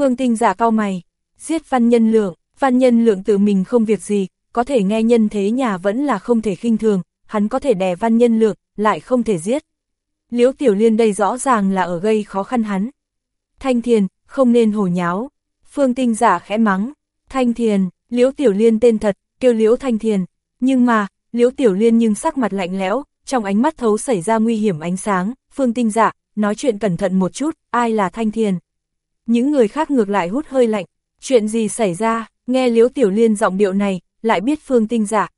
Phương Tinh giả cao mày, giết văn nhân lượng, văn nhân lượng tự mình không việc gì, có thể nghe nhân thế nhà vẫn là không thể khinh thường, hắn có thể đè văn nhân lượng, lại không thể giết. Liễu Tiểu Liên đây rõ ràng là ở gây khó khăn hắn. Thanh Thiền, không nên hổ nháo. Phương Tinh giả khẽ mắng. Thanh Thiền, Liễu Tiểu Liên tên thật, kêu Liễu Thanh Thiền. Nhưng mà, Liễu Tiểu Liên nhưng sắc mặt lạnh lẽo, trong ánh mắt thấu xảy ra nguy hiểm ánh sáng. Phương Tinh giả, nói chuyện cẩn thận một chút, ai là Thanh Thiền. Những người khác ngược lại hút hơi lạnh. Chuyện gì xảy ra, nghe Liễu Tiểu Liên giọng điệu này, lại biết Phương Tinh giả.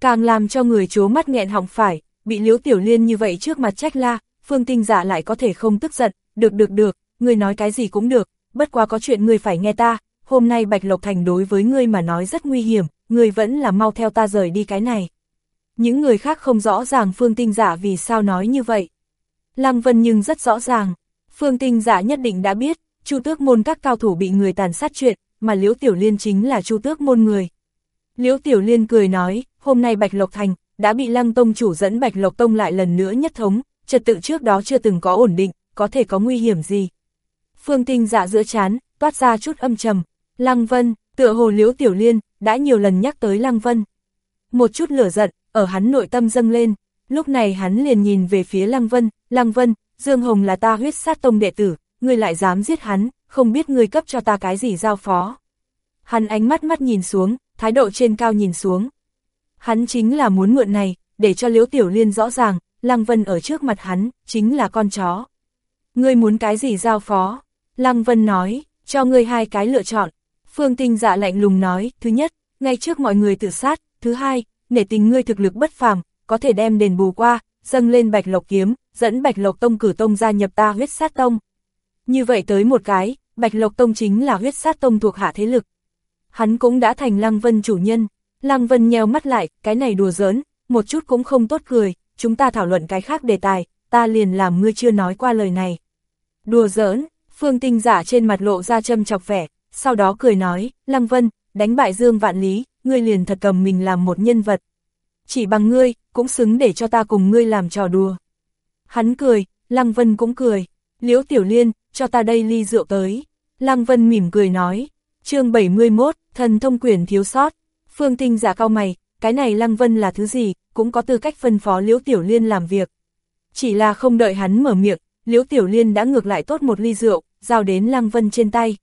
Càng làm cho người chố mắt nghẹn họng phải, bị Liễu Tiểu Liên như vậy trước mặt trách la, Phương Tinh giả lại có thể không tức giận, được được được, người nói cái gì cũng được, bất quá có chuyện người phải nghe ta, hôm nay Bạch Lộc Thành đối với ngươi mà nói rất nguy hiểm, ngươi vẫn là mau theo ta rời đi cái này. Những người khác không rõ ràng Phương Tinh giả vì sao nói như vậy. Lăng Vân nhưng rất rõ ràng, Phương Tinh giả nhất định đã biết, Chu Tước môn các cao thủ bị người tàn sát chuyện, mà Liễu Tiểu Liên chính là Chu Tước môn người. Liễu Tiểu Liên cười nói, hôm nay Bạch Lộc Thành đã bị Lăng Tông chủ dẫn Bạch Lộc Tông lại lần nữa nhất thống, trật tự trước đó chưa từng có ổn định, có thể có nguy hiểm gì. Phương Tinh dạ giữa chán, toát ra chút âm trầm, Lăng Vân, tựa hồ Liễu Tiểu Liên, đã nhiều lần nhắc tới Lăng Vân. Một chút lửa giận, ở hắn nội tâm dâng lên, lúc này hắn liền nhìn về phía Lăng Vân, Lăng Vân, Dương Hồng là ta huyết sát tông đệ tử, ngươi lại dám giết hắn, không biết ngươi cấp cho ta cái gì giao phó. Hắn ánh mắt mắt nhìn xuống, thái độ trên cao nhìn xuống. Hắn chính là muốn mượn này, để cho Liễu Tiểu Liên rõ ràng, Lăng Vân ở trước mặt hắn, chính là con chó. Ngươi muốn cái gì giao phó? Lăng Vân nói, cho ngươi hai cái lựa chọn. Phương Tinh dạ lạnh lùng nói, thứ nhất, ngay trước mọi người tự sát, thứ hai, nể tình ngươi thực lực bất phàm, có thể đem đền bù qua, dâng lên Bạch Lộc kiếm, dẫn Bạch Lộc Tông cử tông gia nhập ta huyết sát tông. Như vậy tới một cái, Bạch Lộc Tông chính là huyết sát tông thuộc hạ thế lực. Hắn cũng đã thành Lăng Vân chủ nhân, Lăng Vân nheo mắt lại, cái này đùa giỡn, một chút cũng không tốt cười, chúng ta thảo luận cái khác đề tài, ta liền làm ngươi chưa nói qua lời này. Đùa giỡn, Phương Tinh giả trên mặt lộ ra châm chọc vẻ, sau đó cười nói, Lăng Vân, đánh bại Dương Vạn Lý, ngươi liền thật cầm mình làm một nhân vật. Chỉ bằng ngươi, cũng xứng để cho ta cùng ngươi làm trò đùa. Hắn cười, Lăng Vân cũng cười, Liễu Tiểu Liên, cho ta đây ly rượu tới. Lăng Vân mỉm cười nói, chương 71, thần thông quyền thiếu sót. Phương Tinh giả cao mày, cái này Lăng Vân là thứ gì, cũng có tư cách phân phó Liễu Tiểu Liên làm việc. Chỉ là không đợi hắn mở miệng, Liễu Tiểu Liên đã ngược lại tốt một ly rượu, giao đến Lăng Vân trên tay.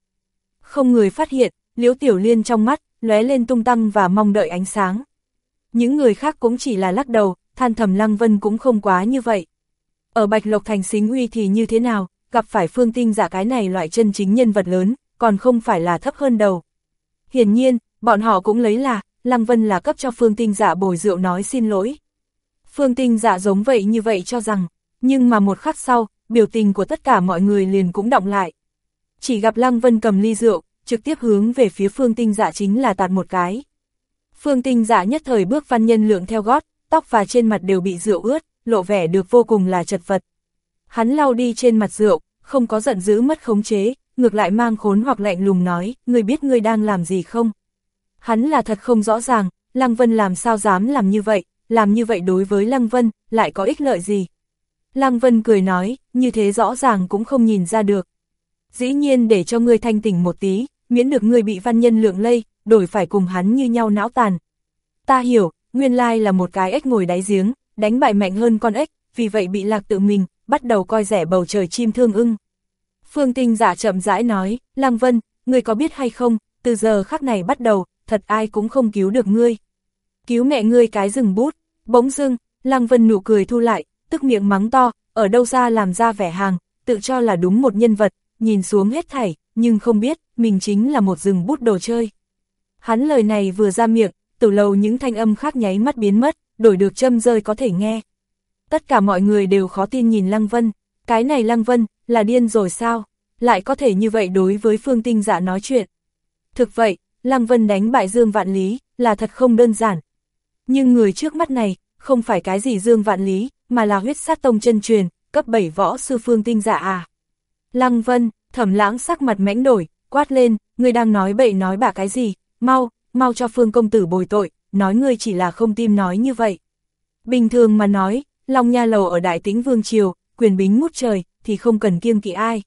Không người phát hiện, Liễu Tiểu Liên trong mắt, lóe lên tung tăng và mong đợi ánh sáng. Những người khác cũng chỉ là lắc đầu, than thầm Lăng Vân cũng không quá như vậy. Ở Bạch Lộc Thành xính uy thì như thế nào, gặp phải phương tinh giả cái này loại chân chính nhân vật lớn, còn không phải là thấp hơn đầu. Hiển nhiên, bọn họ cũng lấy là, Lăng Vân là cấp cho phương tinh giả bồi rượu nói xin lỗi. Phương tinh giả giống vậy như vậy cho rằng, nhưng mà một khắc sau, biểu tình của tất cả mọi người liền cũng động lại. Chỉ gặp Lăng Vân cầm ly rượu, trực tiếp hướng về phía phương tinh giả chính là tạt một cái. Phương tinh giả nhất thời bước văn nhân lượng theo gót, tóc và trên mặt đều bị rượu ướt, lộ vẻ được vô cùng là chật vật. Hắn lau đi trên mặt rượu, không có giận dữ mất khống chế, ngược lại mang khốn hoặc lạnh lùng nói, người biết ngươi đang làm gì không? Hắn là thật không rõ ràng, Lăng Vân làm sao dám làm như vậy, làm như vậy đối với Lăng Vân, lại có ích lợi gì? Lăng Vân cười nói, như thế rõ ràng cũng không nhìn ra được. Dĩ nhiên để cho ngươi thanh tỉnh một tí, miễn được ngươi bị văn nhân lượng lây, đổi phải cùng hắn như nhau não tàn. Ta hiểu, nguyên lai là một cái ếch ngồi đáy giếng, đánh bại mạnh hơn con ếch, vì vậy bị lạc tự mình, bắt đầu coi rẻ bầu trời chim thương ưng. Phương Tinh giả chậm rãi nói, Lăng Vân, ngươi có biết hay không, từ giờ khắc này bắt đầu, thật ai cũng không cứu được ngươi. Cứu mẹ ngươi cái rừng bút, bỗng dưng, Lăng Vân nụ cười thu lại, tức miệng mắng to, ở đâu ra làm ra vẻ hàng, tự cho là đúng một nhân vật, nhìn xuống hết thảy, nhưng không biết, mình chính là một rừng bút đồ chơi. Hắn lời này vừa ra miệng, từ lâu những thanh âm khác nháy mắt biến mất, đổi được châm rơi có thể nghe. Tất cả mọi người đều khó tin nhìn Lăng Vân, cái này Lăng Vân, là điên rồi sao, lại có thể như vậy đối với phương tinh giả nói chuyện. Thực vậy, Lăng Vân đánh bại Dương Vạn Lý, là thật không đơn giản. Nhưng người trước mắt này, không phải cái gì Dương Vạn Lý, mà là huyết sát tông chân truyền, cấp 7 võ sư phương tinh giả à. Lăng Vân, thẩm lãng sắc mặt mãnh đổi, quát lên, người đang nói bậy nói bạ cái gì, mau, mau cho phương công tử bồi tội, nói ngươi chỉ là không tim nói như vậy. Bình thường mà nói, Long Nha Lầu ở Đại Tĩnh Vương Triều, quyền bính ngút trời, thì không cần kiêng kỵ ai.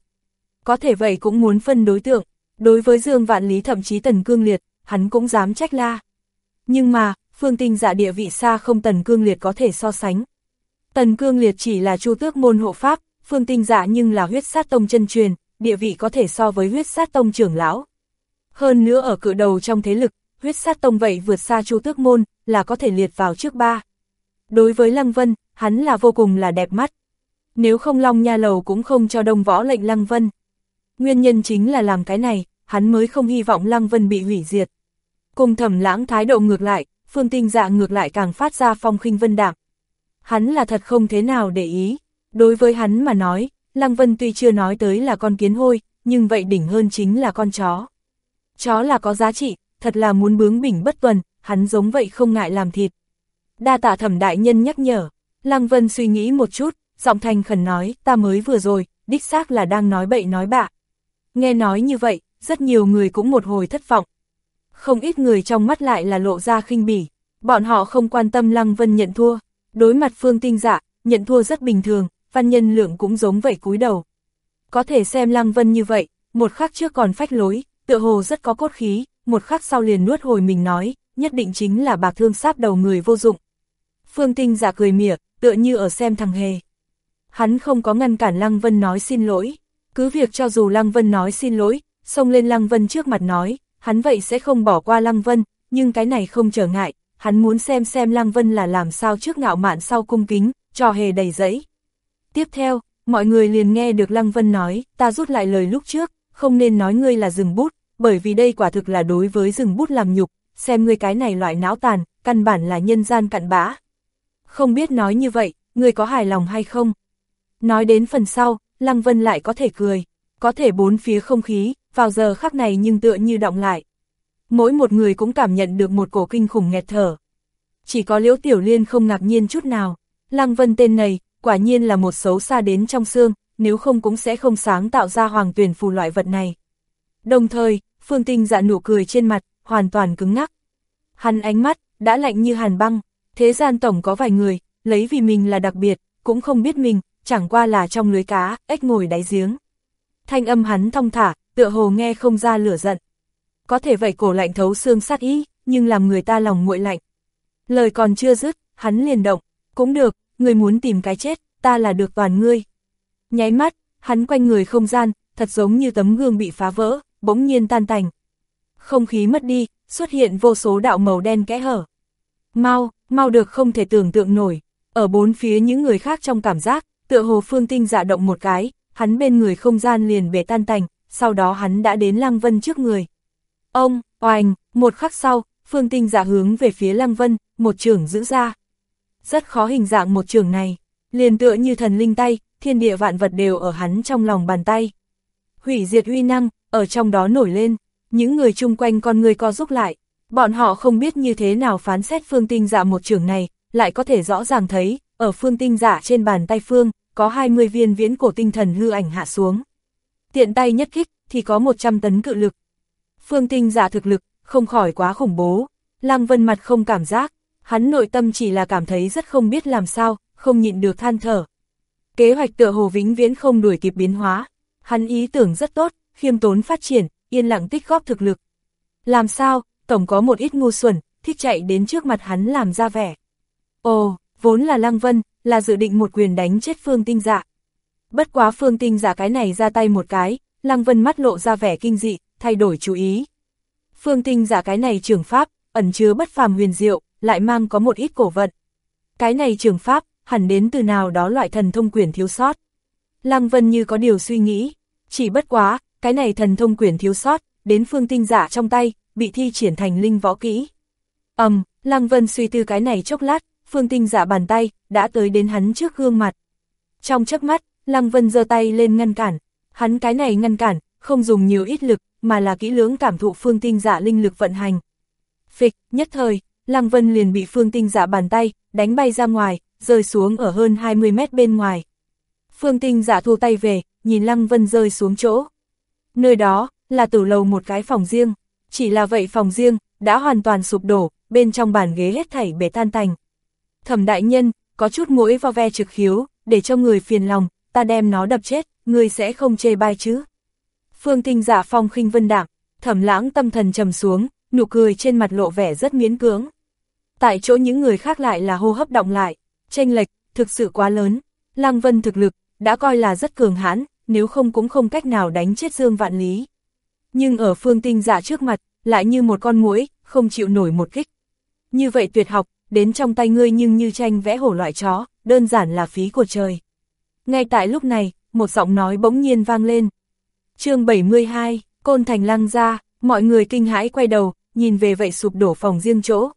Có thể vậy cũng muốn phân đối tượng, Đối với Dương Vạn Lý thậm chí Tần Cương Liệt, hắn cũng dám trách la. Nhưng mà, phương tinh dạ địa vị xa không Tần Cương Liệt có thể so sánh. Tần Cương Liệt chỉ là chu tước môn hộ pháp, phương tinh dạ nhưng là huyết sát tông chân truyền, địa vị có thể so với huyết sát tông trưởng lão. Hơn nữa ở cự đầu trong thế lực, huyết sát tông vậy vượt xa chu tước môn, là có thể liệt vào trước ba. Đối với Lăng Vân, hắn là vô cùng là đẹp mắt. Nếu không Long Nha Lầu cũng không cho đông võ lệnh Lăng Vân. Nguyên nhân chính là làm cái này, hắn mới không hy vọng Lăng Vân bị hủy diệt. Cùng thẩm lãng thái độ ngược lại, phương tinh dạ ngược lại càng phát ra phong khinh vân đạm. Hắn là thật không thế nào để ý. Đối với hắn mà nói, Lăng Vân tuy chưa nói tới là con kiến hôi, nhưng vậy đỉnh hơn chính là con chó. Chó là có giá trị, thật là muốn bướng bỉnh bất tuần, hắn giống vậy không ngại làm thịt. Đa tạ thẩm đại nhân nhắc nhở, Lăng Vân suy nghĩ một chút, giọng thành khẩn nói, ta mới vừa rồi, đích xác là đang nói bậy nói bạ. Nghe nói như vậy, rất nhiều người cũng một hồi thất vọng. Không ít người trong mắt lại là lộ ra khinh bỉ, bọn họ không quan tâm Lăng Vân nhận thua, đối mặt phương tinh dạ, nhận thua rất bình thường, văn nhân lượng cũng giống vậy cúi đầu. Có thể xem Lăng Vân như vậy, một khắc trước còn phách lối, tựa hồ rất có cốt khí, một khắc sau liền nuốt hồi mình nói, nhất định chính là bạc thương sáp đầu người vô dụng. Phương Tinh giả cười mỉa, tựa như ở xem thằng hề. Hắn không có ngăn cản Lăng Vân nói xin lỗi, cứ việc cho dù Lăng Vân nói xin lỗi, xông lên Lăng Vân trước mặt nói, hắn vậy sẽ không bỏ qua Lăng Vân, nhưng cái này không trở ngại, hắn muốn xem xem Lăng Vân là làm sao trước ngạo mạn sau cung kính, trò hề đầy giấy. Tiếp theo, mọi người liền nghe được Lăng Vân nói, ta rút lại lời lúc trước, không nên nói ngươi là rừng bút, bởi vì đây quả thực là đối với rừng bút làm nhục, xem ngươi cái này loại não tàn, căn bản là nhân gian cặn bã. Không biết nói như vậy, người có hài lòng hay không? Nói đến phần sau, Lăng Vân lại có thể cười, có thể bốn phía không khí, vào giờ khắc này nhưng tựa như động lại. Mỗi một người cũng cảm nhận được một cổ kinh khủng nghẹt thở. Chỉ có Liễu Tiểu Liên không ngạc nhiên chút nào, Lăng Vân tên này, quả nhiên là một xấu xa đến trong xương, nếu không cũng sẽ không sáng tạo ra hoàng tuyển phù loại vật này. Đồng thời, Phương Tinh dạ nụ cười trên mặt, hoàn toàn cứng ngắc. Hắn ánh mắt, đã lạnh như hàn băng, thế gian tổng có vài người, lấy vì mình là đặc biệt, cũng không biết mình, chẳng qua là trong lưới cá, ếch ngồi đáy giếng. Thanh âm hắn thong thả, tựa hồ nghe không ra lửa giận. Có thể vậy cổ lạnh thấu xương sát ý, nhưng làm người ta lòng nguội lạnh. Lời còn chưa dứt, hắn liền động, cũng được, người muốn tìm cái chết, ta là được toàn ngươi. Nháy mắt, hắn quanh người không gian, thật giống như tấm gương bị phá vỡ, bỗng nhiên tan tành. Không khí mất đi, xuất hiện vô số đạo màu đen kẽ hở. Mau, mau được không thể tưởng tượng nổi, ở bốn phía những người khác trong cảm giác, tựa hồ phương tinh dạ động một cái, hắn bên người không gian liền bể tan tành, sau đó hắn đã đến Lăng Vân trước người. Ông, oanh, một khắc sau, phương tinh dạ hướng về phía Lăng Vân, một trường giữ ra. Rất khó hình dạng một trường này, liền tựa như thần linh tay, thiên địa vạn vật đều ở hắn trong lòng bàn tay. Hủy diệt uy năng, ở trong đó nổi lên, những người chung quanh con người co rúc lại, bọn họ không biết như thế nào phán xét phương tinh dạ một trường này, lại có thể rõ ràng thấy, ở phương tinh dạ trên bàn tay phương, có 20 viên viễn cổ tinh thần hư ảnh hạ xuống. Tiện tay nhất kích, thì có 100 tấn cự lực. Phương tinh dạ thực lực, không khỏi quá khủng bố, Lăng Vân mặt không cảm giác, hắn nội tâm chỉ là cảm thấy rất không biết làm sao, không nhịn được than thở. Kế hoạch tựa hồ vĩnh viễn không đuổi kịp biến hóa, hắn ý tưởng rất tốt, khiêm tốn phát triển, yên lặng tích góp thực lực. Làm sao, tổng có một ít ngu xuẩn, thích chạy đến trước mặt hắn làm ra vẻ. Ồ, vốn là Lăng Vân, là dự định một quyền đánh chết Phương Tinh Dạ. Bất quá Phương Tinh Dạ cái này ra tay một cái, Lăng Vân mắt lộ ra vẻ kinh dị, thay đổi chú ý. Phương Tinh Dạ cái này trường pháp, ẩn chứa bất phàm huyền diệu, lại mang có một ít cổ vận. Cái này trường pháp, hẳn đến từ nào đó loại thần thông quyền thiếu sót. Lăng Vân như có điều suy nghĩ, chỉ bất quá, cái này thần thông quyền thiếu sót, đến phương tinh giả trong tay, bị thi triển thành linh võ kỹ. ầm, um, Lăng Vân suy tư cái này chốc lát, phương tinh giả bàn tay, đã tới đến hắn trước gương mặt. Trong chớp mắt, Lăng Vân giơ tay lên ngăn cản, hắn cái này ngăn cản, không dùng nhiều ít lực, mà là kỹ lưỡng cảm thụ phương tinh giả linh lực vận hành. Phịch, nhất thời, Lăng Vân liền bị phương tinh giả bàn tay, đánh bay ra ngoài, rơi xuống ở hơn 20 mét bên ngoài. Phương tinh giả thu tay về, nhìn Lăng Vân rơi xuống chỗ. Nơi đó, là tử lầu một cái phòng riêng, chỉ là vậy phòng riêng, đã hoàn toàn sụp đổ, bên trong bàn ghế hết thảy bể tan tành. Thẩm đại nhân, có chút mũi vo ve trực khiếu, để cho người phiền lòng, ta đem nó đập chết, người sẽ không chê bai chứ. Phương Tinh giả phong khinh vân đạm, thẩm lãng tâm thần trầm xuống, nụ cười trên mặt lộ vẻ rất miễn cưỡng. Tại chỗ những người khác lại là hô hấp động lại, tranh lệch, thực sự quá lớn. Lăng Vân thực lực, đã coi là rất cường hãn, nếu không cũng không cách nào đánh chết Dương Vạn Lý. Nhưng ở phương tinh giả trước mặt, lại như một con muỗi, không chịu nổi một kích. Như vậy tuyệt học, đến trong tay ngươi nhưng như tranh vẽ hổ loại chó, đơn giản là phí của trời. Ngay tại lúc này, một giọng nói bỗng nhiên vang lên. chương 72, Côn Thành lăng ra, mọi người kinh hãi quay đầu, nhìn về vậy sụp đổ phòng riêng chỗ.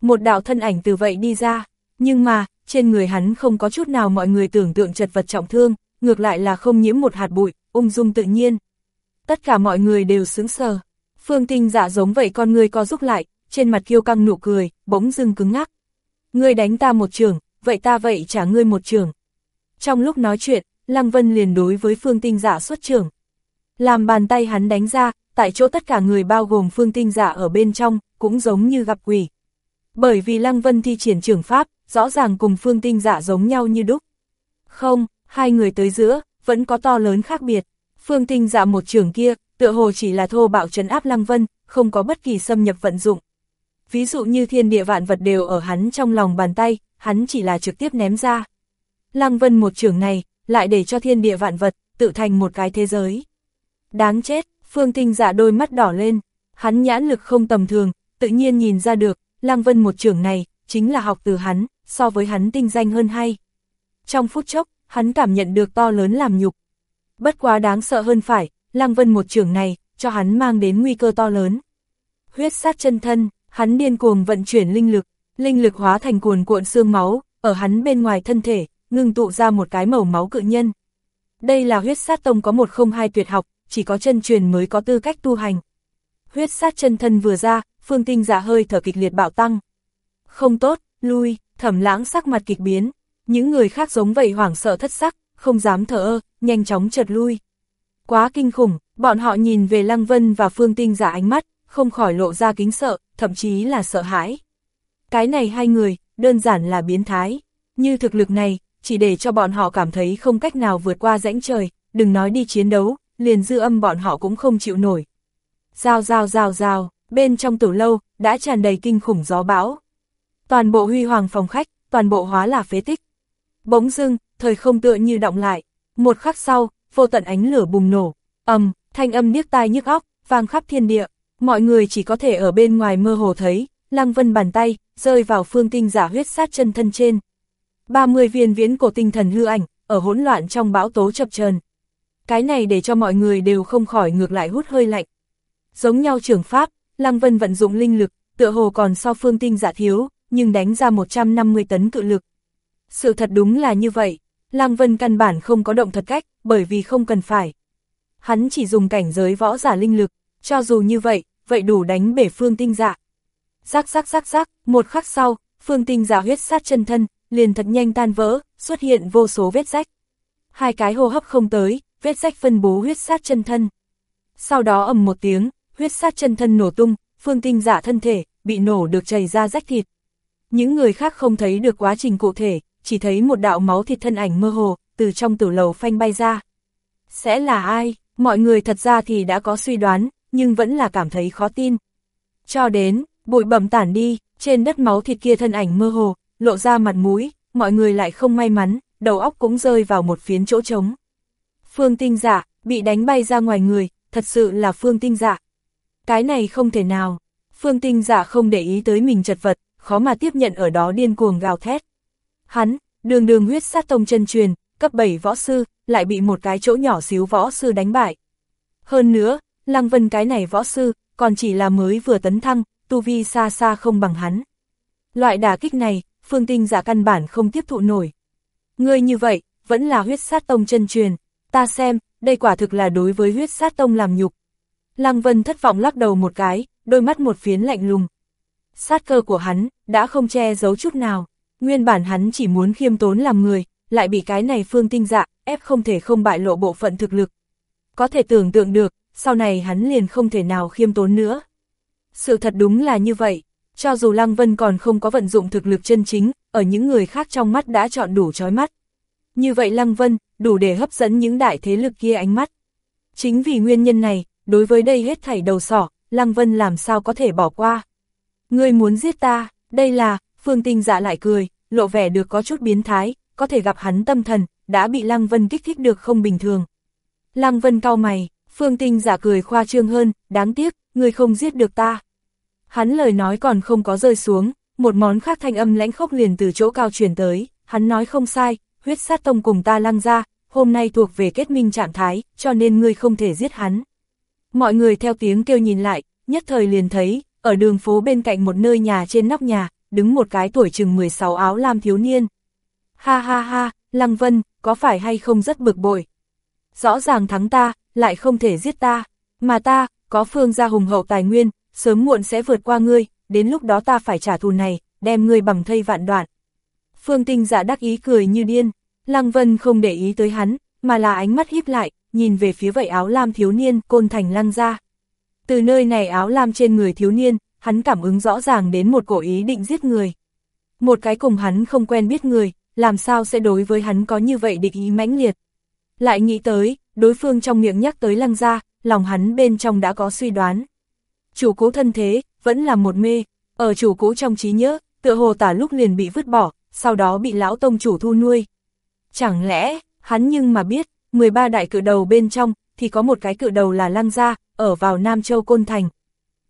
Một đạo thân ảnh từ vậy đi ra, nhưng mà, trên người hắn không có chút nào mọi người tưởng tượng chật vật trọng thương, ngược lại là không nhiễm một hạt bụi, ung dung tự nhiên. Tất cả mọi người đều sướng sờ. Phương Tinh dạ giống vậy con người co rúc lại, trên mặt kiêu căng nụ cười, bỗng dưng cứng ngắc. Ngươi đánh ta một trường, vậy ta vậy trả ngươi một trường. Trong lúc nói chuyện, Lăng Vân liền đối với Phương Tinh dạ xuất trường. Làm bàn tay hắn đánh ra, tại chỗ tất cả người bao gồm Phương Tinh dạ ở bên trong, cũng giống như gặp quỷ. Bởi vì Lăng Vân thi triển trường pháp, rõ ràng cùng Phương Tinh dạ giống nhau như đúc. Không, hai người tới giữa, vẫn có to lớn khác biệt. Phương Tinh dạ một trường kia, tựa hồ chỉ là thô bạo trấn áp Lăng Vân, không có bất kỳ xâm nhập vận dụng. Ví dụ như thiên địa vạn vật đều ở hắn trong lòng bàn tay, hắn chỉ là trực tiếp ném ra. Lăng Vân một trường này, lại để cho thiên địa vạn vật, tự thành một cái thế giới. Đáng chết, Phương Tinh dạ đôi mắt đỏ lên, hắn nhãn lực không tầm thường, tự nhiên nhìn ra được, Lăng Vân một trường này, chính là học từ hắn, so với hắn tinh danh hơn hay. Trong phút chốc, hắn cảm nhận được to lớn làm nhục. Bất quá đáng sợ hơn phải, Lăng Vân một trường này, cho hắn mang đến nguy cơ to lớn. Huyết sát chân thân, hắn điên cuồng vận chuyển linh lực, linh lực hóa thành cuồn cuộn xương máu, ở hắn bên ngoài thân thể, ngưng tụ ra một cái màu máu cự nhân. Đây là huyết sát tông có một không hai tuyệt học, chỉ có chân truyền mới có tư cách tu hành. Huyết sát chân thân vừa ra, phương tinh giả hơi thở kịch liệt bạo tăng. Không tốt, lui, thẩm lãng sắc mặt kịch biến, những người khác giống vậy hoảng sợ thất sắc, không dám thở ơ, nhanh chóng chợt lui. Quá kinh khủng, bọn họ nhìn về Lăng Vân và Phương Tinh giả ánh mắt, không khỏi lộ ra kính sợ, thậm chí là sợ hãi. Cái này hai người, đơn giản là biến thái. Như thực lực này, chỉ để cho bọn họ cảm thấy không cách nào vượt qua rãnh trời, đừng nói đi chiến đấu, liền dư âm bọn họ cũng không chịu nổi. Giao giao giao giao, bên trong tử lâu, đã tràn đầy kinh khủng gió bão. Toàn bộ huy hoàng phòng khách, toàn bộ hóa là phế tích. Bỗng dưng, thời không tựa như động lại. Một khắc sau, vô tận ánh lửa bùng nổ. ầm, thanh âm niếc tai nhức óc, vang khắp thiên địa. Mọi người chỉ có thể ở bên ngoài mơ hồ thấy, lăng vân bàn tay, rơi vào phương tinh giả huyết sát chân thân trên. 30 viên viễn cổ tinh thần hư ảnh, ở hỗn loạn trong bão tố chập chờn. Cái này để cho mọi người đều không khỏi ngược lại hút hơi lạnh. Giống nhau trường pháp, Lăng Vân vận dụng linh lực, tựa hồ còn so phương tinh giả thiếu, nhưng đánh ra 150 tấn cự lực. Sự thật đúng là như vậy, Lăng Vân căn bản không có động thật cách, bởi vì không cần phải. Hắn chỉ dùng cảnh giới võ giả linh lực, cho dù như vậy, vậy đủ đánh bể phương tinh giả. Rắc rắc rắc rắc, một khắc sau, phương tinh giả huyết sát chân thân, liền thật nhanh tan vỡ, xuất hiện vô số vết rách. Hai cái hô hấp không tới, vết rách phân bố huyết sát chân thân. Sau đó ầm một tiếng, huyết sát chân thân nổ tung, phương tinh giả thân thể, bị nổ được chảy ra rách thịt. Những người khác không thấy được quá trình cụ thể, chỉ thấy một đạo máu thịt thân ảnh mơ hồ, từ trong tử lầu phanh bay ra. Sẽ là ai? Mọi người thật ra thì đã có suy đoán, nhưng vẫn là cảm thấy khó tin. Cho đến, bụi bẩm tản đi, trên đất máu thịt kia thân ảnh mơ hồ, lộ ra mặt mũi, mọi người lại không may mắn, đầu óc cũng rơi vào một phiến chỗ trống. Phương tinh giả, bị đánh bay ra ngoài người, thật sự là phương tinh giả. Cái này không thể nào, phương tinh giả không để ý tới mình chật vật, khó mà tiếp nhận ở đó điên cuồng gào thét. Hắn, đường đường huyết sát tông chân truyền, cấp 7 võ sư, lại bị một cái chỗ nhỏ xíu võ sư đánh bại. Hơn nữa, Lăng Vân cái này võ sư, còn chỉ là mới vừa tấn thăng, tu vi xa xa không bằng hắn. Loại đả kích này, phương tinh giả căn bản không tiếp thụ nổi. Ngươi như vậy, vẫn là huyết sát tông chân truyền, ta xem, đây quả thực là đối với huyết sát tông làm nhục. Lăng Vân thất vọng lắc đầu một cái, đôi mắt một phiến lạnh lùng. Sát cơ của hắn, đã không che giấu chút nào. Nguyên bản hắn chỉ muốn khiêm tốn làm người, lại bị cái này phương tinh dạ, ép không thể không bại lộ bộ phận thực lực. Có thể tưởng tượng được, sau này hắn liền không thể nào khiêm tốn nữa. Sự thật đúng là như vậy, cho dù Lăng Vân còn không có vận dụng thực lực chân chính, ở những người khác trong mắt đã chọn đủ chói mắt. Như vậy Lăng Vân, đủ để hấp dẫn những đại thế lực kia ánh mắt. Chính vì nguyên nhân này, đối với đây hết thảy đầu sỏ, Lăng Vân làm sao có thể bỏ qua. Ngươi muốn giết ta, đây là, Phương Tinh dạ lại cười, lộ vẻ được có chút biến thái, có thể gặp hắn tâm thần, đã bị Lăng Vân kích thích được không bình thường. Lăng Vân cau mày, Phương Tinh giả cười khoa trương hơn, đáng tiếc, người không giết được ta. Hắn lời nói còn không có rơi xuống, một món khác thanh âm lãnh khốc liền từ chỗ cao truyền tới, hắn nói không sai, huyết sát tông cùng ta lăng ra, hôm nay thuộc về kết minh trạng thái, cho nên ngươi không thể giết hắn. Mọi người theo tiếng kêu nhìn lại, nhất thời liền thấy, ở đường phố bên cạnh một nơi nhà trên nóc nhà, đứng một cái tuổi chừng 16 áo lam thiếu niên. Ha ha ha, Lăng Vân, có phải hay không rất bực bội? Rõ ràng thắng ta, lại không thể giết ta, mà ta, có phương gia hùng hậu tài nguyên, sớm muộn sẽ vượt qua ngươi, đến lúc đó ta phải trả thù này, đem ngươi bằng thây vạn đoạn. Phương Tinh dạ đắc ý cười như điên, Lăng Vân không để ý tới hắn, mà là ánh mắt híp lại, nhìn về phía vậy áo lam thiếu niên, côn thành lăng ra. Từ nơi này áo lam trên người thiếu niên, hắn cảm ứng rõ ràng đến một cổ ý định giết người. Một cái cùng hắn không quen biết người, làm sao sẽ đối với hắn có như vậy địch ý mãnh liệt. Lại nghĩ tới, đối phương trong miệng nhắc tới lăng ra, lòng hắn bên trong đã có suy đoán. Chủ cũ thân thế, vẫn là một mê, ở chủ cũ trong trí nhớ, tựa hồ tả lúc liền bị vứt bỏ, sau đó bị lão tông chủ thu nuôi. Chẳng lẽ, hắn nhưng mà biết, 13 đại cự đầu bên trong, thì có một cái cự đầu là lăng gia, ở vào Nam Châu Côn Thành.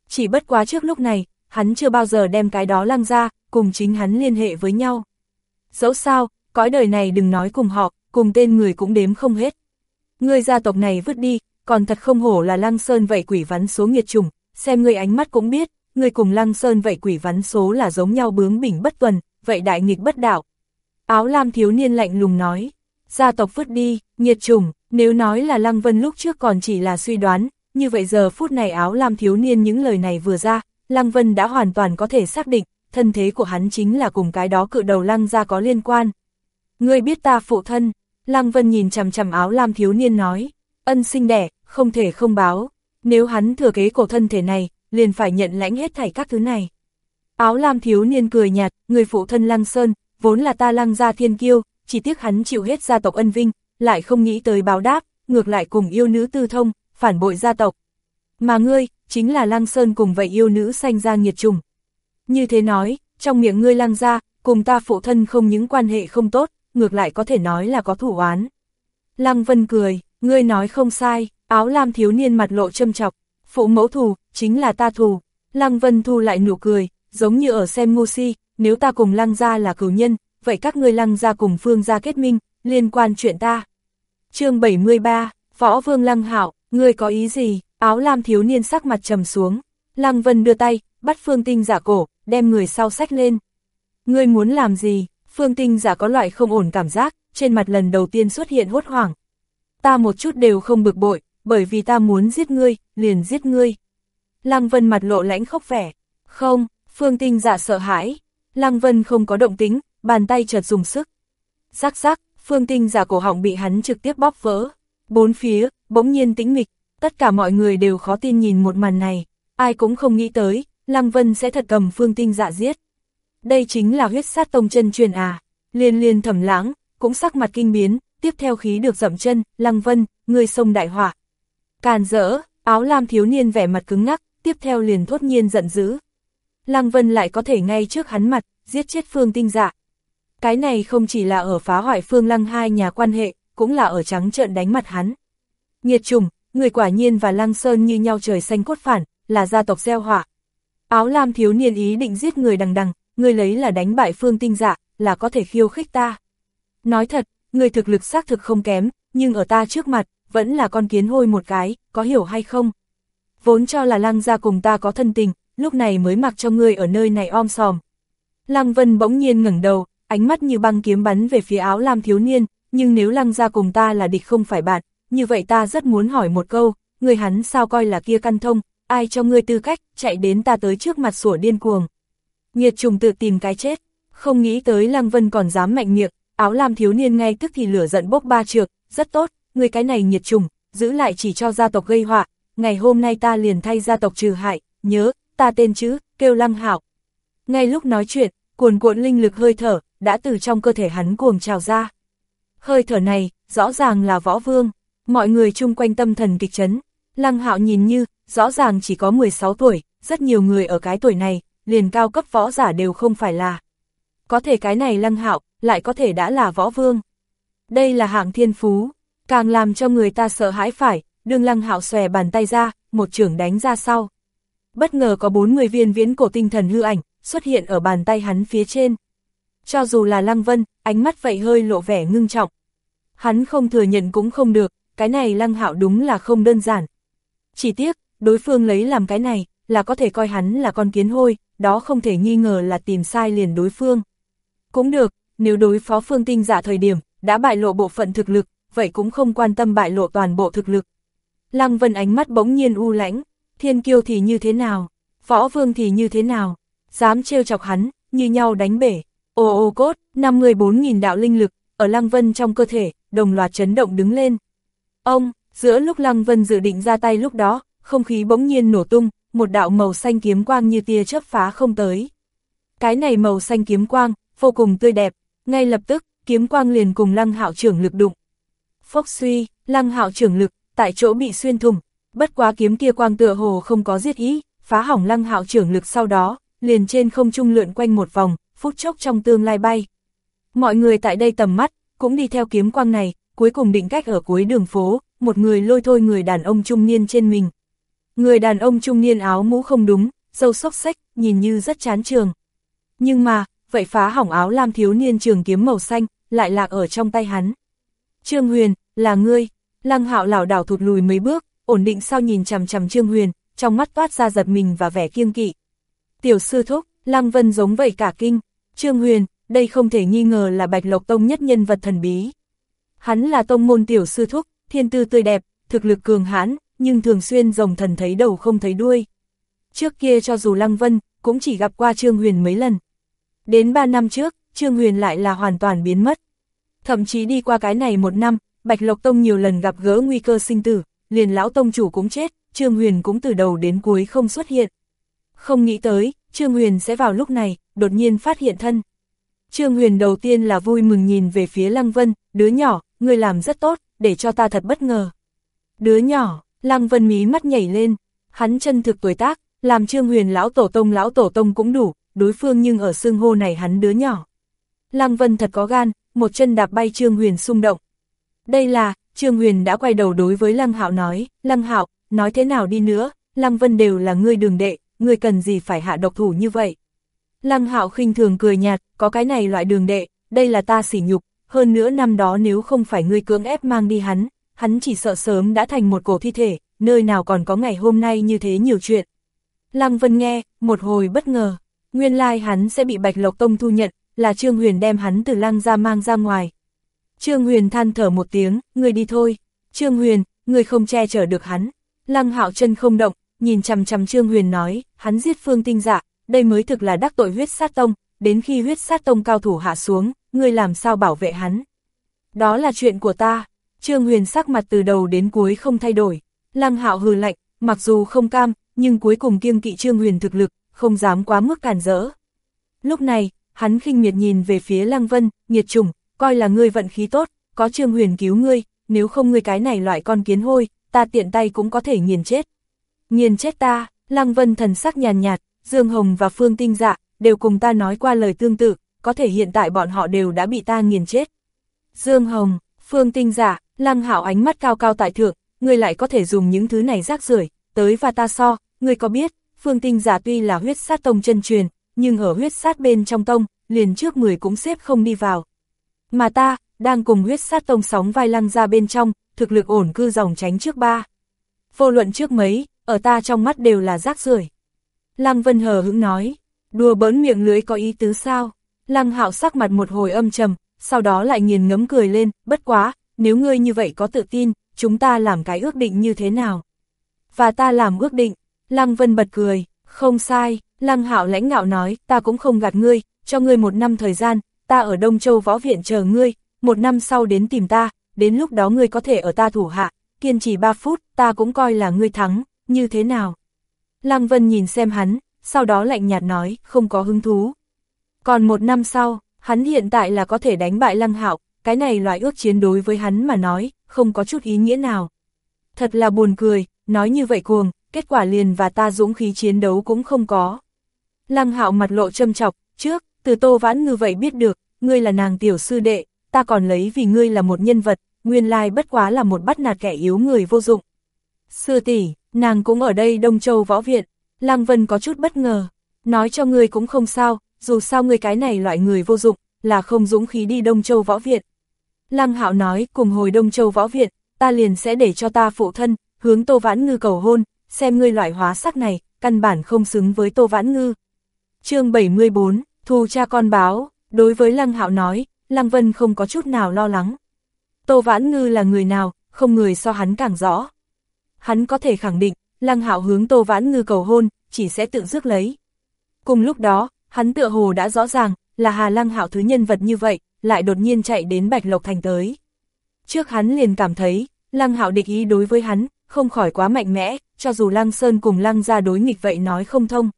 Chỉ bất quá trước lúc này, hắn chưa bao giờ đem cái đó lăng ra, cùng chính hắn liên hệ với nhau. Dẫu sao, cõi đời này đừng nói cùng họ, cùng tên người cũng đếm không hết. Người gia tộc này vứt đi, còn thật không hổ là lăng sơn vậy quỷ vắn số nghiệt trùng, xem người ánh mắt cũng biết, người cùng lăng sơn vậy quỷ vắn số là giống nhau bướng bỉnh bất tuần, vậy đại nghịch bất đạo. Áo lam thiếu niên lạnh lùng nói, gia tộc vứt đi, nghiệt trùng, nếu nói là lăng vân lúc trước còn chỉ là suy đoán, như vậy giờ phút này áo lam thiếu niên những lời này vừa ra, lăng vân đã hoàn toàn có thể xác định, thân thế của hắn chính là cùng cái đó cự đầu lăng ra có liên quan. Ngươi biết ta phụ thân, lăng vân nhìn chằm chằm áo lam thiếu niên nói, ân sinh đẻ, không thể không báo, nếu hắn thừa kế cổ thân thể này, liền phải nhận lãnh hết thảy các thứ này. Áo lam thiếu niên cười nhạt, người phụ thân lăng sơn, vốn là ta lăng gia thiên kiêu, chỉ tiếc hắn chịu hết gia tộc ân vinh, lại không nghĩ tới báo đáp, ngược lại cùng yêu nữ tư thông, phản bội gia tộc. Mà ngươi, chính là lăng sơn cùng vậy yêu nữ sanh ra nghiệt trùng. Như thế nói, trong miệng ngươi lăng gia cùng ta phụ thân không những quan hệ không tốt, ngược lại có thể nói là có thủ oán. Lăng Vân cười, ngươi nói không sai, áo lam thiếu niên mặt lộ châm chọc, phụ mẫu thù, chính là ta thù. Lăng Vân thu lại nụ cười, giống như ở xem ngu si, nếu ta cùng lăng gia là cửu nhân, vậy các ngươi lăng gia cùng phương gia kết minh, liên quan chuyện ta. chương 73, Võ Vương Lăng Hạo, ngươi có ý gì? Áo lam thiếu niên sắc mặt trầm xuống. Lăng Vân đưa tay, bắt Phương Tinh giả cổ, đem người sau sách lên. Ngươi muốn làm gì? Phương Tinh giả có loại không ổn cảm giác, trên mặt lần đầu tiên xuất hiện hốt hoảng. Ta một chút đều không bực bội, bởi vì ta muốn giết ngươi, liền giết ngươi. Lăng Vân mặt lộ lãnh khóc vẻ. Không, Phương Tinh giả sợ hãi. Lăng Vân không có động tính, bàn tay chợt dùng sức. Rắc rắc, Phương Tinh giả cổ họng bị hắn trực tiếp bóp vỡ. Bốn phía, bỗng nhiên tĩnh mịch, tất cả mọi người đều khó tin nhìn một màn này, ai cũng không nghĩ tới, Lăng Vân sẽ thật cầm Phương Tinh dạ giết. Đây chính là huyết sát tông chân truyền à, liên liên thẩm lãng, cũng sắc mặt kinh biến, tiếp theo khí được dậm chân, Lăng Vân, người sông đại hỏa. Càn rỡ, áo lam thiếu niên vẻ mặt cứng ngắc, tiếp theo liền thốt nhiên giận dữ. Lăng Vân lại có thể ngay trước hắn mặt, giết chết Phương Tinh dạ. Cái này không chỉ là ở phá hoại Phương Lăng hai nhà quan hệ, cũng là ở trắng trợn đánh mặt hắn. Nghiệt trùng, người quả nhiên và Lăng Sơn như nhau trời xanh cốt phản, là gia tộc gieo họa. Áo lam thiếu niên ý định giết người đằng đằng, người lấy là đánh bại phương tinh dạ, là có thể khiêu khích ta. Nói thật, người thực lực xác thực không kém, nhưng ở ta trước mặt, vẫn là con kiến hôi một cái, có hiểu hay không? Vốn cho là lăng gia cùng ta có thân tình, lúc này mới mặc cho người ở nơi này om sòm. Lăng Vân bỗng nhiên ngẩng đầu, ánh mắt như băng kiếm bắn về phía áo lam thiếu niên, nhưng nếu lăng gia cùng ta là địch không phải bạn, như vậy ta rất muốn hỏi một câu, người hắn sao coi là kia căn thông, ai cho ngươi tư cách, chạy đến ta tới trước mặt sủa điên cuồng. Nghiệt trùng tự tìm cái chết, không nghĩ tới Lăng Vân còn dám mạnh miệng, áo lam thiếu niên ngay tức thì lửa giận bốc ba trượt, rất tốt, người cái này nhiệt trùng, giữ lại chỉ cho gia tộc gây họa, ngày hôm nay ta liền thay gia tộc trừ hại, nhớ, ta tên chữ kêu Lăng hảo Ngay lúc nói chuyện, cuồn cuộn linh lực hơi thở, đã từ trong cơ thể hắn cuồng trào ra. Hơi thở này, rõ ràng là võ vương, Mọi người chung quanh tâm thần kịch chấn, Lăng Hạo nhìn như, rõ ràng chỉ có 16 tuổi, rất nhiều người ở cái tuổi này, liền cao cấp võ giả đều không phải là. Có thể cái này Lăng Hạo, lại có thể đã là võ vương. Đây là hạng thiên phú, càng làm cho người ta sợ hãi phải, đương Lăng Hạo xòe bàn tay ra, một trưởng đánh ra sau. Bất ngờ có 40 viên viễn cổ tinh thần hư ảnh, xuất hiện ở bàn tay hắn phía trên. Cho dù là Lăng Vân, ánh mắt vậy hơi lộ vẻ ngưng trọng. Hắn không thừa nhận cũng không được, cái này Lăng Hạo đúng là không đơn giản. Chỉ tiếc, đối phương lấy làm cái này, là có thể coi hắn là con kiến hôi, đó không thể nghi ngờ là tìm sai liền đối phương. Cũng được, nếu đối phó phương tinh giả thời điểm, đã bại lộ bộ phận thực lực, vậy cũng không quan tâm bại lộ toàn bộ thực lực. Lăng Vân ánh mắt bỗng nhiên u lãnh, thiên kiêu thì như thế nào, võ vương thì như thế nào, dám trêu chọc hắn, như nhau đánh bể. Ô ô cốt, 54.000 đạo linh lực, ở Lăng Vân trong cơ thể, đồng loạt chấn động đứng lên. Ông, giữa lúc Lăng Vân dự định ra tay lúc đó, không khí bỗng nhiên nổ tung, một đạo màu xanh kiếm quang như tia chớp phá không tới. Cái này màu xanh kiếm quang, vô cùng tươi đẹp, ngay lập tức, kiếm quang liền cùng Lăng Hạo trưởng lực đụng. Phốc suy, Lăng Hạo trưởng lực, tại chỗ bị xuyên thủng, bất quá kiếm kia quang tựa hồ không có giết ý, phá hỏng Lăng Hạo trưởng lực sau đó, liền trên không trung lượn quanh một vòng, phút chốc trong tương lai bay. Mọi người tại đây tầm mắt, cũng đi theo kiếm quang này, cuối cùng định cách ở cuối đường phố, một người lôi thôi người đàn ông trung niên trên mình. Người đàn ông trung niên áo mũ không đúng, dâu sóc sách, nhìn như rất chán trường. Nhưng mà, vậy phá hỏng áo lam thiếu niên trường kiếm màu xanh, lại lạc ở trong tay hắn. Trương Huyền, là ngươi, lăng hạo lảo đảo thụt lùi mấy bước, ổn định sau nhìn chằm chằm Trương Huyền, trong mắt toát ra giật mình và vẻ kiêng kỵ. Tiểu sư thúc, lăng vân giống vậy cả kinh, Trương Huyền, đây không thể nghi ngờ là Bạch Lộc Tông nhất nhân vật thần bí. Hắn là tông môn tiểu sư thúc, thiên tư tươi đẹp, thực lực cường hãn, nhưng thường xuyên rồng thần thấy đầu không thấy đuôi. Trước kia cho dù Lăng Vân, cũng chỉ gặp qua Trương Huyền mấy lần. Đến 3 năm trước, Trương Huyền lại là hoàn toàn biến mất. Thậm chí đi qua cái này một năm, Bạch Lộc Tông nhiều lần gặp gỡ nguy cơ sinh tử, liền lão tông chủ cũng chết, Trương Huyền cũng từ đầu đến cuối không xuất hiện. Không nghĩ tới, Trương Huyền sẽ vào lúc này, đột nhiên phát hiện thân. Trương Huyền đầu tiên là vui mừng nhìn về phía Lăng Vân, đứa nhỏ, người làm rất tốt, để cho ta thật bất ngờ. Đứa nhỏ, Lăng Vân mí mắt nhảy lên, hắn chân thực tuổi tác, làm Trương Huyền lão tổ tông lão tổ tông cũng đủ, đối phương nhưng ở xương hô này hắn đứa nhỏ. Lăng Vân thật có gan, một chân đạp bay Trương Huyền xung động. Đây là, Trương Huyền đã quay đầu đối với Lăng Hạo nói, Lăng Hạo, nói thế nào đi nữa, Lăng Vân đều là ngươi đường đệ, ngươi cần gì phải hạ độc thủ như vậy. Lăng Hạo khinh thường cười nhạt, có cái này loại đường đệ, đây là ta sỉ nhục, hơn nữa năm đó nếu không phải ngươi cưỡng ép mang đi hắn, hắn chỉ sợ sớm đã thành một cổ thi thể, nơi nào còn có ngày hôm nay như thế nhiều chuyện. Lăng Vân nghe, một hồi bất ngờ, nguyên lai hắn sẽ bị Bạch Lộc Tông thu nhận, là Trương Huyền đem hắn từ Lăng ra mang ra ngoài. Trương Huyền than thở một tiếng, người đi thôi. Trương Huyền, người không che chở được hắn. Lăng Hạo chân không động, nhìn chằm chằm Trương Huyền nói, hắn giết Phương Tinh Dạ, đây mới thực là đắc tội huyết sát tông, đến khi huyết sát tông cao thủ hạ xuống, ngươi làm sao bảo vệ hắn. Đó là chuyện của ta. Trương Huyền sắc mặt từ đầu đến cuối không thay đổi. Lăng Hạo hừ lạnh, mặc dù không cam, nhưng cuối cùng kiêng kỵ Trương Huyền thực lực, không dám quá mức cản rỡ. Lúc này, hắn khinh miệt nhìn về phía Lăng Vân, nghiệt trùng, coi là ngươi vận khí tốt, có Trương Huyền cứu ngươi, nếu không ngươi cái này loại con kiến hôi, ta tiện tay cũng có thể nghiền chết. Nghiền chết ta, Lăng Vân thần sắc nhàn nhạt, Dương Hồng và Phương Tinh Dạ, đều cùng ta nói qua lời tương tự, có thể hiện tại bọn họ đều đã bị ta nghiền chết. Dương Hồng, Phương Tinh giả Lăng hảo ánh mắt cao cao tại thượng, ngươi lại có thể dùng những thứ này rác rưởi tới và ta so, ngươi có biết, Phương Tinh Giả tuy là huyết sát tông chân truyền, nhưng ở huyết sát bên trong tông, liền trước 10 cũng xếp không đi vào. Mà ta, đang cùng huyết sát tông sóng vai lăng ra bên trong, thực lực ổn cư dòng tránh trước ba. Vô luận trước mấy, ở ta trong mắt đều là rác rưởi. Lăng Vân hờ hững nói, đùa bỡn miệng lưới có ý tứ sao? Lăng Hạo sắc mặt một hồi âm trầm, sau đó lại nghiền ngấm cười lên, bất quá, nếu ngươi như vậy có tự tin, chúng ta làm cái ước định như thế nào? Và ta làm ước định, Lăng Vân bật cười, không sai, Lăng Hạo lãnh ngạo nói, ta cũng không gạt ngươi, cho ngươi một năm thời gian, ta ở Đông Châu Võ Viện chờ ngươi, một năm sau đến tìm ta, đến lúc đó ngươi có thể ở ta thủ hạ, kiên trì 3 phút, ta cũng coi là ngươi thắng, như thế nào? Lăng Vân nhìn xem hắn, sau đó lạnh nhạt nói, không có hứng thú. Còn một năm sau, hắn hiện tại là có thể đánh bại Lăng Hạo, cái này loại ước chiến đối với hắn mà nói, không có chút ý nghĩa nào. Thật là buồn cười, nói như vậy cuồng, kết quả liền và ta dũng khí chiến đấu cũng không có. Lăng hạo mặt lộ châm chọc, trước, từ tô vãn ngư vậy biết được, ngươi là nàng tiểu sư đệ, ta còn lấy vì ngươi là một nhân vật, nguyên lai bất quá là một bắt nạt kẻ yếu người vô dụng. Sư tỷ, nàng cũng ở đây Đông Châu Võ Viện, Lăng Vân có chút bất ngờ, nói cho ngươi cũng không sao, dù sao ngươi cái này loại người vô dụng, là không dũng khí đi Đông Châu Võ Viện. Lăng Hạo nói cùng hồi Đông Châu Võ Viện, ta liền sẽ để cho ta phụ thân, hướng Tô Vãn Ngư cầu hôn, xem ngươi loại hóa sắc này, căn bản không xứng với Tô Vãn Ngư. chương 74, Thu cha con báo, đối với Lăng Hạo nói, Lăng Vân không có chút nào lo lắng. Tô Vãn Ngư là người nào, không người so hắn càng rõ. Hắn có thể khẳng định, Lăng Hạo hướng Tô Vãn Ngư cầu hôn, chỉ sẽ tự dứt lấy. Cùng lúc đó, hắn tựa hồ đã rõ ràng, là Hà Lăng Hạo thứ nhân vật như vậy, lại đột nhiên chạy đến Bạch Lộc Thành tới. Trước hắn liền cảm thấy, Lăng Hạo địch ý đối với hắn, không khỏi quá mạnh mẽ, cho dù Lăng Sơn cùng Lăng ra đối nghịch vậy nói không thông.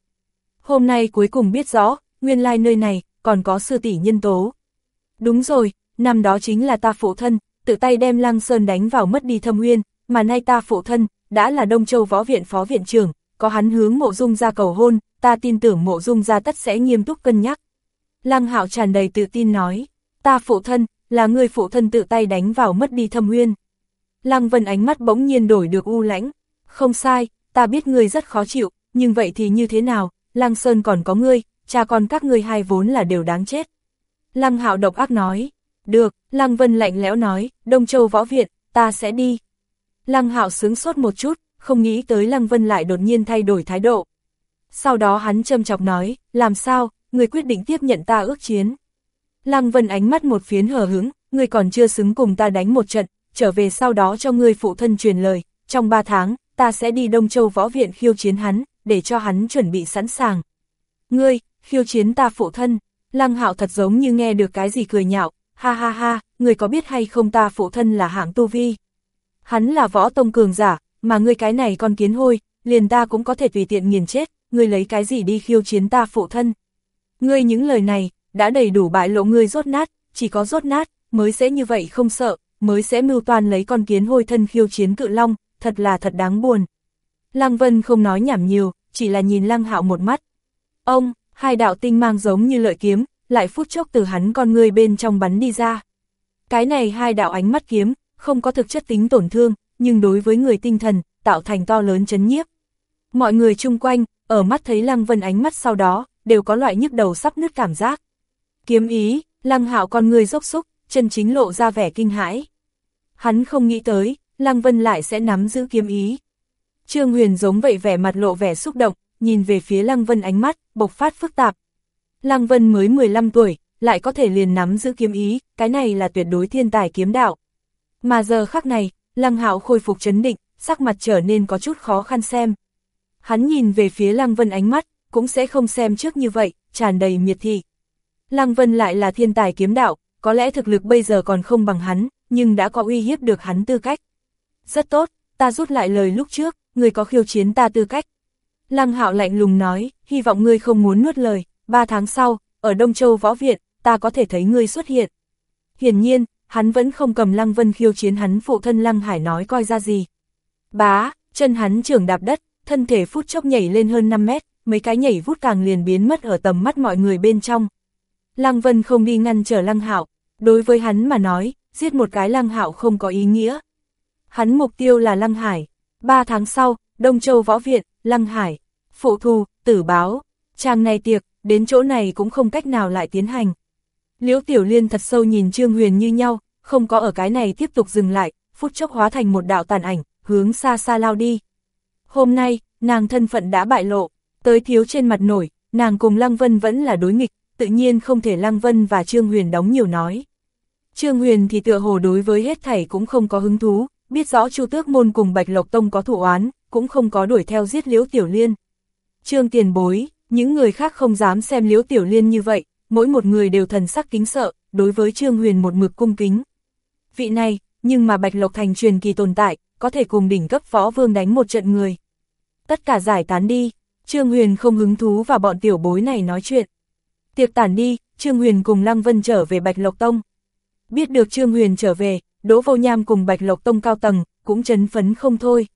Hôm nay cuối cùng biết rõ, nguyên lai nơi này, còn có sư tỷ nhân tố. Đúng rồi, năm đó chính là ta phụ thân, tự tay đem Lăng Sơn đánh vào mất đi thâm nguyên, mà nay ta phụ thân, đã là Đông Châu Võ Viện Phó Viện trưởng, có hắn hướng mộ dung ra cầu hôn, ta tin tưởng mộ dung ra tất sẽ nghiêm túc cân nhắc. Lăng Hạo tràn đầy tự tin nói, ta phụ thân, là người phụ thân tự tay đánh vào mất đi thâm nguyên. Lăng Vân ánh mắt bỗng nhiên đổi được u lãnh, không sai, ta biết ngươi rất khó chịu, nhưng vậy thì như thế nào, Lăng Sơn còn có ngươi, cha con các ngươi hai vốn là đều đáng chết. Lăng Hạo độc ác nói, được, Lăng Vân lạnh lẽo nói, Đông Châu Võ Viện, ta sẽ đi. Lăng Hạo sướng sốt một chút, không nghĩ tới Lăng Vân lại đột nhiên thay đổi thái độ. Sau đó hắn châm chọc nói, làm sao, người quyết định tiếp nhận ta ước chiến. Lăng Vân ánh mắt một phiến hờ hứng, người còn chưa xứng cùng ta đánh một trận, trở về sau đó cho ngươi phụ thân truyền lời, trong ba tháng, ta sẽ đi Đông Châu Võ Viện khiêu chiến hắn, để cho hắn chuẩn bị sẵn sàng. Ngươi, khiêu chiến ta phụ thân, Lăng Hạo thật giống như nghe được cái gì cười nhạo, ha ha ha, người có biết hay không ta phụ thân là hạng tu vi. Hắn là võ tông cường giả, mà ngươi cái này con kiến hôi, liền ta cũng có thể tùy tiện nghiền chết, ngươi lấy cái gì đi khiêu chiến ta phụ thân. Ngươi những lời này, đã đầy đủ bại lộ ngươi rốt nát, chỉ có rốt nát, mới sẽ như vậy không sợ, mới sẽ mưu toan lấy con kiến hôi thân khiêu chiến cự long, thật là thật đáng buồn. Lăng Vân không nói nhảm nhiều, chỉ là nhìn Lăng Hạo một mắt. Ông, hai đạo tinh mang giống như lợi kiếm, lại phút chốc từ hắn con người bên trong bắn đi ra. Cái này hai đạo ánh mắt kiếm, không có thực chất tính tổn thương, nhưng đối với người tinh thần, tạo thành to lớn chấn nhiếp. Mọi người chung quanh, ở mắt thấy Lăng Vân ánh mắt sau đó, đều có loại nhức đầu sắp nứt cảm giác. Kiếm ý, Lăng Hạo con người dốc xúc, chân chính lộ ra vẻ kinh hãi. Hắn không nghĩ tới, Lăng Vân lại sẽ nắm giữ kiếm ý. Trương Huyền giống vậy vẻ mặt lộ vẻ xúc động, nhìn về phía Lăng Vân ánh mắt, bộc phát phức tạp. Lăng Vân mới 15 tuổi, lại có thể liền nắm giữ kiếm ý, cái này là tuyệt đối thiên tài kiếm đạo. Mà giờ khắc này, Lăng Hạo khôi phục chấn định, sắc mặt trở nên có chút khó khăn xem. Hắn nhìn về phía Lăng Vân ánh mắt, cũng sẽ không xem trước như vậy, tràn đầy miệt thị. Lăng Vân lại là thiên tài kiếm đạo, có lẽ thực lực bây giờ còn không bằng hắn, nhưng đã có uy hiếp được hắn tư cách. Rất tốt, ta rút lại lời lúc trước, người có khiêu chiến ta tư cách. Lăng Hạo lạnh lùng nói, hy vọng ngươi không muốn nuốt lời, ba tháng sau, ở Đông Châu Võ Viện, ta có thể thấy ngươi xuất hiện. Hiển nhiên, hắn vẫn không cầm Lăng Vân khiêu chiến hắn phụ thân Lăng Hải nói coi ra gì. Bá, chân hắn trưởng đạp đất, thân thể phút chốc nhảy lên hơn 5 mét, mấy cái nhảy vút càng liền biến mất ở tầm mắt mọi người bên trong. Lăng Vân không đi ngăn trở Lăng Hạo, đối với hắn mà nói, giết một cái Lăng Hạo không có ý nghĩa. Hắn mục tiêu là Lăng Hải. Ba tháng sau, Đông Châu Võ Viện, Lăng Hải, phụ thù, tử báo, chàng này tiệc, đến chỗ này cũng không cách nào lại tiến hành. Liễu Tiểu Liên thật sâu nhìn Trương Huyền như nhau, không có ở cái này tiếp tục dừng lại, phút chốc hóa thành một đạo tàn ảnh, hướng xa xa lao đi. Hôm nay, nàng thân phận đã bại lộ, tới thiếu trên mặt nổi, nàng cùng Lăng Vân vẫn là đối nghịch, tự nhiên không thể Lăng Vân và Trương Huyền đóng nhiều nói. Trương Huyền thì tựa hồ đối với hết thảy cũng không có hứng thú, biết rõ Chu Tước Môn cùng Bạch Lộc Tông có thủ oán, cũng không có đuổi theo giết Liễu Tiểu Liên. Trương Tiền Bối, những người khác không dám xem Liễu Tiểu Liên như vậy, mỗi một người đều thần sắc kính sợ, đối với Trương Huyền một mực cung kính. Vị này, nhưng mà Bạch Lộc Thành truyền kỳ tồn tại, có thể cùng đỉnh cấp võ vương đánh một trận người. Tất cả giải tán đi, Trương Huyền không hứng thú và bọn tiểu bối này nói chuyện. Tiệc tản đi, Trương Huyền cùng Lăng Vân trở về Bạch Lộc Tông. Biết được Trương Huyền trở về, Đỗ Vô Nham cùng Bạch Lộc Tông cao tầng, cũng chấn phấn không thôi.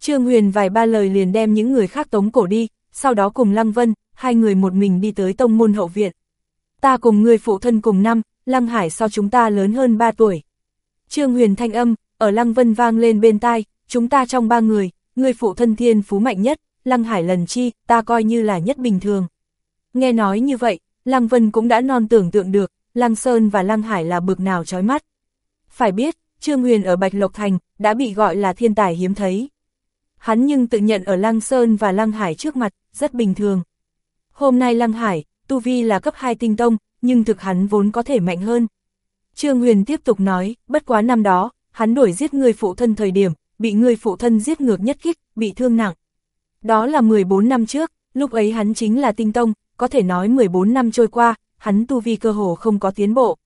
Trương Huyền vài ba lời liền đem những người khác tống cổ đi, sau đó cùng Lăng Vân, hai người một mình đi tới tông môn hậu viện. Ta cùng người phụ thân cùng năm, Lăng Hải so chúng ta lớn hơn ba tuổi. Trương Huyền thanh âm, ở Lăng Vân vang lên bên tai, chúng ta trong ba người, người phụ thân thiên phú mạnh nhất, Lăng Hải lần chi, ta coi như là nhất bình thường. Nghe nói như vậy, Lăng Vân cũng đã non tưởng tượng được, Lăng Sơn và Lăng Hải là bực nào chói mắt. Phải biết, Trương Huyền ở Bạch Lộc Thành, đã bị gọi là thiên tài hiếm thấy. Hắn nhưng tự nhận ở Lăng Sơn và Lăng Hải trước mặt, rất bình thường. Hôm nay Lăng Hải, Tu Vi là cấp 2 tinh tông, nhưng thực hắn vốn có thể mạnh hơn. Trương Huyền tiếp tục nói, bất quá năm đó, hắn đuổi giết người phụ thân thời điểm, bị người phụ thân giết ngược nhất kích, bị thương nặng. Đó là 14 năm trước, lúc ấy hắn chính là tinh tông, có thể nói 14 năm trôi qua, hắn tu vi cơ hồ không có tiến bộ.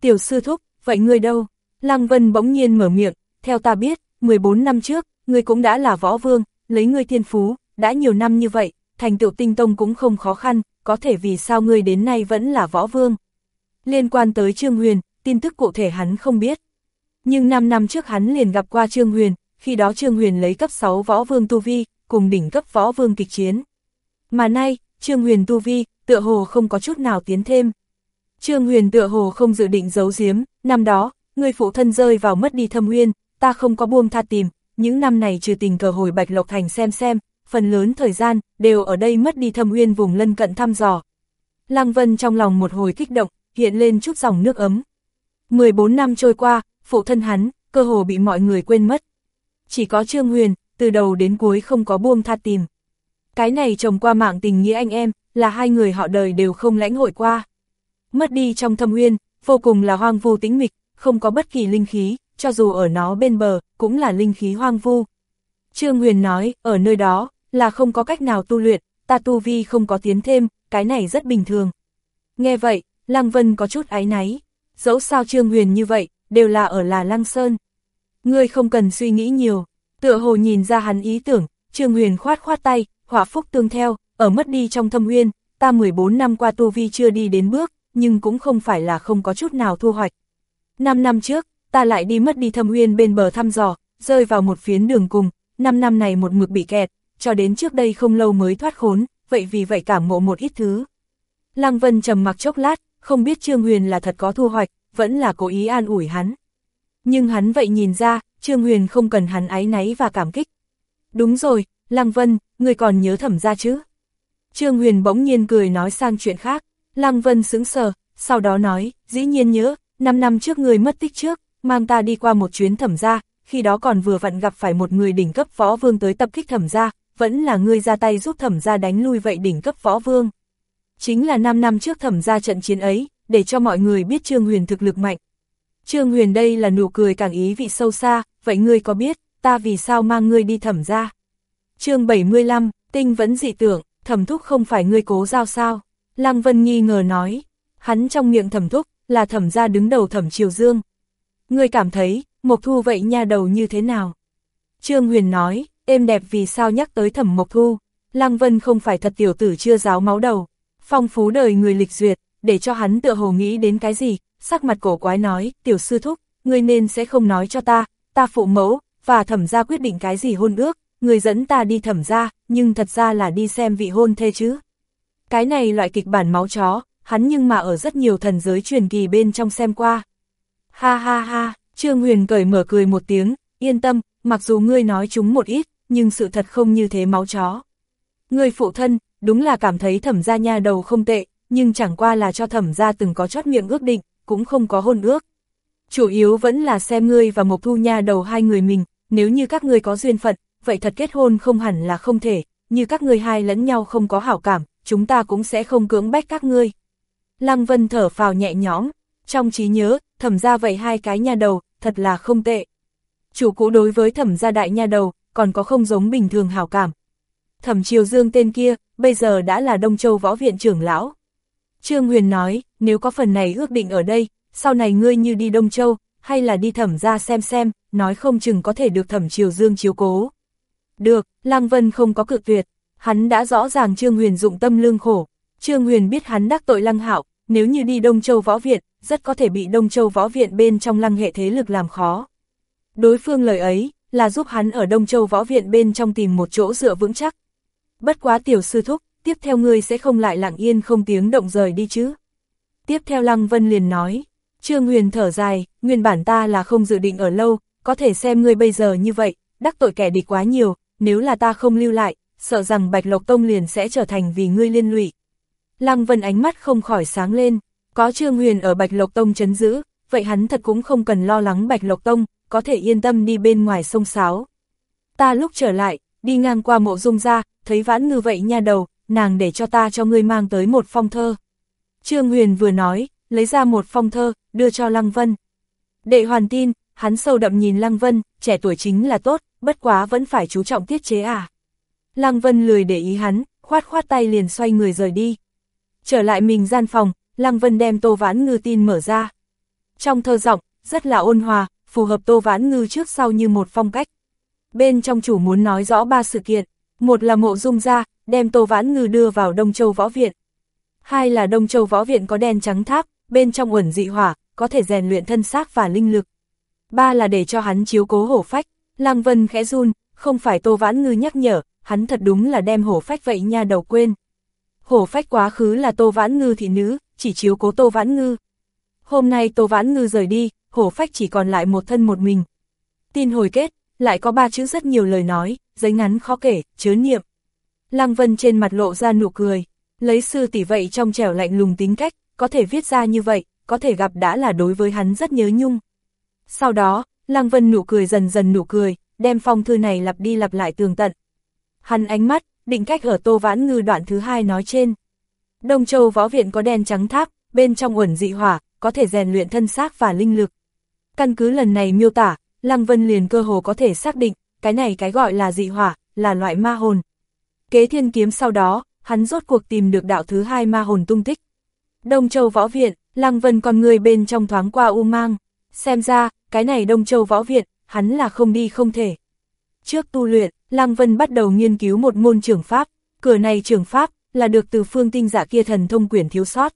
Tiểu sư thúc, vậy ngươi đâu? Lăng Vân bỗng nhiên mở miệng, theo ta biết, 14 năm trước, ngươi cũng đã là võ vương, lấy ngươi thiên phú, đã nhiều năm như vậy, thành tựu tinh tông cũng không khó khăn, có thể vì sao ngươi đến nay vẫn là võ vương. Liên quan tới Trương Huyền, tin tức cụ thể hắn không biết. Nhưng 5 năm trước hắn liền gặp qua Trương Huyền, khi đó Trương Huyền lấy cấp 6 võ vương tu vi, cùng đỉnh cấp võ vương kịch chiến. Mà nay, Trương Huyền tu vi, tựa hồ không có chút nào tiến thêm. Trương Huyền tựa hồ không dự định giấu giếm, năm đó, người phụ thân rơi vào mất đi thâm nguyên, ta không có buông tha tìm, những năm này trừ tình cờ hồi Bạch Lộc Thành xem xem, phần lớn thời gian, đều ở đây mất đi thâm nguyên vùng lân cận thăm dò. Lăng Vân trong lòng một hồi kích động, hiện lên chút dòng nước ấm. 14 năm trôi qua, phụ thân hắn, cơ hồ bị mọi người quên mất. Chỉ có Trương Huyền, từ đầu đến cuối không có buông tha tìm. Cái này trồng qua mạng tình nghĩa anh em, là hai người họ đời đều không lãnh hội qua. Mất đi trong thâm nguyên, vô cùng là hoang vu tĩnh mịch, không có bất kỳ linh khí, cho dù ở nó bên bờ, cũng là linh khí hoang vu. Trương Huyền nói, ở nơi đó, là không có cách nào tu luyện, ta tu vi không có tiến thêm, cái này rất bình thường. Nghe vậy, Lăng Vân có chút áy náy, dẫu sao Trương Huyền như vậy, đều là ở là Lăng Sơn. Ngươi không cần suy nghĩ nhiều, tựa hồ nhìn ra hắn ý tưởng, Trương Huyền khoát khoát tay, hỏa phúc tương theo, ở mất đi trong thâm nguyên, ta 14 năm qua tu vi chưa đi đến bước, nhưng cũng không phải là không có chút nào thu hoạch. 5 năm trước, ta lại đi mất đi thâm nguyên bên bờ thăm dò, rơi vào một phiến đường cùng, 5 năm này một mực bị kẹt, cho đến trước đây không lâu mới thoát khốn, vậy vì vậy cảm ngộ một ít thứ. Lăng Vân trầm mặc chốc lát, không biết Trương Huyền là thật có thu hoạch, vẫn là cố ý an ủi hắn. Nhưng hắn vậy nhìn ra, Trương Huyền không cần hắn ái náy và cảm kích. Đúng rồi, Lăng Vân, người còn nhớ thẩm ra chứ? Trương Huyền bỗng nhiên cười nói sang chuyện khác, Lăng Vân sững sờ, sau đó nói, dĩ nhiên nhớ, 5 năm trước người mất tích trước, mang ta đi qua một chuyến thẩm ra, khi đó còn vừa vặn gặp phải một người đỉnh cấp võ vương tới tập kích thẩm ra, vẫn là ngươi ra tay giúp thẩm gia đánh lui vậy đỉnh cấp võ vương. Chính là 5 năm trước thẩm gia trận chiến ấy, để cho mọi người biết Trương Huyền thực lực mạnh. Trương Huyền đây là nụ cười càng ý vị sâu xa, vậy ngươi có biết, ta vì sao mang ngươi đi thẩm gia? chương 75, tinh vẫn dị tưởng, thẩm thúc không phải ngươi cố giao sao? Lăng Vân nghi ngờ nói, hắn trong miệng thẩm thúc, là thẩm gia đứng đầu thẩm triều dương. Ngươi cảm thấy, Mộc Thu vậy nha đầu như thế nào? Trương Huyền nói, êm đẹp vì sao nhắc tới thẩm Mộc Thu, Lăng Vân không phải thật tiểu tử chưa giáo máu đầu, phong phú đời người lịch duyệt, để cho hắn tựa hồ nghĩ đến cái gì, sắc mặt cổ quái nói, tiểu sư thúc, ngươi nên sẽ không nói cho ta, ta phụ mẫu, và thẩm ra quyết định cái gì hôn ước, người dẫn ta đi thẩm ra, nhưng thật ra là đi xem vị hôn thê chứ. Cái này loại kịch bản máu chó, hắn nhưng mà ở rất nhiều thần giới truyền kỳ bên trong xem qua. Ha ha ha, Trương Huyền cởi mở cười một tiếng, yên tâm, mặc dù ngươi nói chúng một ít, nhưng sự thật không như thế máu chó. người phụ thân, đúng là cảm thấy thẩm gia nha đầu không tệ, nhưng chẳng qua là cho thẩm gia từng có chót miệng ước định, cũng không có hôn ước. Chủ yếu vẫn là xem ngươi và Mộc Thu nha đầu hai người mình, nếu như các ngươi có duyên phận, vậy thật kết hôn không hẳn là không thể, như các ngươi hai lẫn nhau không có hảo cảm, chúng ta cũng sẽ không cưỡng bách các ngươi. Lăng Vân thở phào nhẹ nhõm, trong trí nhớ, thẩm ra vậy hai cái nha đầu, thật là không tệ. Chủ cũ đối với thẩm gia đại nha đầu, còn có không giống bình thường hảo cảm. Thẩm Triều Dương tên kia, bây giờ đã là Đông Châu Võ Viện trưởng lão. Trương Huyền nói, nếu có phần này ước định ở đây, sau này ngươi như đi Đông Châu, hay là đi thẩm ra xem xem, nói không chừng có thể được thẩm Triều Dương chiếu cố. Được, Lăng Vân không có cự tuyệt, hắn đã rõ ràng Trương Huyền dụng tâm lương khổ. Trương Huyền biết hắn đắc tội Lăng Hạo, nếu như đi Đông Châu Võ Viện, rất có thể bị Đông Châu võ viện bên trong lăng hệ thế lực làm khó. Đối phương lời ấy, là giúp hắn ở Đông Châu võ viện bên trong tìm một chỗ dựa vững chắc. Bất quá tiểu sư thúc, tiếp theo ngươi sẽ không lại lặng yên không tiếng động rời đi chứ. Tiếp theo Lăng Vân liền nói, Trương Huyền thở dài, nguyên bản ta là không dự định ở lâu, có thể xem ngươi bây giờ như vậy, đắc tội kẻ địch quá nhiều, nếu là ta không lưu lại, sợ rằng Bạch Lộc Tông liền sẽ trở thành vì ngươi liên lụy. Lăng Vân ánh mắt không khỏi sáng lên, có Trương Huyền ở Bạch Lộc Tông chấn giữ, vậy hắn thật cũng không cần lo lắng Bạch Lộc Tông, có thể yên tâm đi bên ngoài sông Sáo. Ta lúc trở lại, đi ngang qua mộ dung ra, thấy vãn ngư vậy nha đầu, nàng để cho ta cho ngươi mang tới một phong thơ. Trương Huyền vừa nói, lấy ra một phong thơ, đưa cho Lăng Vân. Đệ hoàn tin, hắn sâu đậm nhìn Lăng Vân, trẻ tuổi chính là tốt, bất quá vẫn phải chú trọng tiết chế à. Lăng Vân lười để ý hắn, khoát khoát tay liền xoay người rời đi. Trở lại mình gian phòng, Lăng Vân đem Tô Vãn Ngư tin mở ra. Trong thơ giọng, rất là ôn hòa, phù hợp Tô Vãn Ngư trước sau như một phong cách. Bên trong chủ muốn nói rõ ba sự kiện, một là mộ dung ra, đem Tô Vãn Ngư đưa vào Đông Châu Võ Viện. Hai là Đông Châu Võ Viện có đen trắng tháp, bên trong uẩn dị hỏa, có thể rèn luyện thân xác và linh lực. Ba là để cho hắn chiếu cố hổ phách, Lăng Vân khẽ run, không phải Tô Vãn Ngư nhắc nhở, hắn thật đúng là đem hổ phách vậy nha đầu quên. Hổ phách quá khứ là Tô Vãn Ngư thị nữ, chỉ chiếu cố Tô Vãn Ngư. Hôm nay Tô Vãn Ngư rời đi, hổ phách chỉ còn lại một thân một mình. Tin hồi kết, lại có ba chữ rất nhiều lời nói, giấy ngắn khó kể, chớ niệm. Lăng Vân trên mặt lộ ra nụ cười, lấy sư tỷ vậy trong trẻo lạnh lùng tính cách, có thể viết ra như vậy, có thể gặp đã là đối với hắn rất nhớ nhung. Sau đó, Lăng Vân nụ cười dần dần nụ cười, đem phong thư này lặp đi lặp lại tường tận. Hắn ánh mắt, định cách ở Tô Vãn Ngư đoạn thứ hai nói trên. Đông Châu Võ Viện có đen trắng tháp, bên trong uẩn dị hỏa, có thể rèn luyện thân xác và linh lực. Căn cứ lần này miêu tả, Lăng Vân liền cơ hồ có thể xác định, cái này cái gọi là dị hỏa, là loại ma hồn. Kế thiên kiếm sau đó, hắn rốt cuộc tìm được đạo thứ hai ma hồn tung tích. Đông Châu Võ Viện, Lăng Vân còn người bên trong thoáng qua u mang. Xem ra, cái này Đông Châu Võ Viện, hắn là không đi không thể. Trước tu luyện, Lăng Vân bắt đầu nghiên cứu một môn trưởng pháp, cửa này trưởng pháp, là được từ phương tinh giả kia thần thông quyển thiếu sót.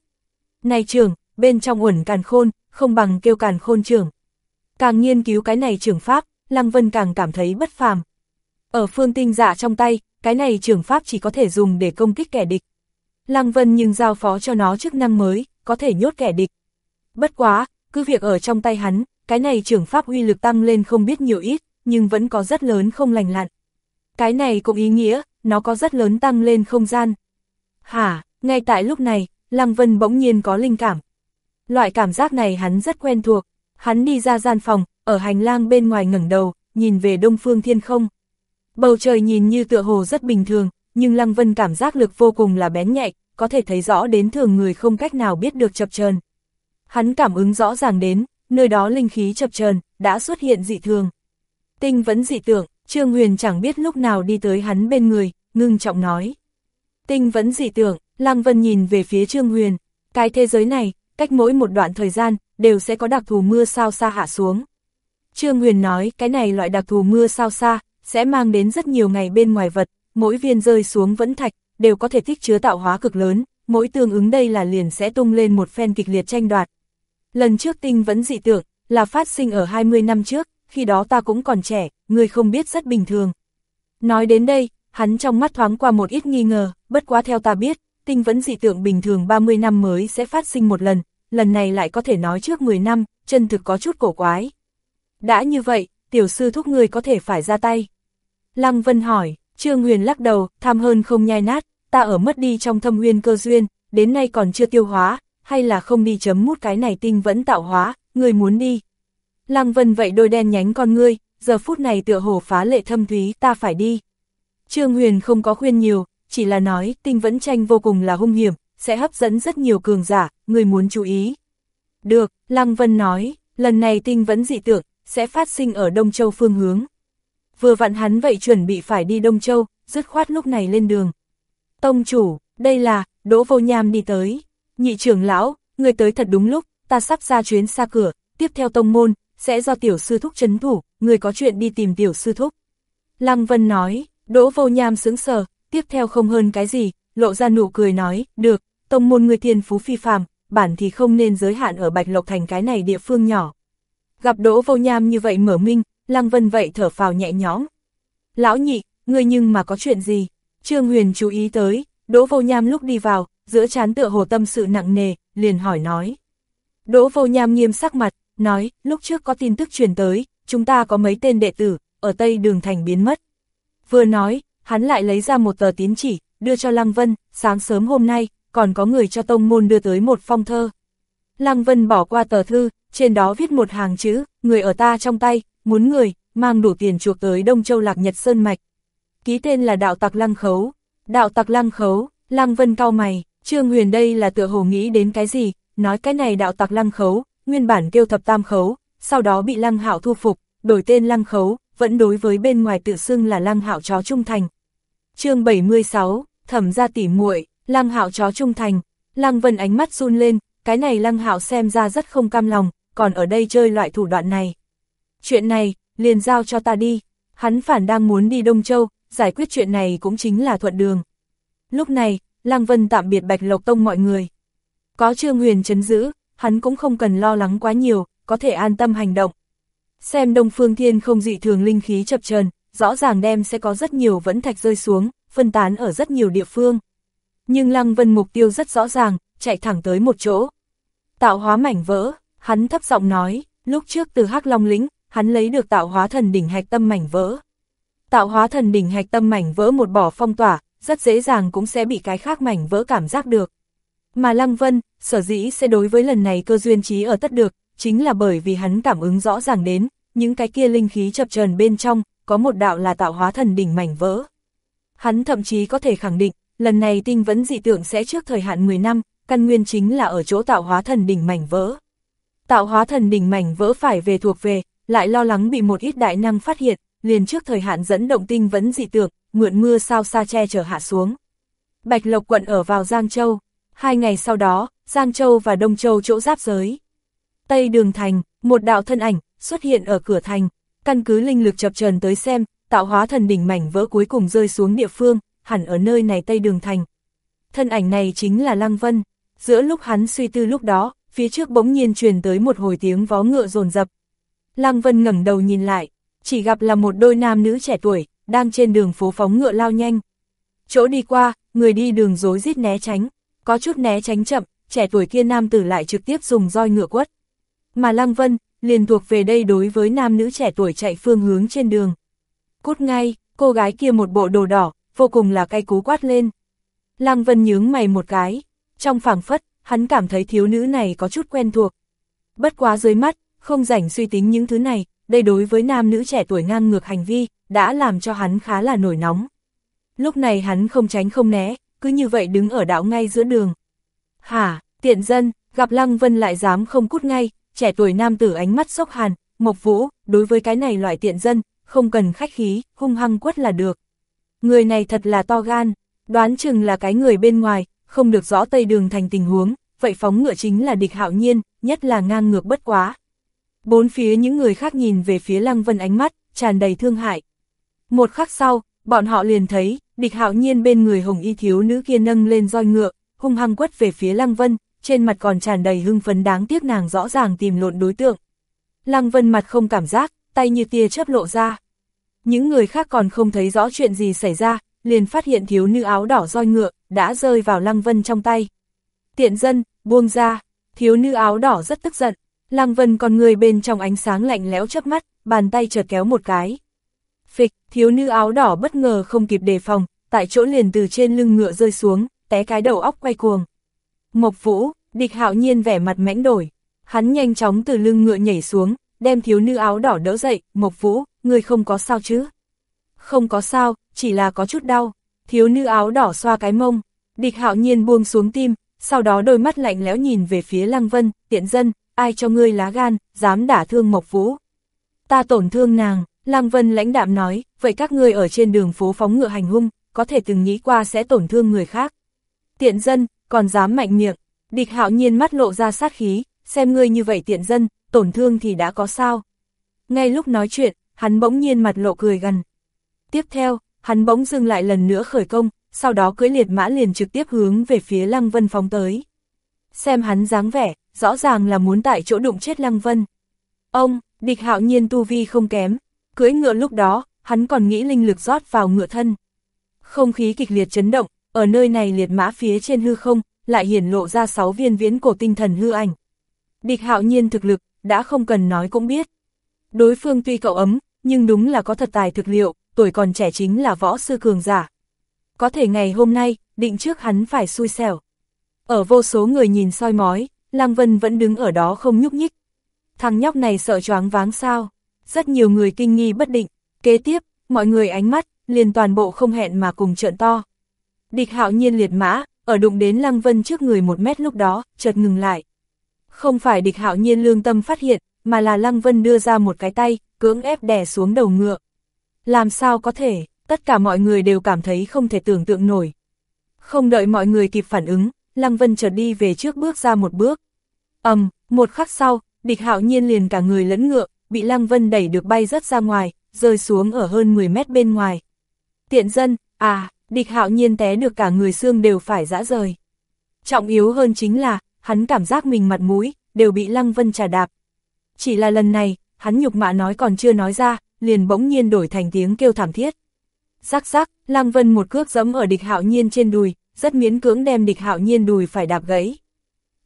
Này trưởng, bên trong uẩn càn khôn, không bằng kêu càn khôn trưởng. Càng nghiên cứu cái này trưởng pháp, Lăng Vân càng cảm thấy bất phàm. Ở phương tinh giả trong tay, cái này trưởng pháp chỉ có thể dùng để công kích kẻ địch. Lăng Vân nhưng giao phó cho nó chức năng mới, có thể nhốt kẻ địch. Bất quá, cứ việc ở trong tay hắn, cái này trưởng pháp uy lực tăng lên không biết nhiều ít, nhưng vẫn có rất lớn không lành lặn. Cái này cũng ý nghĩa, nó có rất lớn tăng lên không gian. Hả, ngay tại lúc này, Lăng Vân bỗng nhiên có linh cảm. Loại cảm giác này hắn rất quen thuộc, hắn đi ra gian phòng, ở hành lang bên ngoài ngẩng đầu, nhìn về đông phương thiên không. Bầu trời nhìn như tựa hồ rất bình thường, nhưng Lăng Vân cảm giác lực vô cùng là bén nhạy, có thể thấy rõ đến thường người không cách nào biết được chập chờn. Hắn cảm ứng rõ ràng đến, nơi đó linh khí chập chờn đã xuất hiện dị thường. Tinh vẫn dị tưởng, Trương Huyền chẳng biết lúc nào đi tới hắn bên người, ngưng trọng nói. Tinh vẫn dị tưởng, Lăng Vân nhìn về phía Trương Huyền, cái thế giới này, cách mỗi một đoạn thời gian, đều sẽ có đặc thù mưa sao xa hạ xuống. Trương Huyền nói cái này loại đặc thù mưa sao xa, sẽ mang đến rất nhiều ngày bên ngoài vật, mỗi viên rơi xuống vẫn thạch, đều có thể tích chứa tạo hóa cực lớn, mỗi tương ứng đây là liền sẽ tung lên một phen kịch liệt tranh đoạt. Lần trước tinh vẫn dị tưởng, là phát sinh ở 20 năm trước, khi đó ta cũng còn trẻ, người không biết rất bình thường. Nói đến đây, hắn trong mắt thoáng qua một ít nghi ngờ, bất quá theo ta biết, tinh vẫn dị tượng bình thường 30 năm mới sẽ phát sinh một lần, lần này lại có thể nói trước 10 năm, chân thực có chút cổ quái. Đã như vậy, tiểu sư thúc người có thể phải ra tay. Lăng Vân hỏi, Trương Huyền lắc đầu, tham hơn không nhai nát, ta ở mất đi trong thâm huyên cơ duyên, đến nay còn chưa tiêu hóa, hay là không đi chấm mút cái này tinh vẫn tạo hóa, người muốn đi. Lăng Vân vậy đôi đen nhánh con ngươi, giờ phút này tựa hồ phá lệ thâm thúy, ta phải đi. Trương Huyền không có khuyên nhiều, chỉ là nói tinh vẫn tranh vô cùng là hung hiểm, sẽ hấp dẫn rất nhiều cường giả, người muốn chú ý. Được, Lăng Vân nói, lần này tinh vẫn dị tượng, sẽ phát sinh ở Đông Châu phương hướng. Vừa vặn hắn vậy chuẩn bị phải đi Đông Châu, dứt khoát lúc này lên đường. Tông chủ, đây là, Đỗ Vô Nham đi tới. Nhị trưởng lão, người tới thật đúng lúc, ta sắp ra chuyến xa cửa, tiếp theo tông môn, sẽ do tiểu sư thúc chấn thủ, người có chuyện đi tìm tiểu sư thúc. Lăng Vân nói, Đỗ Vô Nham sững sờ, tiếp theo không hơn cái gì, lộ ra nụ cười nói, được, tông môn người thiên phú phi phàm, bản thì không nên giới hạn ở Bạch Lộc Thành cái này địa phương nhỏ. Gặp Đỗ Vô Nham như vậy mở minh, Lăng Vân vậy thở phào nhẹ nhõm. Lão nhị, ngươi nhưng mà có chuyện gì? Trương Huyền chú ý tới, Đỗ Vô Nham lúc đi vào, giữa chán tựa hồ tâm sự nặng nề, liền hỏi nói. Đỗ Vô Nham nghiêm sắc mặt, nói, lúc trước có tin tức truyền tới, chúng ta có mấy tên đệ tử, ở Tây Đường Thành biến mất. Vừa nói, hắn lại lấy ra một tờ tín chỉ, đưa cho Lăng Vân, sáng sớm hôm nay, còn có người cho tông môn đưa tới một phong thơ. Lăng Vân bỏ qua tờ thư, trên đó viết một hàng chữ, người ở ta trong tay, muốn người, mang đủ tiền chuộc tới Đông Châu Lạc Nhật Sơn Mạch. Ký tên là đạo tặc Lăng Khấu. Đạo tặc Lăng Khấu, Lăng Vân cao mày, Trương Huyền đây là tựa hồ nghĩ đến cái gì, nói cái này đạo tặc Lăng Khấu, nguyên bản kêu thập tam khấu, sau đó bị Lăng Hạo thu phục, đổi tên Lăng Khấu, vẫn đối với bên ngoài tự xưng là Lăng Hạo chó trung thành. Chương 76, Thẩm gia tỉ muội, Lăng Hạo chó trung thành. Lăng Vân ánh mắt run lên, cái này Lăng Hạo xem ra rất không cam lòng, còn ở đây chơi loại thủ đoạn này. Chuyện này, liền giao cho ta đi. Hắn phản đang muốn đi Đông Châu, giải quyết chuyện này cũng chính là thuận đường. Lúc này, Lăng Vân tạm biệt Bạch Lộc Tông mọi người. Có Trương Huyền chấn giữ, hắn cũng không cần lo lắng quá nhiều, có thể an tâm hành động. Xem Đông Phương Thiên không dị thường linh khí chập chờn, rõ ràng đem sẽ có rất nhiều vẫn thạch rơi xuống, phân tán ở rất nhiều địa phương. Nhưng Lăng Vân mục tiêu rất rõ ràng, chạy thẳng tới một chỗ. Tạo hóa mảnh vỡ, hắn thấp giọng nói, lúc trước từ Hắc Long lĩnh, hắn lấy được tạo hóa thần đỉnh hạch tâm mảnh vỡ. Tạo hóa thần đỉnh hạch tâm mảnh vỡ một bỏ phong tỏa, rất dễ dàng cũng sẽ bị cái khác mảnh vỡ cảm giác được. Mà Lăng Vân, sở dĩ sẽ đối với lần này cơ duyên trí ở tất được, chính là bởi vì hắn cảm ứng rõ ràng đến, những cái kia linh khí chập chờn bên trong, có một đạo là tạo hóa thần đỉnh mảnh vỡ. Hắn thậm chí có thể khẳng định, lần này tinh vấn dị tượng sẽ trước thời hạn 10 năm, căn nguyên chính là ở chỗ tạo hóa thần đỉnh mảnh vỡ. Tạo hóa thần đỉnh mảnh vỡ phải về thuộc về, lại lo lắng bị một ít đại năng phát hiện, liền trước thời hạn dẫn động tinh vấn dị tượng, mượn mưa sao xa che chở hạ xuống. Bạch Lộc quận ở vào Giang Châu, hai ngày sau đó, Giang Châu và Đông Châu chỗ giáp giới. Tây Đường Thành, một đạo thân ảnh, xuất hiện ở cửa thành, căn cứ linh lực chập trần tới xem, tạo hóa thần đỉnh mảnh vỡ cuối cùng rơi xuống địa phương, hẳn ở nơi này Tây Đường Thành. Thân ảnh này chính là Lăng Vân, giữa lúc hắn suy tư lúc đó, phía trước bỗng nhiên truyền tới một hồi tiếng vó ngựa rồn rập. Lăng Vân ngẩng đầu nhìn lại, chỉ gặp là một đôi nam nữ trẻ tuổi, đang trên đường phố phóng ngựa lao nhanh. Chỗ đi qua, người đi đường rối rít né tránh, có chút né tránh chậm, trẻ tuổi kia nam tử lại trực tiếp dùng roi ngựa quất. Mà Lăng Vân, liền thuộc về đây đối với nam nữ trẻ tuổi chạy phương hướng trên đường. Cút ngay, cô gái kia một bộ đồ đỏ, vô cùng là cay cú quát lên. Lăng Vân nhướng mày một cái, trong phảng phất, hắn cảm thấy thiếu nữ này có chút quen thuộc. Bất quá dưới mắt, không rảnh suy tính những thứ này, đây đối với nam nữ trẻ tuổi ngang ngược hành vi, đã làm cho hắn khá là nổi nóng. Lúc này hắn không tránh không né, cứ như vậy đứng ở đảo ngay giữa đường. Hả, tiện dân, gặp Lăng Vân lại dám không cút ngay, trẻ tuổi nam tử ánh mắt sốc hàn, Mộc Vũ, đối với cái này loại tiện dân, không cần khách khí, hung hăng quất là được. Người này thật là to gan, đoán chừng là cái người bên ngoài, không được rõ Tây Đường thành tình huống, vậy phóng ngựa chính là địch hạo nhiên, nhất là ngang ngược bất quá. Bốn phía những người khác nhìn về phía Lăng Vân ánh mắt, tràn đầy thương hại. Một khắc sau, bọn họ liền thấy, địch hạo nhiên bên người hồng y thiếu nữ kia nâng lên roi ngựa, hung hăng quất về phía Lăng Vân, trên mặt còn tràn đầy hưng phấn đáng tiếc nàng rõ ràng tìm lộn đối tượng. Lăng Vân mặt không cảm giác, tay như tia chớp lộ ra. Những người khác còn không thấy rõ chuyện gì xảy ra, liền phát hiện thiếu nữ áo đỏ roi ngựa, đã rơi vào Lăng Vân trong tay. Tiện dân, buông ra, thiếu nữ áo đỏ rất tức giận, Lăng Vân còn người bên trong ánh sáng lạnh lẽo chớp mắt, bàn tay chợt kéo một cái. Phịch, thiếu nữ áo đỏ bất ngờ không kịp đề phòng, tại chỗ liền từ trên lưng ngựa rơi xuống, té cái đầu óc quay cuồng. Mộc Vũ, địch hạo nhiên vẻ mặt mãnh đổi. Hắn nhanh chóng từ lưng ngựa nhảy xuống, đem thiếu nữ áo đỏ đỡ dậy, Mộc Vũ, người không có sao chứ? Không có sao, chỉ là có chút đau. Thiếu nữ áo đỏ xoa cái mông, địch hạo nhiên buông xuống tim, sau đó đôi mắt lạnh lẽo nhìn về phía Lăng Vân, tiện dân, ai cho ngươi lá gan, dám đả thương Mộc Vũ. Ta tổn thương nàng, Lăng Vân lãnh đạm nói, vậy các ngươi ở trên đường phố phóng ngựa hành hung, có thể từng nghĩ qua sẽ tổn thương người khác. Tiện dân, còn dám mạnh miệng, địch hạo nhiên mắt lộ ra sát khí, xem ngươi như vậy tiện dân, tổn thương thì đã có sao. Ngay lúc nói chuyện, hắn bỗng nhiên mặt lộ cười gần. Tiếp theo, hắn bỗng dừng lại lần nữa khởi công, sau đó cưỡi liệt mã liền trực tiếp hướng về phía Lăng Vân phóng tới. xem hắn dáng vẻ, rõ ràng là muốn tại chỗ đụng chết Lăng Vân. Ông, địch hạo nhiên tu vi không kém, cưỡi ngựa lúc đó, hắn còn nghĩ linh lực rót vào ngựa thân. Không khí kịch liệt chấn động, ở nơi này liệt mã phía trên hư không, lại hiển lộ ra sáu viên viễn cổ tinh thần hư ảnh. Địch hạo nhiên thực lực, đã không cần nói cũng biết. Đối phương tuy cậu ấm, nhưng đúng là có thật tài thực liệu, tuổi còn trẻ chính là võ sư cường giả. Có thể ngày hôm nay, định trước hắn phải xui xẻo. Ở vô số người nhìn soi mói, Lăng Vân vẫn đứng ở đó không nhúc nhích. Thằng nhóc này sợ choáng váng sao. Rất nhiều người kinh nghi bất định. Kế tiếp, mọi người ánh mắt, liền toàn bộ không hẹn mà cùng trợn to. Địch hạo nhiên liệt mã, ở đụng đến Lăng Vân trước người một mét lúc đó, chợt ngừng lại. Không phải địch hạo nhiên lương tâm phát hiện, mà là Lăng Vân đưa ra một cái tay, cưỡng ép đè xuống đầu ngựa. Làm sao có thể, tất cả mọi người đều cảm thấy không thể tưởng tượng nổi. Không đợi mọi người kịp phản ứng, Lăng Vân chợt đi về trước bước ra một bước. ầm, um, một khắc sau, địch hạo nhiên liền cả người lẫn ngựa, bị Lăng Vân đẩy được bay rất ra ngoài, rơi xuống ở hơn 10 mét bên ngoài. Tiện dân, à, địch hạo nhiên té được cả người xương đều phải dã rời. Trọng yếu hơn chính là, hắn cảm giác mình mặt mũi, đều bị Lăng Vân trà đạp. Chỉ là lần này, hắn nhục mạ nói còn chưa nói ra, liền bỗng nhiên đổi thành tiếng kêu thảm thiết. Rắc rắc, Lăng Vân một cước giẫm ở địch hạo nhiên trên đùi, rất miễn cưỡng đem địch hạo nhiên đùi phải đạp gãy.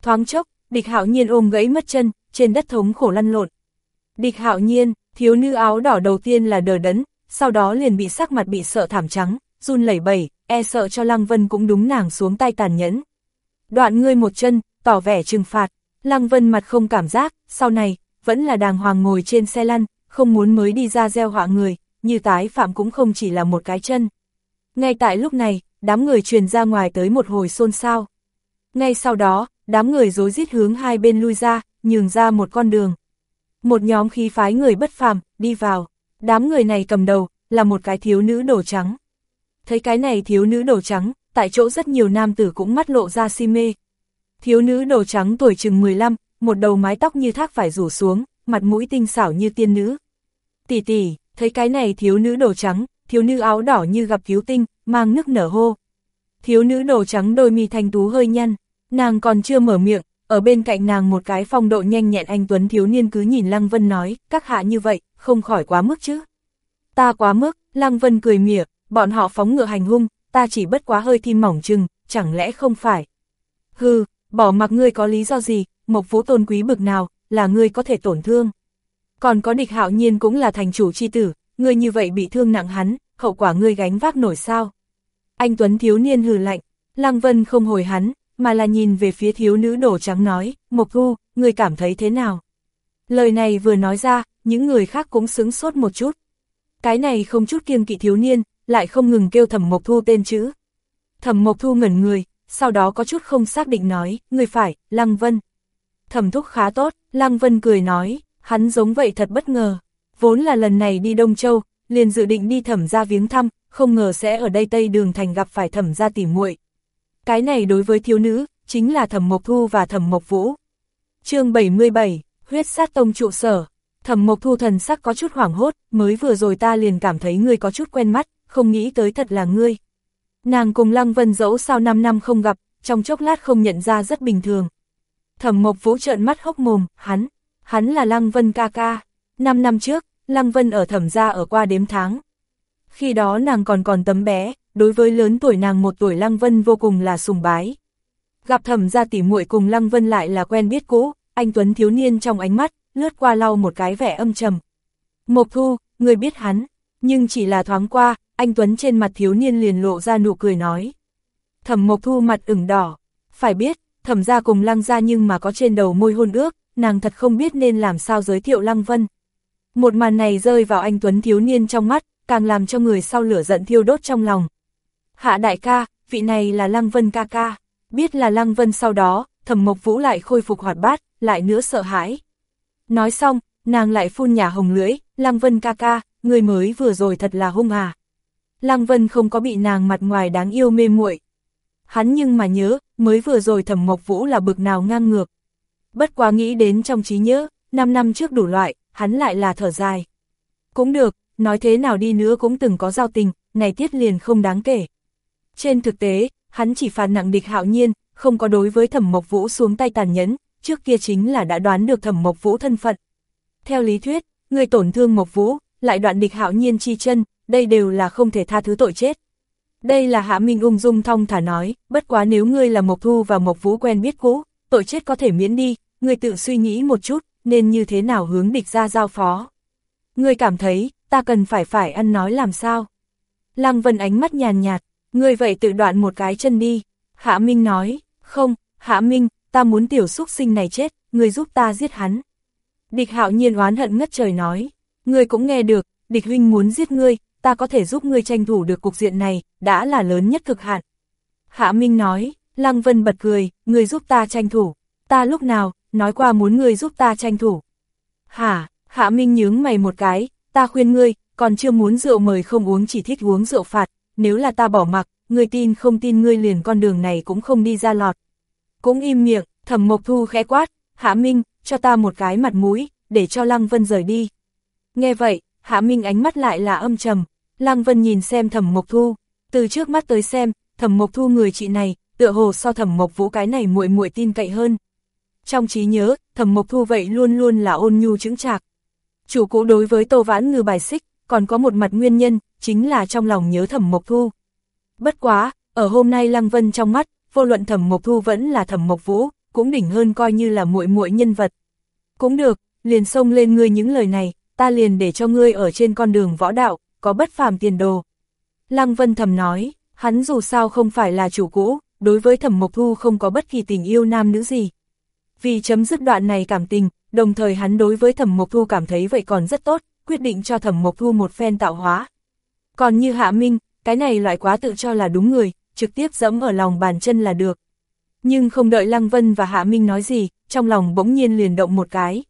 Thoáng chốc, địch hạo nhiên ôm gãy mất chân, trên đất thống khổ lăn lộn. Địch hạo nhiên, thiếu nữ áo đỏ đầu tiên là đờ đẫn, sau đó liền bị sắc mặt bị sợ thảm trắng, run lẩy bẩy, e sợ cho Lăng Vân cũng đúng nàng xuống tay tàn nhẫn. Đoạn ngươi một chân, tỏ vẻ trừng phạt, Lăng Vân mặt không cảm giác, sau này, vẫn là đàng hoàng ngồi trên xe lăn, không muốn mới đi ra gieo họa người, như tái phạm cũng không chỉ là một cái chân. Ngay tại lúc này, đám người truyền ra ngoài tới một hồi xôn xao. Ngay sau đó, đám người dối rít hướng hai bên lui ra, nhường ra một con đường. Một nhóm khí phái người bất phàm, đi vào. Đám người này cầm đầu, là một cái thiếu nữ đổ trắng. Thấy cái này thiếu nữ đồ trắng, tại chỗ rất nhiều nam tử cũng mắt lộ ra si mê. Thiếu nữ đồ trắng tuổi chừng 15, một đầu mái tóc như thác phải rủ xuống, mặt mũi tinh xảo như tiên nữ. Tỷ tỷ, thấy cái này thiếu nữ đồ trắng, thiếu nữ áo đỏ như gặp cứu tinh, mang nước nở hô. Thiếu nữ đồ trắng đôi mi thanh tú hơi nhăn, nàng còn chưa mở miệng, ở bên cạnh nàng một cái phong độ nhanh nhẹn anh Tuấn thiếu niên cứ nhìn Lăng Vân nói, các hạ như vậy, không khỏi quá mức chứ. Ta quá mức, Lăng Vân cười mỉa, bọn họ phóng ngựa hành hung, ta chỉ bất quá hơi thim mỏng chừng, chẳng lẽ không phải. Hừ, bỏ mặc ngươi có lý do gì, Mộc Vũ tôn quý bực nào, là ngươi có thể tổn thương. Còn có địch hạo nhiên cũng là thành chủ chi tử, ngươi như vậy bị thương nặng hắn, hậu quả ngươi gánh vác nổi sao. Anh Tuấn thiếu niên hừ lạnh, Lăng Vân không hồi hắn, mà là nhìn về phía thiếu nữ đổ trắng nói, Mộc Thu, ngươi cảm thấy thế nào? Lời này vừa nói ra, những người khác cũng sướng sốt một chút. Cái này không chút kiêng kỵ thiếu niên, lại không ngừng kêu thẩm Mộc Thu tên chữ. Thẩm Mộc Thu ngẩn người, sau đó có chút không xác định nói, người phải, Lăng Vân. Thẩm thúc khá tốt, Lăng Vân cười nói, hắn giống vậy thật bất ngờ. Vốn là lần này đi Đông Châu, liền dự định đi thẩm ra viếng thăm, không ngờ sẽ ở đây Tây Đường Thành gặp phải thẩm ra tỉ muội. Cái này đối với thiếu nữ, chính là thẩm Mộc Thu và thẩm Mộc Vũ. chương 77, huyết sát tông trụ sở. Thẩm Mộc Thu thần sắc có chút hoảng hốt, mới vừa rồi ta liền cảm thấy người có chút quen mắt, không nghĩ tới thật là ngươi. Nàng cùng Lăng Vân dẫu sao 5 năm không gặp, trong chốc lát không nhận ra rất bình thường. Thẩm Mộc Vũ trợn mắt hốc mồm, hắn, hắn là Lăng Vân ca ca. 5 năm trước, Lăng Vân ở thẩm gia ở qua đếm tháng. Khi đó nàng còn còn tấm bé, đối với lớn tuổi nàng một tuổi Lăng Vân vô cùng là sùng bái. Gặp thẩm gia tỉ muội cùng Lăng Vân lại là quen biết cũ, anh Tuấn thiếu niên trong ánh mắt, lướt qua lau một cái vẻ âm trầm. Mộc Thu, người biết hắn, nhưng chỉ là thoáng qua, anh Tuấn trên mặt thiếu niên liền lộ ra nụ cười nói. Thẩm Mộc Thu mặt ửng đỏ, phải biết, thẩm ra cùng lăng ra nhưng mà có trên đầu môi hôn ước, nàng thật không biết nên làm sao giới thiệu lăng vân. Một màn này rơi vào anh Tuấn thiếu niên trong mắt, càng làm cho người sau lửa giận thiêu đốt trong lòng. Hạ đại ca, vị này là lăng vân ca ca, biết là lăng vân sau đó, thẩm mộc vũ lại khôi phục hoạt bát, lại nữa sợ hãi. Nói xong, nàng lại phun nhà hồng lưỡi, lăng vân ca ca, người mới vừa rồi thật là hung hà. Lăng Vân không có bị nàng mặt ngoài đáng yêu mê muội. Hắn nhưng mà nhớ, mới vừa rồi thẩm mộc vũ là bực nào ngang ngược. Bất quá nghĩ đến trong trí nhớ, 5 năm trước đủ loại, hắn lại là thở dài. Cũng được, nói thế nào đi nữa cũng từng có giao tình, này tiết liền không đáng kể. Trên thực tế, hắn chỉ phạt nặng địch hạo nhiên, không có đối với thẩm mộc vũ xuống tay tàn nhẫn, trước kia chính là đã đoán được thẩm mộc vũ thân phận. Theo lý thuyết, người tổn thương mộc vũ, lại đoạn địch hạo nhiên chi chân, đây đều là không thể tha thứ tội chết. Đây là Hạ Minh ung dung thong thả nói, bất quá nếu ngươi là Mộc Thu và Mộc Vũ quen biết cũ, tội chết có thể miễn đi, ngươi tự suy nghĩ một chút, nên như thế nào hướng địch ra giao phó. Ngươi cảm thấy, ta cần phải phải ăn nói làm sao? Lăng Vân ánh mắt nhàn nhạt, ngươi vậy tự đoạn một cái chân đi. Hạ Minh nói, không, Hạ Minh, ta muốn tiểu xúc sinh này chết, ngươi giúp ta giết hắn. Địch hạo nhiên oán hận ngất trời nói, ngươi cũng nghe được, địch huynh muốn giết ngươi, ta có thể giúp ngươi tranh thủ được cục diện này, đã là lớn nhất cực hạn. Hạ Minh nói, Lăng Vân bật cười, ngươi giúp ta tranh thủ, ta lúc nào, nói qua muốn ngươi giúp ta tranh thủ. Hả, Hạ Minh nhướng mày một cái, ta khuyên ngươi, còn chưa muốn rượu mời không uống chỉ thích uống rượu phạt, nếu là ta bỏ mặc, ngươi tin không tin ngươi liền con đường này cũng không đi ra lọt. Cũng im miệng, thẩm mộc thu khẽ quát, Hạ Minh, cho ta một cái mặt mũi, để cho Lăng Vân rời đi. Nghe vậy, Hạ Minh ánh mắt lại là âm trầm, Lăng Vân nhìn xem thẩm mộc thu, từ trước mắt tới xem, thẩm mộc thu người chị này, tựa hồ so thẩm mộc vũ cái này muội muội tin cậy hơn. Trong trí nhớ, thẩm mộc thu vậy luôn luôn là ôn nhu chứng trạc. Chủ cũ đối với tô vãn ngư bài xích, còn có một mặt nguyên nhân, chính là trong lòng nhớ thẩm mộc thu. Bất quá, ở hôm nay Lăng Vân trong mắt, vô luận thẩm mộc thu vẫn là thẩm mộc vũ, cũng đỉnh hơn coi như là muội muội nhân vật. Cũng được, liền xông lên ngươi những lời này, ta liền để cho ngươi ở trên con đường võ đạo, có bất phàm tiền đồ. Lăng Vân thầm nói, hắn dù sao không phải là chủ cũ, đối với thẩm mộc thu không có bất kỳ tình yêu nam nữ gì. Vì chấm dứt đoạn này cảm tình, đồng thời hắn đối với thẩm mộc thu cảm thấy vậy còn rất tốt, quyết định cho thẩm mộc thu một phen tạo hóa. Còn như Hạ Minh, cái này loại quá tự cho là đúng người, trực tiếp dẫm ở lòng bàn chân là được. Nhưng không đợi Lăng Vân và Hạ Minh nói gì, trong lòng bỗng nhiên liền động một cái.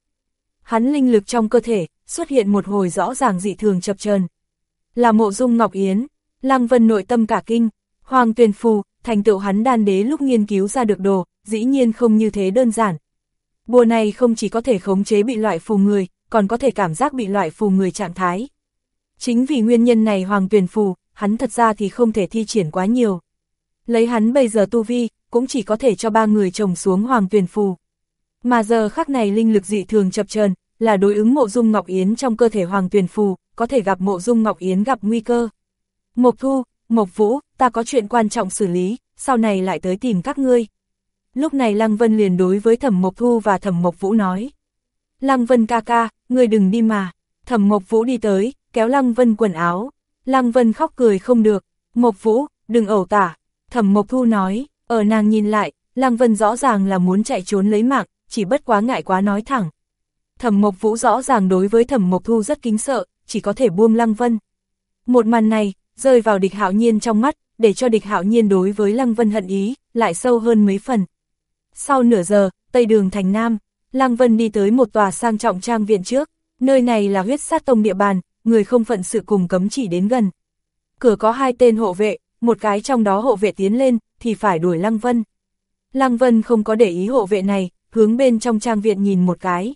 Hắn linh lực trong cơ thể, xuất hiện một hồi rõ ràng dị thường chập chờn Là mộ dung Ngọc Yến, Lăng Vân nội tâm cả kinh, Hoàng Tuyền Phù, thành tựu hắn đan đế lúc nghiên cứu ra được đồ, dĩ nhiên không như thế đơn giản. Bùa này không chỉ có thể khống chế bị loại phù người, còn có thể cảm giác bị loại phù người trạng thái. Chính vì nguyên nhân này Hoàng Tuyền Phù, hắn thật ra thì không thể thi triển quá nhiều. Lấy hắn bây giờ tu vi, cũng chỉ có thể cho ba người trồng xuống Hoàng Tuyền Phù. Mà giờ khắc này linh lực dị thường chập chờn là đối ứng mộ dung Ngọc Yến trong cơ thể Hoàng Tuyền Phù, có thể gặp mộ dung Ngọc Yến gặp nguy cơ. Mộc Thu, Mộc Vũ, ta có chuyện quan trọng xử lý, sau này lại tới tìm các ngươi. Lúc này Lăng Vân liền đối với Thẩm Mộc Thu và Thẩm Mộc Vũ nói. Lăng Vân ca ca, ngươi đừng đi mà. Thẩm Mộc Vũ đi tới, kéo Lăng Vân quần áo. Lăng Vân khóc cười không được. Mộc Vũ, đừng ẩu tả. Thẩm Mộc Thu nói, ở nàng nhìn lại, Lăng Vân rõ ràng là muốn chạy trốn lấy mạng, chỉ bất quá ngại quá nói thẳng. Thẩm Mộc Vũ rõ ràng đối với Thẩm Mộc Thu rất kính sợ, chỉ có thể buông Lăng Vân. Một màn này, rơi vào địch hạo nhiên trong mắt, để cho địch hạo nhiên đối với Lăng Vân hận ý, lại sâu hơn mấy phần. Sau nửa giờ, Tây Đường Thành Nam, Lăng Vân đi tới một tòa sang trọng trang viện trước, nơi này là huyết sát tông địa bàn, người không phận sự cùng cấm chỉ đến gần. Cửa có hai tên hộ vệ, một cái trong đó hộ vệ tiến lên, thì phải đuổi Lăng Vân. Lăng Vân không có để ý hộ vệ này, hướng bên trong trang viện nhìn một cái.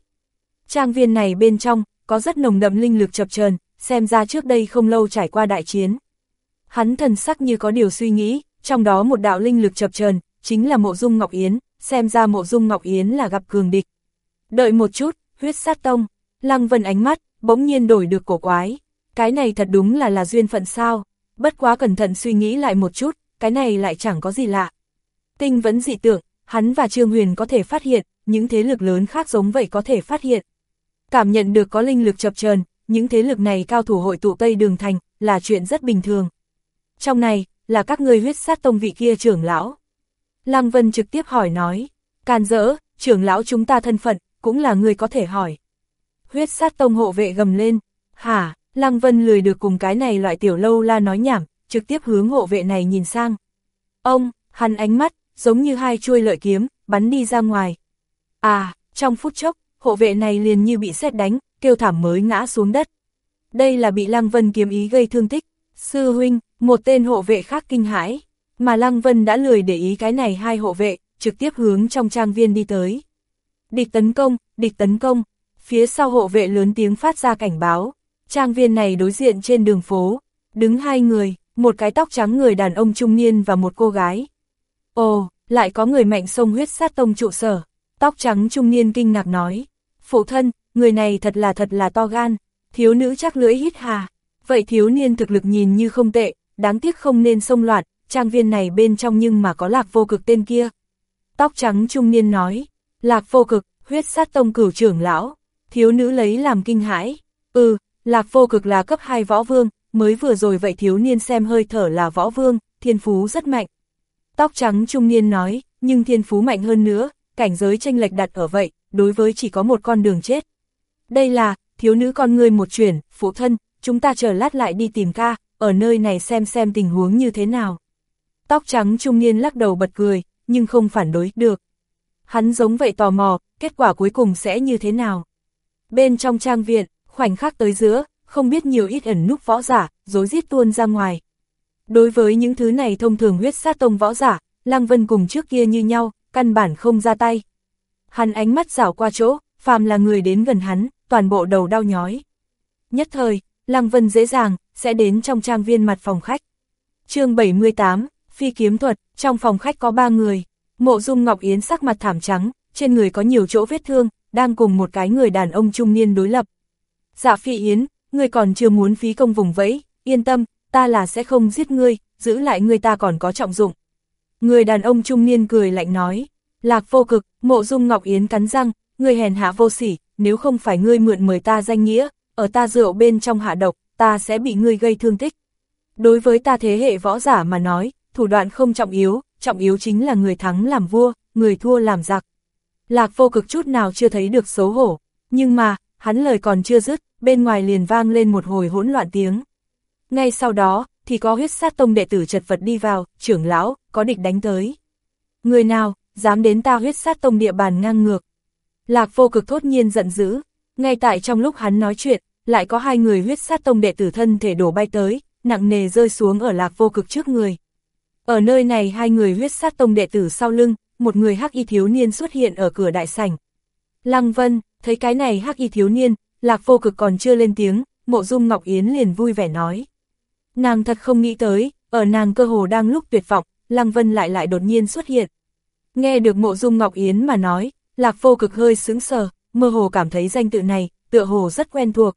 Trang viên này bên trong, có rất nồng đậm linh lực chập chờn xem ra trước đây không lâu trải qua đại chiến. Hắn thần sắc như có điều suy nghĩ, trong đó một đạo linh lực chập chờn chính là mộ dung Ngọc Yến, xem ra mộ dung Ngọc Yến là gặp cường địch. Đợi một chút, huyết sát tông, lăng vân ánh mắt, bỗng nhiên đổi được cổ quái. Cái này thật đúng là là duyên phận sao, bất quá cẩn thận suy nghĩ lại một chút, cái này lại chẳng có gì lạ. Tinh vẫn dị tượng, hắn và Trương Huyền có thể phát hiện, những thế lực lớn khác giống vậy có thể phát hiện. Cảm nhận được có linh lực chập chờn những thế lực này cao thủ hội tụ Tây Đường Thành, là chuyện rất bình thường. Trong này, là các người huyết sát tông vị kia trưởng lão. Lăng Vân trực tiếp hỏi nói, can dỡ, trưởng lão chúng ta thân phận, cũng là người có thể hỏi. Huyết sát tông hộ vệ gầm lên, hả, Lăng Vân lười được cùng cái này loại tiểu lâu la nói nhảm, trực tiếp hướng hộ vệ này nhìn sang. Ông, hắn ánh mắt, giống như hai chuôi lợi kiếm, bắn đi ra ngoài. À, trong phút chốc, hộ vệ này liền như bị xét đánh, kêu thảm mới ngã xuống đất. Đây là bị Lăng Vân kiếm ý gây thương tích. Sư huynh, một tên hộ vệ khác kinh hãi, mà Lăng Vân đã lười để ý cái này hai hộ vệ, trực tiếp hướng trong trang viên đi tới. Địch tấn công, địch tấn công, phía sau hộ vệ lớn tiếng phát ra cảnh báo. Trang viên này đối diện trên đường phố, đứng hai người, một cái tóc trắng người đàn ông trung niên và một cô gái. Ồ, lại có người mạnh sông huyết sát tông trụ sở. Tóc trắng trung niên kinh ngạc nói. Phụ thân, người này thật là thật là to gan. Thiếu nữ chắc lưỡi hít hà. Vậy thiếu niên thực lực nhìn như không tệ, đáng tiếc không nên xông loạn, trang viên này bên trong nhưng mà có lạc vô cực tên kia. Tóc trắng trung niên nói, lạc vô cực, huyết sát tông cửu trưởng lão, thiếu nữ lấy làm kinh hãi, ừ, lạc vô cực là cấp 2 võ vương, mới vừa rồi vậy thiếu niên xem hơi thở là võ vương, thiên phú rất mạnh. Tóc trắng trung niên nói, nhưng thiên phú mạnh hơn nữa, cảnh giới tranh lệch đặt ở vậy, đối với chỉ có một con đường chết. Đây là, thiếu nữ con người một chuyển, phụ thân, chúng ta chờ lát lại đi tìm ca, ở nơi này xem xem tình huống như thế nào. Tóc trắng trung niên lắc đầu bật cười, nhưng không phản đối được. Hắn giống vậy tò mò, kết quả cuối cùng sẽ như thế nào. Bên trong trang viện, khoảnh khắc tới giữa, không biết nhiều ít ẩn núp võ giả, dối rít tuôn ra ngoài. Đối với những thứ này thông thường huyết sát tông võ giả, Lăng Vân cùng trước kia như nhau, căn bản không ra tay. Hắn ánh mắt rảo qua chỗ, phàm là người đến gần hắn, toàn bộ đầu đau nhói. Nhất thời, Lăng Vân dễ dàng, sẽ đến trong trang viên mặt phòng khách. chương 78, Phi kiếm thuật, trong phòng khách có ba người. Mộ Dung Ngọc Yến sắc mặt thảm trắng, trên người có nhiều chỗ vết thương, đang cùng một cái người đàn ông trung niên đối lập. Dạ Phi Yến, ngươi còn chưa muốn phí công vùng vẫy, yên tâm, ta là sẽ không giết ngươi, giữ lại ngươi ta còn có trọng dụng. Người đàn ông trung niên cười lạnh nói, lạc vô cực, mộ dung Ngọc Yến cắn răng, ngươi hèn hạ vô sỉ, nếu không phải ngươi mượn mời ta danh nghĩa, ở ta rượu bên trong hạ độc, ta sẽ bị ngươi gây thương tích. Đối với ta thế hệ võ giả mà nói, thủ đoạn không trọng yếu, trọng yếu chính là người thắng làm vua, người thua làm giặc. Lạc vô cực chút nào chưa thấy được xấu hổ, nhưng mà, hắn lời còn chưa dứt, bên ngoài liền vang lên một hồi hỗn loạn tiếng. Ngay sau đó, thì có huyết sát tông đệ tử chật vật đi vào, trưởng lão, có địch đánh tới. Người nào, dám đến ta huyết sát tông địa bàn ngang ngược. Lạc vô cực thốt nhiên giận dữ, ngay tại trong lúc hắn nói chuyện, lại có hai người huyết sát tông đệ tử thân thể đổ bay tới, nặng nề rơi xuống ở lạc vô cực trước người. Ở nơi này hai người huyết sát tông đệ tử sau lưng, một người hắc y thiếu niên xuất hiện ở cửa đại sảnh. Lăng Vân, thấy cái này hắc y thiếu niên, lạc vô cực còn chưa lên tiếng, mộ dung Ngọc Yến liền vui vẻ nói. Nàng thật không nghĩ tới, ở nàng cơ hồ đang lúc tuyệt vọng, Lăng Vân lại lại đột nhiên xuất hiện. Nghe được mộ dung Ngọc Yến mà nói, lạc vô cực hơi sướng sờ, mơ hồ cảm thấy danh tự này, tựa hồ rất quen thuộc.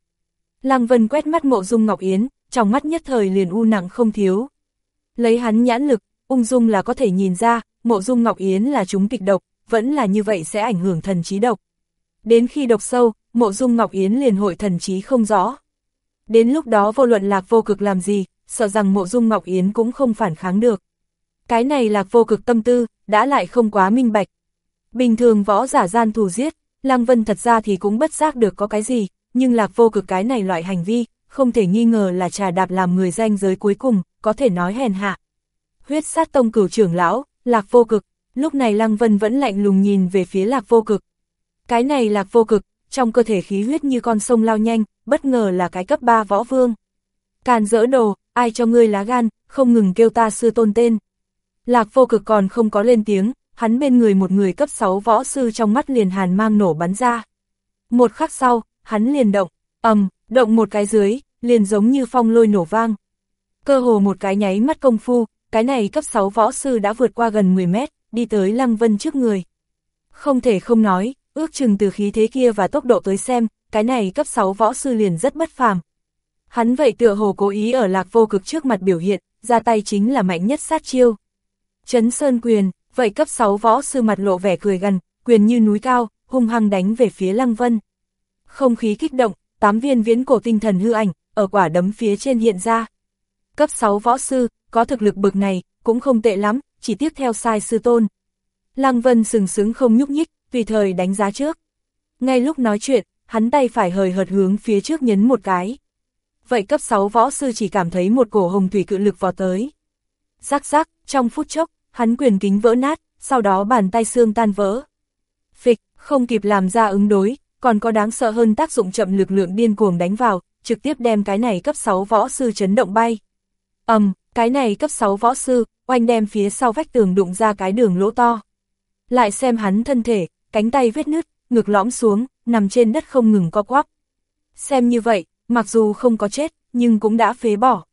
Lăng Vân quét mắt mộ dung Ngọc Yến, trong mắt nhất thời liền u nặng không thiếu. Lấy hắn nhãn lực, ung dung là có thể nhìn ra, mộ dung Ngọc Yến là chúng kịch độc, vẫn là như vậy sẽ ảnh hưởng thần trí độc. Đến khi độc sâu, mộ dung Ngọc Yến liền hội thần trí không rõ. Đến lúc đó vô luận lạc vô cực làm gì, sợ rằng mộ dung Ngọc Yến cũng không phản kháng được. Cái này lạc vô cực tâm tư, đã lại không quá minh bạch. Bình thường võ giả gian thù giết, Lăng Vân thật ra thì cũng bất giác được có cái gì, nhưng lạc vô cực cái này loại hành vi, không thể nghi ngờ là trà đạp làm người danh giới cuối cùng, có thể nói hèn hạ. Huyết sát tông cửu trưởng lão, lạc vô cực, lúc này Lăng Vân vẫn lạnh lùng nhìn về phía lạc vô cực. Cái này lạc vô cực, trong cơ thể khí huyết như con sông lao nhanh, bất ngờ là cái cấp 3 võ vương. Càn dỡ đồ, ai cho ngươi lá gan, không ngừng kêu ta sư tôn tên. Lạc vô cực còn không có lên tiếng, hắn bên người một người cấp 6 võ sư trong mắt liền hàn mang nổ bắn ra. Một khắc sau, hắn liền động, ầm, động một cái dưới, liền giống như phong lôi nổ vang. Cơ hồ một cái nháy mắt công phu, cái này cấp 6 võ sư đã vượt qua gần 10 mét, đi tới Lăng Vân trước người. Không thể không nói, ước chừng từ khí thế kia và tốc độ tới xem, cái này cấp 6 võ sư liền rất bất phàm. Hắn vậy tựa hồ cố ý ở lạc vô cực trước mặt biểu hiện, ra tay chính là mạnh nhất sát chiêu. Chấn Sơn Quyền, vậy cấp 6 võ sư mặt lộ vẻ cười gần, quyền như núi cao, hung hăng đánh về phía Lăng Vân. Không khí kích động, tám viên viễn cổ tinh thần hư ảnh, ở quả đấm phía trên hiện ra. Cấp 6 võ sư, có thực lực bực này, cũng không tệ lắm, chỉ tiếp theo sai sư tôn. Lăng Vân sừng sững không nhúc nhích, tùy thời đánh giá trước. Ngay lúc nói chuyện, hắn tay phải hời hợt hướng phía trước nhấn một cái. Vậy cấp 6 võ sư chỉ cảm thấy một cổ hồng thủy cự lực vào tới. Rắc rắc, trong phút chốc, hắn quyền kính vỡ nát, sau đó bàn tay xương tan vỡ. Phịch, không kịp làm ra ứng đối, còn có đáng sợ hơn tác dụng chậm lực lượng điên cuồng đánh vào, trực tiếp đem cái này cấp 6 võ sư chấn động bay. ầm, um, cái này cấp 6 võ sư, oanh đem phía sau vách tường đụng ra cái đường lỗ to. Lại xem hắn thân thể, cánh tay vết nứt, ngực lõm xuống, nằm trên đất không ngừng co quắp. Xem như vậy, mặc dù không có chết, nhưng cũng đã phế bỏ.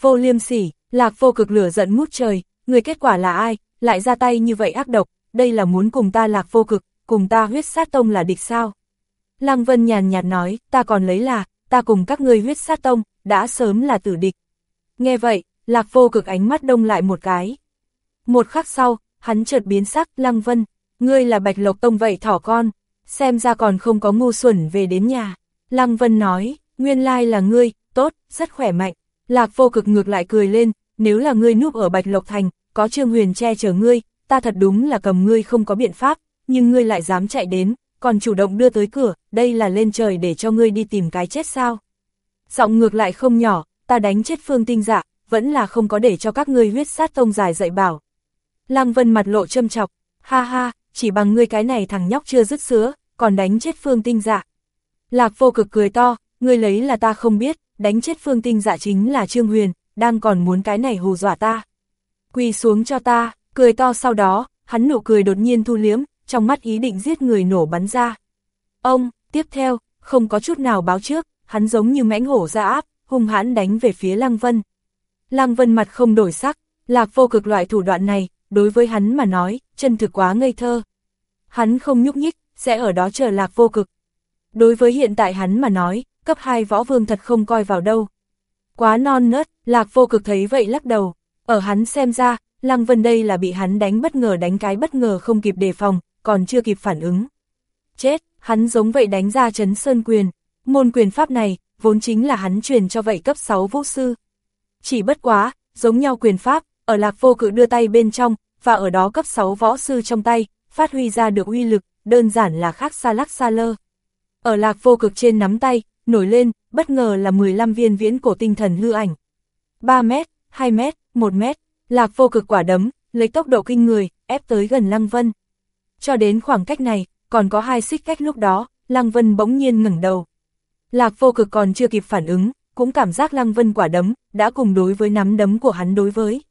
Vô liêm sỉ, lạc vô cực lửa giận ngút trời, người kết quả là ai, lại ra tay như vậy ác độc, đây là muốn cùng ta lạc vô cực, cùng ta huyết sát tông là địch sao? Lăng Vân nhàn nhạt nói, ta còn lấy là, ta cùng các ngươi huyết sát tông, đã sớm là tử địch. Nghe vậy, lạc vô cực ánh mắt đông lại một cái. Một khắc sau, hắn chợt biến sắc, Lăng Vân, ngươi là bạch lộc tông vậy thỏ con, xem ra còn không có ngu xuẩn về đến nhà. Lăng Vân nói, nguyên lai là ngươi, tốt, rất khỏe mạnh. Lạc vô cực ngược lại cười lên, nếu là ngươi núp ở Bạch Lộc Thành, có Trương Huyền che chở ngươi, ta thật đúng là cầm ngươi không có biện pháp, nhưng ngươi lại dám chạy đến, còn chủ động đưa tới cửa, đây là lên trời để cho ngươi đi tìm cái chết sao. Giọng ngược lại không nhỏ, ta đánh chết phương tinh dạ, vẫn là không có để cho các ngươi huyết sát tông dài dạy bảo. Lăng Vân mặt lộ châm chọc, ha ha, chỉ bằng ngươi cái này thằng nhóc chưa dứt sữa, còn đánh chết phương tinh dạ. Lạc vô cực cười to, ngươi lấy là ta không biết, đánh chết phương tinh dạ chính là Trương Huyền, đang còn muốn cái này hù dọa ta. Quỳ xuống cho ta, cười to sau đó, hắn nụ cười đột nhiên thu liếm, trong mắt ý định giết người nổ bắn ra. Ông, tiếp theo, không có chút nào báo trước, hắn giống như mãnh hổ ra áp, hung hãn đánh về phía Lăng Vân. Lăng Vân mặt không đổi sắc, lạc vô cực loại thủ đoạn này, đối với hắn mà nói, chân thực quá ngây thơ. Hắn không nhúc nhích, sẽ ở đó chờ lạc vô cực. Đối với hiện tại hắn mà nói, cấp 2 võ vương thật không coi vào đâu. Quá non nớt, lạc vô cực thấy vậy lắc đầu, ở hắn xem ra, Lăng Vân đây là bị hắn đánh bất ngờ đánh cái bất ngờ không kịp đề phòng, còn chưa kịp phản ứng. Chết, hắn giống vậy đánh ra chấn sơn quyền, môn quyền pháp này, vốn chính là hắn truyền cho vậy cấp 6 vũ sư. Chỉ bất quá, giống nhau quyền pháp, ở lạc vô cự đưa tay bên trong, và ở đó cấp 6 võ sư trong tay, phát huy ra được uy lực, đơn giản là khác xa lắc xa lơ. Ở lạc vô cực trên nắm tay, nổi lên, bất ngờ là 15 viên viễn cổ tinh thần hư ảnh. 3 mét, 2 mét, 1 mét, lạc vô cực quả đấm, lấy tốc độ kinh người, ép tới gần Lăng Vân. Cho đến khoảng cách này, còn có hai xích cách lúc đó, Lăng Vân bỗng nhiên ngẩng đầu. Lạc vô cực còn chưa kịp phản ứng, cũng cảm giác Lăng Vân quả đấm, đã cùng đối với nắm đấm của hắn đối với.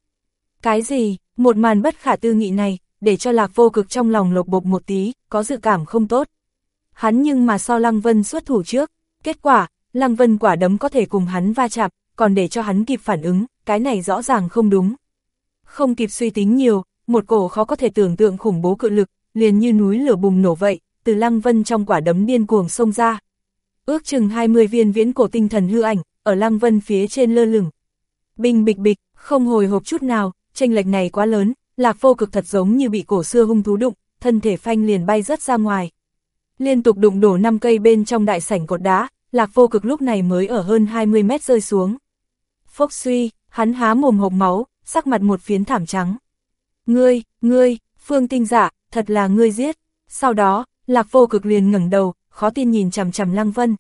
Cái gì, một màn bất khả tư nghị này, để cho lạc vô cực trong lòng lộc bộc một tí, có dự cảm không tốt. Hắn nhưng mà so Lăng Vân xuất thủ trước, kết quả, Lăng Vân quả đấm có thể cùng hắn va chạm, còn để cho hắn kịp phản ứng, cái này rõ ràng không đúng. Không kịp suy tính nhiều, một cổ khó có thể tưởng tượng khủng bố cự lực, liền như núi lửa bùng nổ vậy, từ Lăng Vân trong quả đấm điên cuồng xông ra. Ước chừng 20 viên viễn cổ tinh thần hư ảnh, ở Lăng Vân phía trên lơ lửng. Bình bịch bịch, không hồi hộp chút nào, tranh lệch này quá lớn, lạc vô cực thật giống như bị cổ xưa hung thú đụng, thân thể phanh liền bay rất ra ngoài. Liên tục đụng đổ 5 cây bên trong đại sảnh cột đá, lạc vô cực lúc này mới ở hơn 20 mét rơi xuống. Phốc suy, hắn há mồm hộc máu, sắc mặt một phiến thảm trắng. Ngươi, ngươi, phương tinh dạ, thật là ngươi giết. Sau đó, lạc vô cực liền ngẩng đầu, khó tin nhìn chằm chằm Lăng Vân.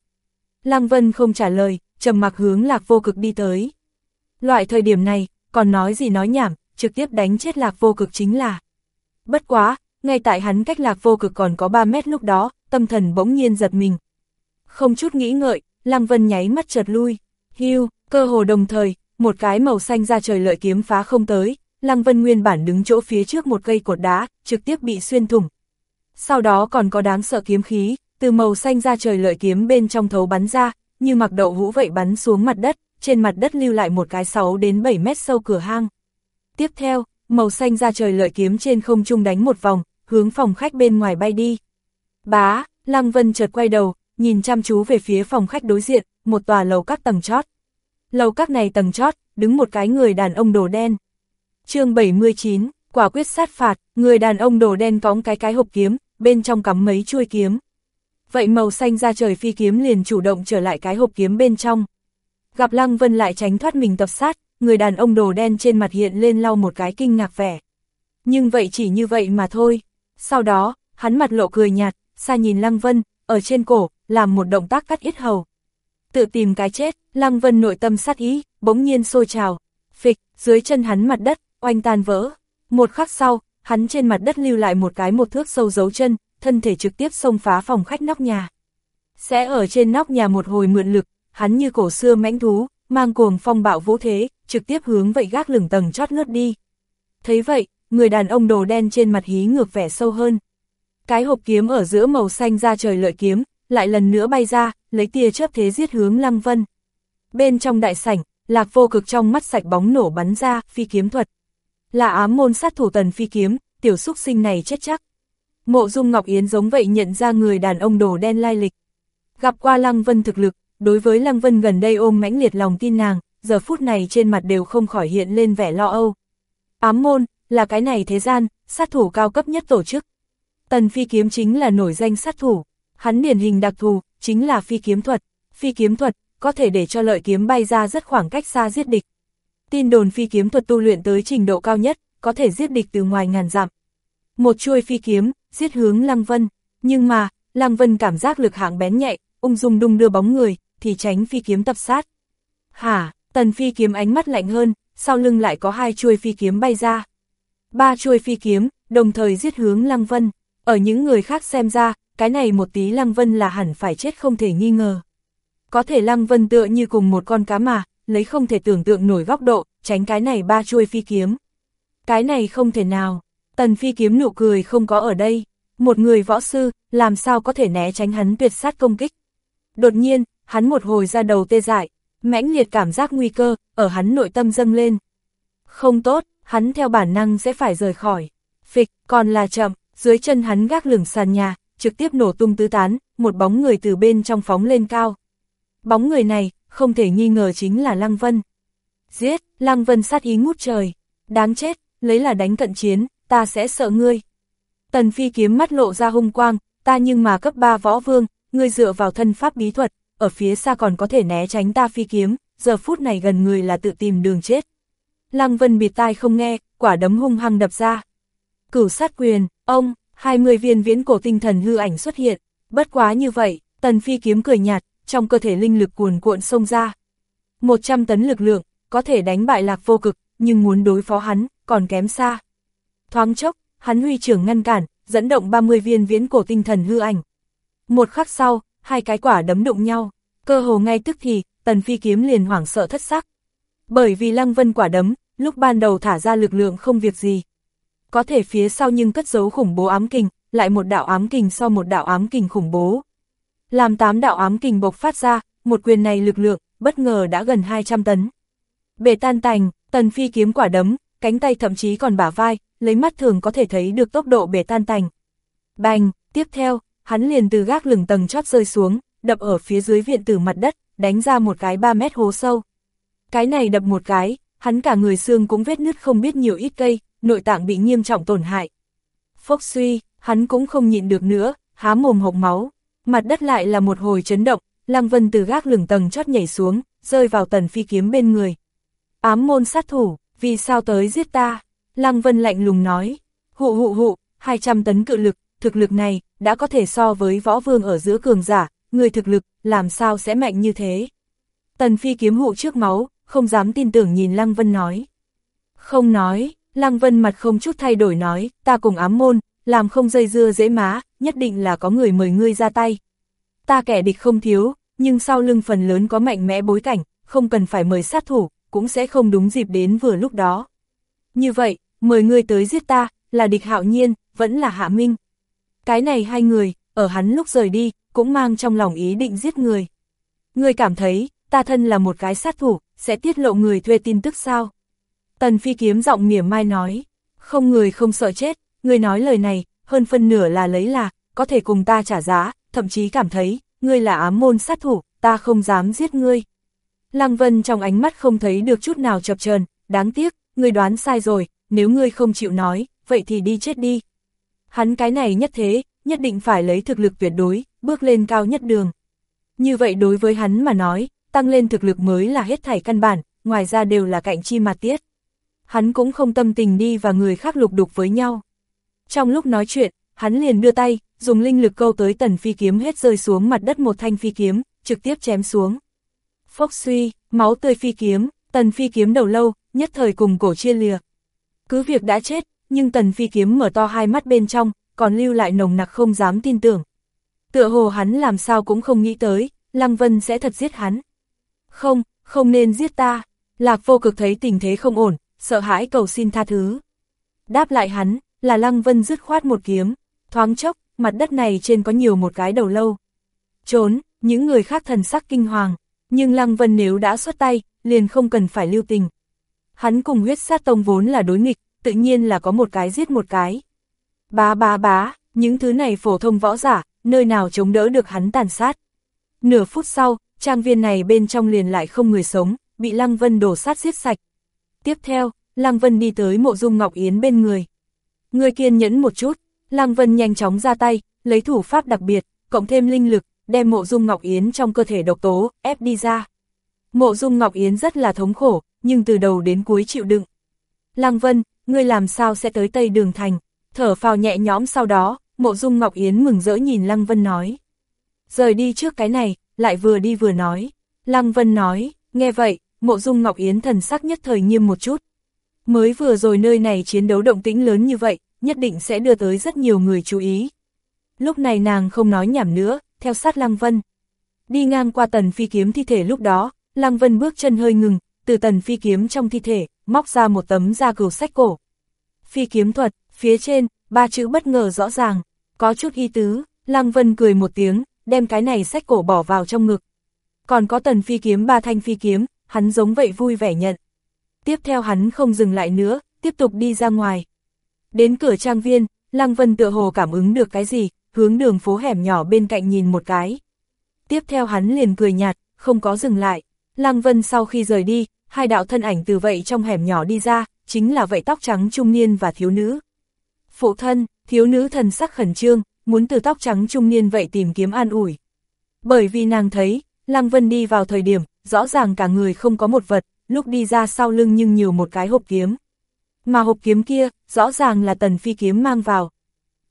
Lăng Vân không trả lời, trầm mặc hướng lạc vô cực đi tới. Loại thời điểm này, còn nói gì nói nhảm, trực tiếp đánh chết lạc vô cực chính là. Bất quá, ngay tại hắn cách lạc vô cực còn có 3 mét lúc đó, tâm thần bỗng nhiên giật mình. Không chút nghĩ ngợi, Lăng Vân nháy mắt chợt lui. Hưu, cơ hồ đồng thời, một cái màu xanh ra trời lợi kiếm phá không tới, Lăng Vân nguyên bản đứng chỗ phía trước một cây cột đá, trực tiếp bị xuyên thủng. Sau đó còn có đáng sợ kiếm khí, từ màu xanh ra trời lợi kiếm bên trong thấu bắn ra, như mặc đậu hũ vậy bắn xuống mặt đất, trên mặt đất lưu lại một cái 6 đến 7 mét sâu cửa hang. Tiếp theo, màu xanh ra trời lợi kiếm trên không trung đánh một vòng, hướng phòng khách bên ngoài bay đi. Bá, Lăng Vân chợt quay đầu, nhìn chăm chú về phía phòng khách đối diện, một tòa lầu các tầng chót. Lầu các này tầng chót, đứng một cái người đàn ông đồ đen. chương 79, quả quyết sát phạt, người đàn ông đồ đen cóng cái cái hộp kiếm, bên trong cắm mấy chuôi kiếm. Vậy màu xanh ra trời phi kiếm liền chủ động trở lại cái hộp kiếm bên trong. Gặp Lăng Vân lại tránh thoát mình tập sát, người đàn ông đồ đen trên mặt hiện lên lau một cái kinh ngạc vẻ. Nhưng vậy chỉ như vậy mà thôi. Sau đó, hắn mặt lộ cười nhạt, xa nhìn Lăng Vân, ở trên cổ, làm một động tác cắt ít hầu. Tự tìm cái chết, Lăng Vân nội tâm sát ý, bỗng nhiên sôi trào. Phịch, dưới chân hắn mặt đất, oanh tan vỡ. Một khắc sau, hắn trên mặt đất lưu lại một cái một thước sâu dấu chân, thân thể trực tiếp xông phá phòng khách nóc nhà. Sẽ ở trên nóc nhà một hồi mượn lực, hắn như cổ xưa mãnh thú, mang cuồng phong bạo vũ thế, trực tiếp hướng vậy gác lửng tầng chót lướt đi. Thấy vậy, người đàn ông đồ đen trên mặt hí ngược vẻ sâu hơn. Cái hộp kiếm ở giữa màu xanh ra trời lợi kiếm, lại lần nữa bay ra, lấy tia chớp thế giết hướng Lăng Vân. Bên trong đại sảnh, lạc vô cực trong mắt sạch bóng nổ bắn ra, phi kiếm thuật. là ám môn sát thủ tần phi kiếm, tiểu xúc sinh này chết chắc. Mộ dung Ngọc Yến giống vậy nhận ra người đàn ông đồ đen lai lịch. Gặp qua Lăng Vân thực lực, đối với Lăng Vân gần đây ôm mãnh liệt lòng tin nàng, giờ phút này trên mặt đều không khỏi hiện lên vẻ lo âu. Ám môn, là cái này thế gian, sát thủ cao cấp nhất tổ chức. Tần phi kiếm chính là nổi danh sát thủ, hắn điển hình đặc thù, chính là phi kiếm thuật. Phi kiếm thuật, có thể để cho lợi kiếm bay ra rất khoảng cách xa giết địch. Tin đồn phi kiếm thuật tu luyện tới trình độ cao nhất, có thể giết địch từ ngoài ngàn dặm. Một chuôi phi kiếm, giết hướng Lăng Vân, nhưng mà, Lăng Vân cảm giác lực hạng bén nhạy, ung dung đung đưa bóng người, thì tránh phi kiếm tập sát. Hả, tần phi kiếm ánh mắt lạnh hơn, sau lưng lại có hai chuôi phi kiếm bay ra. Ba chuôi phi kiếm, đồng thời giết hướng Lăng Vân. Ở những người khác xem ra, cái này một tí Lăng Vân là hẳn phải chết không thể nghi ngờ. Có thể Lăng Vân tựa như cùng một con cá mà, lấy không thể tưởng tượng nổi góc độ, tránh cái này ba chuôi phi kiếm. Cái này không thể nào, tần phi kiếm nụ cười không có ở đây, một người võ sư, làm sao có thể né tránh hắn tuyệt sát công kích. Đột nhiên, hắn một hồi ra đầu tê dại, mãnh liệt cảm giác nguy cơ, ở hắn nội tâm dâng lên. Không tốt, hắn theo bản năng sẽ phải rời khỏi. Phịch, còn là chậm, dưới chân hắn gác lửng sàn nhà, trực tiếp nổ tung tứ tán, một bóng người từ bên trong phóng lên cao. Bóng người này, không thể nghi ngờ chính là Lăng Vân. Giết, Lăng Vân sát ý ngút trời. Đáng chết, lấy là đánh cận chiến, ta sẽ sợ ngươi. Tần phi kiếm mắt lộ ra hung quang, ta nhưng mà cấp 3 võ vương, ngươi dựa vào thân pháp bí thuật, ở phía xa còn có thể né tránh ta phi kiếm, giờ phút này gần người là tự tìm đường chết. Lăng Vân bịt tai không nghe, quả đấm hung hăng đập ra. Cửu sát quyền, ông, 20 viên viễn cổ tinh thần hư ảnh xuất hiện, bất quá như vậy, tần phi kiếm cười nhạt, trong cơ thể linh lực cuồn cuộn xông ra. 100 tấn lực lượng, có thể đánh bại lạc vô cực, nhưng muốn đối phó hắn, còn kém xa. Thoáng chốc, hắn huy trưởng ngăn cản, dẫn động 30 viên viễn cổ tinh thần hư ảnh. Một khắc sau, hai cái quả đấm đụng nhau, cơ hồ ngay tức thì, tần phi kiếm liền hoảng sợ thất sắc. Bởi vì lăng vân quả đấm, lúc ban đầu thả ra lực lượng không việc gì. Có thể phía sau nhưng cất giấu khủng bố ám kình, lại một đạo ám kình sau một đạo ám kình khủng bố. Làm tám đạo ám kình bộc phát ra, một quyền này lực lượng, bất ngờ đã gần 200 tấn. Bể tan tành, tần phi kiếm quả đấm, cánh tay thậm chí còn bả vai, lấy mắt thường có thể thấy được tốc độ bể tan tành. Bành, tiếp theo, hắn liền từ gác lửng tầng chót rơi xuống, đập ở phía dưới viện tử mặt đất, đánh ra một cái 3 mét hố sâu. Cái này đập một cái, hắn cả người xương cũng vết nứt không biết nhiều ít cây, nội tạng bị nghiêm trọng tổn hại. Phốc suy, hắn cũng không nhịn được nữa, há mồm hộc máu. Mặt đất lại là một hồi chấn động, Lăng Vân từ gác lửng tầng chót nhảy xuống, rơi vào tần phi kiếm bên người. Ám môn sát thủ, vì sao tới giết ta? Lăng Vân lạnh lùng nói, hụ hụ hụ, 200 tấn cự lực, thực lực này, đã có thể so với võ vương ở giữa cường giả, người thực lực, làm sao sẽ mạnh như thế? Tần phi kiếm hụ trước máu, không dám tin tưởng nhìn Lăng Vân nói. Không nói, Lăng Vân mặt không chút thay đổi nói, ta cùng ám môn, làm không dây dưa dễ má, nhất định là có người mời ngươi ra tay. Ta kẻ địch không thiếu, nhưng sau lưng phần lớn có mạnh mẽ bối cảnh, không cần phải mời sát thủ, cũng sẽ không đúng dịp đến vừa lúc đó. Như vậy, mời ngươi tới giết ta, là địch hạo nhiên, vẫn là hạ minh. Cái này hai người, ở hắn lúc rời đi, cũng mang trong lòng ý định giết người. Ngươi cảm thấy, ta thân là một cái sát thủ, sẽ tiết lộ người thuê tin tức sao? Tần phi kiếm giọng mỉa mai nói, không người không sợ chết, ngươi nói lời này, hơn phân nửa là lấy là, có thể cùng ta trả giá, thậm chí cảm thấy, ngươi là ám môn sát thủ, ta không dám giết ngươi. Lăng Vân trong ánh mắt không thấy được chút nào chập chờn, đáng tiếc, ngươi đoán sai rồi, nếu ngươi không chịu nói, vậy thì đi chết đi. Hắn cái này nhất thế, nhất định phải lấy thực lực tuyệt đối, bước lên cao nhất đường. Như vậy đối với hắn mà nói, tăng lên thực lực mới là hết thảy căn bản, ngoài ra đều là cạnh chi mà tiết. Hắn cũng không tâm tình đi và người khác lục đục với nhau. Trong lúc nói chuyện, hắn liền đưa tay, dùng linh lực câu tới tần phi kiếm hết rơi xuống mặt đất một thanh phi kiếm, trực tiếp chém xuống. Phốc suy, máu tươi phi kiếm, tần phi kiếm đầu lâu, nhất thời cùng cổ chia lìa. Cứ việc đã chết, nhưng tần phi kiếm mở to hai mắt bên trong, còn lưu lại nồng nặc không dám tin tưởng. Tựa hồ hắn làm sao cũng không nghĩ tới, Lăng Vân sẽ thật giết hắn. Không, không nên giết ta. Lạc vô cực thấy tình thế không ổn, sợ hãi cầu xin tha thứ. Đáp lại hắn, là Lăng Vân dứt khoát một kiếm, thoáng chốc, mặt đất này trên có nhiều một cái đầu lâu. Trốn, những người khác thần sắc kinh hoàng, nhưng Lăng Vân nếu đã xuất tay, liền không cần phải lưu tình. Hắn cùng huyết sát tông vốn là đối nghịch, tự nhiên là có một cái giết một cái. Bá bá bá, những thứ này phổ thông võ giả, nơi nào chống đỡ được hắn tàn sát. Nửa phút sau, trang viên này bên trong liền lại không người sống, bị Lăng Vân đổ sát giết sạch. Tiếp theo, Lăng Vân đi tới mộ dung Ngọc Yến bên người. Người kiên nhẫn một chút, Lăng Vân nhanh chóng ra tay, lấy thủ pháp đặc biệt, cộng thêm linh lực, đem mộ dung Ngọc Yến trong cơ thể độc tố, ép đi ra. Mộ dung Ngọc Yến rất là thống khổ, nhưng từ đầu đến cuối chịu đựng. Lăng Vân, ngươi làm sao sẽ tới Tây Đường Thành? Thở phào nhẹ nhõm sau đó, mộ dung Ngọc Yến mừng rỡ nhìn Lăng Vân nói. Rời đi trước cái này, lại vừa đi vừa nói. Lăng Vân nói, nghe vậy, mộ dung Ngọc Yến thần sắc nhất thời nghiêm một chút. Mới vừa rồi nơi này chiến đấu động tĩnh lớn như vậy, nhất định sẽ đưa tới rất nhiều người chú ý. Lúc này nàng không nói nhảm nữa, theo sát Lăng Vân. Đi ngang qua tần phi kiếm thi thể lúc đó, Lăng Vân bước chân hơi ngừng, từ tần phi kiếm trong thi thể, móc ra một tấm da cừu sách cổ. Phi kiếm thuật, phía trên, ba chữ bất ngờ rõ ràng, có chút y tứ, Lăng Vân cười một tiếng, đem cái này sách cổ bỏ vào trong ngực. Còn có tần phi kiếm ba thanh phi kiếm, hắn giống vậy vui vẻ nhận. Tiếp theo hắn không dừng lại nữa, tiếp tục đi ra ngoài. Đến cửa trang viên, Lăng Vân tựa hồ cảm ứng được cái gì, hướng đường phố hẻm nhỏ bên cạnh nhìn một cái. Tiếp theo hắn liền cười nhạt, không có dừng lại. Lăng Vân sau khi rời đi, hai đạo thân ảnh từ vậy trong hẻm nhỏ đi ra, chính là vậy tóc trắng trung niên và thiếu nữ. Phụ thân, thiếu nữ thần sắc khẩn trương, muốn từ tóc trắng trung niên vậy tìm kiếm an ủi. Bởi vì nàng thấy, Lăng Vân đi vào thời điểm, rõ ràng cả người không có một vật, lúc đi ra sau lưng nhưng nhiều một cái hộp kiếm. Mà hộp kiếm kia, rõ ràng là tần phi kiếm mang vào.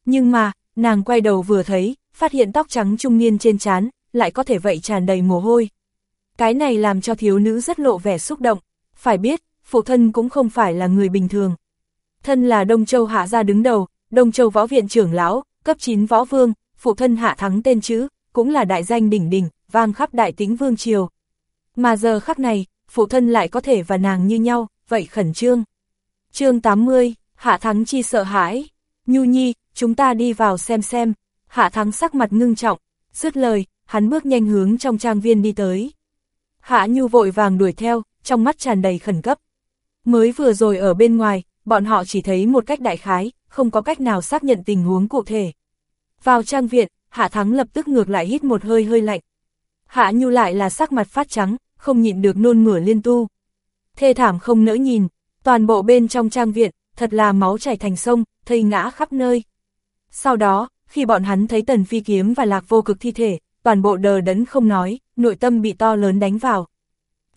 Nhưng mà, nàng quay đầu vừa thấy, phát hiện tóc trắng trung niên trên trán lại có thể vậy tràn đầy mồ hôi. Cái này làm cho thiếu nữ rất lộ vẻ xúc động, phải biết, phụ thân cũng không phải là người bình thường. Thân là Đông Châu Hạ gia đứng đầu, Đông Châu Võ Viện trưởng lão, cấp 9 võ vương, phụ thân hạ thắng tên chữ, cũng là đại danh đỉnh đỉnh, vang khắp đại tĩnh vương triều. Mà giờ khắc này, phụ thân lại có thể và nàng như nhau, vậy khẩn trương. chương 80, hạ thắng chi sợ hãi. Nhu nhi, chúng ta đi vào xem xem. Hạ thắng sắc mặt ngưng trọng, dứt lời, hắn bước nhanh hướng trong trang viên đi tới. Hạ Nhu vội vàng đuổi theo, trong mắt tràn đầy khẩn cấp. Mới vừa rồi ở bên ngoài, bọn họ chỉ thấy một cách đại khái, không có cách nào xác nhận tình huống cụ thể. Vào trang viện, Hạ Thắng lập tức ngược lại hít một hơi hơi lạnh. Hạ Nhu lại là sắc mặt phát trắng, không nhịn được nôn mửa liên tu. Thê thảm không nỡ nhìn, toàn bộ bên trong trang viện, thật là máu chảy thành sông, thây ngã khắp nơi. Sau đó, khi bọn hắn thấy tần phi kiếm và lạc vô cực thi thể, toàn bộ đờ đẫn không nói, nội tâm bị to lớn đánh vào.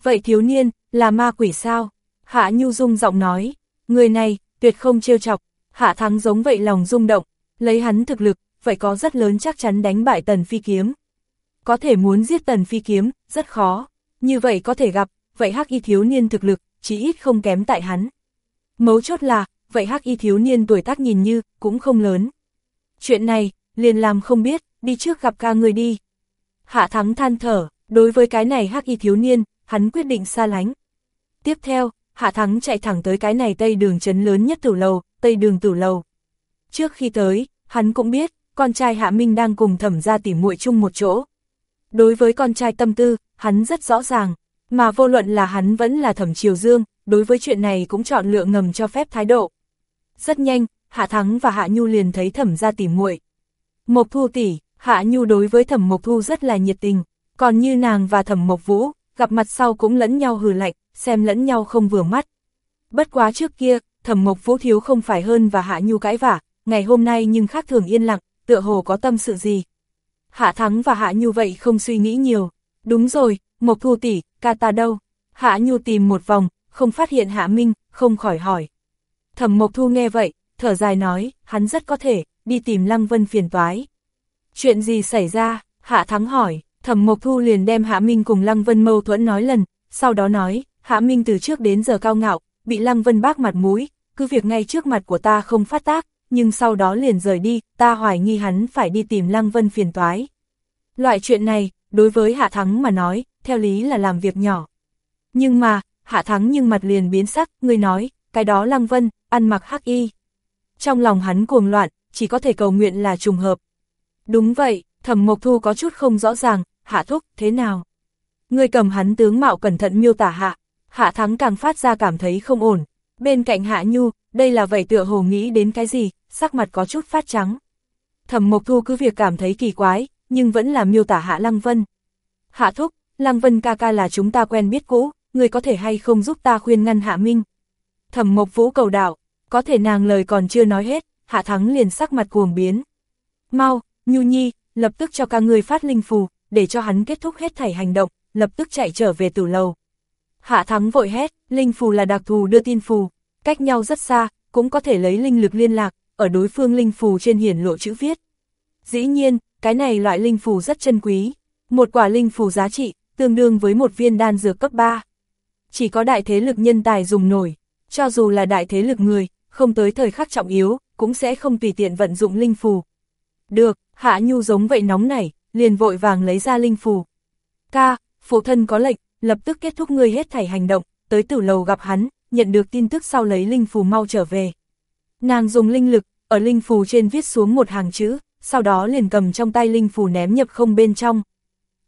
Vậy thiếu niên, là ma quỷ sao? Hạ Nhu Dung giọng nói, người này, tuyệt không trêu chọc, Hạ Thắng giống vậy lòng rung động, lấy hắn thực lực, vậy có rất lớn chắc chắn đánh bại Tần Phi Kiếm. Có thể muốn giết Tần Phi Kiếm, rất khó, như vậy có thể gặp, vậy hắc y thiếu niên thực lực, chỉ ít không kém tại hắn. Mấu chốt là, vậy hắc y thiếu niên tuổi tác nhìn như, cũng không lớn. Chuyện này, liền làm không biết, đi trước gặp ca người đi. Hạ thắng than thở, đối với cái này hắc y thiếu niên, hắn quyết định xa lánh. Tiếp theo, Hạ thắng chạy thẳng tới cái này tây đường trấn lớn nhất tử lầu, tây đường tử lầu. Trước khi tới, hắn cũng biết, con trai Hạ Minh đang cùng thẩm ra tỉ muội chung một chỗ. Đối với con trai tâm tư, hắn rất rõ ràng, mà vô luận là hắn vẫn là thẩm triều dương, đối với chuyện này cũng chọn lựa ngầm cho phép thái độ. Rất nhanh, Hạ Thắng và Hạ Nhu liền thấy thẩm ra tỉ muội. Mộc Thu tỷ, Hạ Nhu đối với thẩm Mộc Thu rất là nhiệt tình, còn như nàng và thẩm Mộc Vũ, gặp mặt sau cũng lẫn nhau hừ lạnh, xem lẫn nhau không vừa mắt. Bất quá trước kia, thẩm Mộc Vũ thiếu không phải hơn và Hạ Nhu cãi vả, ngày hôm nay nhưng khác thường yên lặng, tựa hồ có tâm sự gì. Hạ Thắng và Hạ Nhu vậy không suy nghĩ nhiều. Đúng rồi, Mộc Thu tỷ, ca ta đâu? Hạ Nhu tìm một vòng, không phát hiện Hạ Minh, không khỏi hỏi. Thẩm Mộc Thu nghe vậy, thở dài nói, hắn rất có thể, đi tìm Lăng Vân phiền toái. Chuyện gì xảy ra? Hạ Thắng hỏi, Thẩm Mộc Thu liền đem Hạ Minh cùng Lăng Vân mâu thuẫn nói lần, sau đó nói, Hạ Minh từ trước đến giờ cao ngạo, bị Lăng Vân bác mặt mũi, cứ việc ngay trước mặt của ta không phát tác, nhưng sau đó liền rời đi, ta hoài nghi hắn phải đi tìm Lăng Vân phiền toái. Loại chuyện này, đối với Hạ Thắng mà nói, theo lý là làm việc nhỏ. Nhưng mà, Hạ Thắng nhưng mặt liền biến sắc, người nói, cái đó Lăng Vân, ăn mặc hắc y. Trong lòng hắn cuồng loạn, chỉ có thể cầu nguyện là trùng hợp. Đúng vậy, Thẩm Mộc Thu có chút không rõ ràng, Hạ Thúc, thế nào? Người cầm hắn tướng mạo cẩn thận miêu tả Hạ, Hạ Thắng càng phát ra cảm thấy không ổn. Bên cạnh Hạ Nhu, đây là vậy tựa hồ nghĩ đến cái gì, sắc mặt có chút phát trắng. Thẩm Mộc Thu cứ việc cảm thấy kỳ quái, nhưng vẫn là miêu tả Hạ Lăng Vân. Hạ Thúc, Lăng Vân ca ca là chúng ta quen biết cũ, người có thể hay không giúp ta khuyên ngăn Hạ Minh. Thẩm Mộc Vũ cầu đạo, có thể nàng lời còn chưa nói hết, Hạ Thắng liền sắc mặt cuồng biến. Mau, Nhu Nhi, lập tức cho ca người phát linh phù, để cho hắn kết thúc hết thảy hành động, lập tức chạy trở về tử lầu. Hạ Thắng vội hét, linh phù là đặc thù đưa tin phù, cách nhau rất xa, cũng có thể lấy linh lực liên lạc, ở đối phương linh phù trên hiển lộ chữ viết. Dĩ nhiên, cái này loại linh phù rất chân quý, một quả linh phù giá trị, tương đương với một viên đan dược cấp 3. Chỉ có đại thế lực nhân tài dùng nổi, cho dù là đại thế lực người, không tới thời khắc trọng yếu, cũng sẽ không tùy tiện vận dụng linh phù. Được, Hạ Nhu giống vậy nóng nảy, liền vội vàng lấy ra linh phù. Ca, phụ thân có lệnh, lập tức kết thúc ngươi hết thảy hành động, tới tử lầu gặp hắn, nhận được tin tức sau lấy linh phù mau trở về. Nàng dùng linh lực, ở linh phù trên viết xuống một hàng chữ, sau đó liền cầm trong tay linh phù ném nhập không bên trong.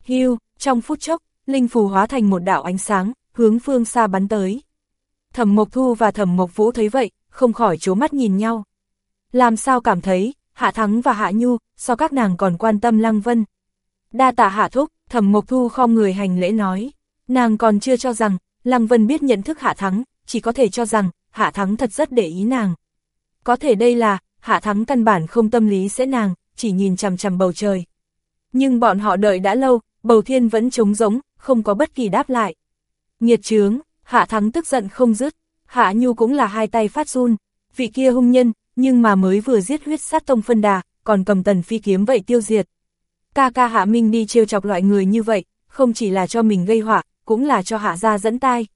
Hưu, trong phút chốc, linh phù hóa thành một đạo ánh sáng, hướng phương xa bắn tới. Thẩm Mộc Thu và Thẩm Mộc Vũ thấy vậy, không khỏi chố mắt nhìn nhau. Làm sao cảm thấy, Hạ Thắng và Hạ Nhu, so các nàng còn quan tâm Lăng Vân. Đa tạ Hạ Thúc, Thẩm Mộc Thu không người hành lễ nói. Nàng còn chưa cho rằng, Lăng Vân biết nhận thức Hạ Thắng, chỉ có thể cho rằng, Hạ Thắng thật rất để ý nàng. Có thể đây là, Hạ Thắng căn bản không tâm lý sẽ nàng, chỉ nhìn chằm chằm bầu trời. Nhưng bọn họ đợi đã lâu, bầu thiên vẫn trống rỗng không có bất kỳ đáp lại. Nhiệt trướng, Hạ Thắng tức giận không dứt, Hạ Nhu cũng là hai tay phát run, vị kia hung nhân, nhưng mà mới vừa giết huyết sát tông phân đà, còn cầm tần phi kiếm vậy tiêu diệt. Ca ca Hạ Minh đi trêu chọc loại người như vậy, không chỉ là cho mình gây họa, cũng là cho Hạ gia dẫn tai.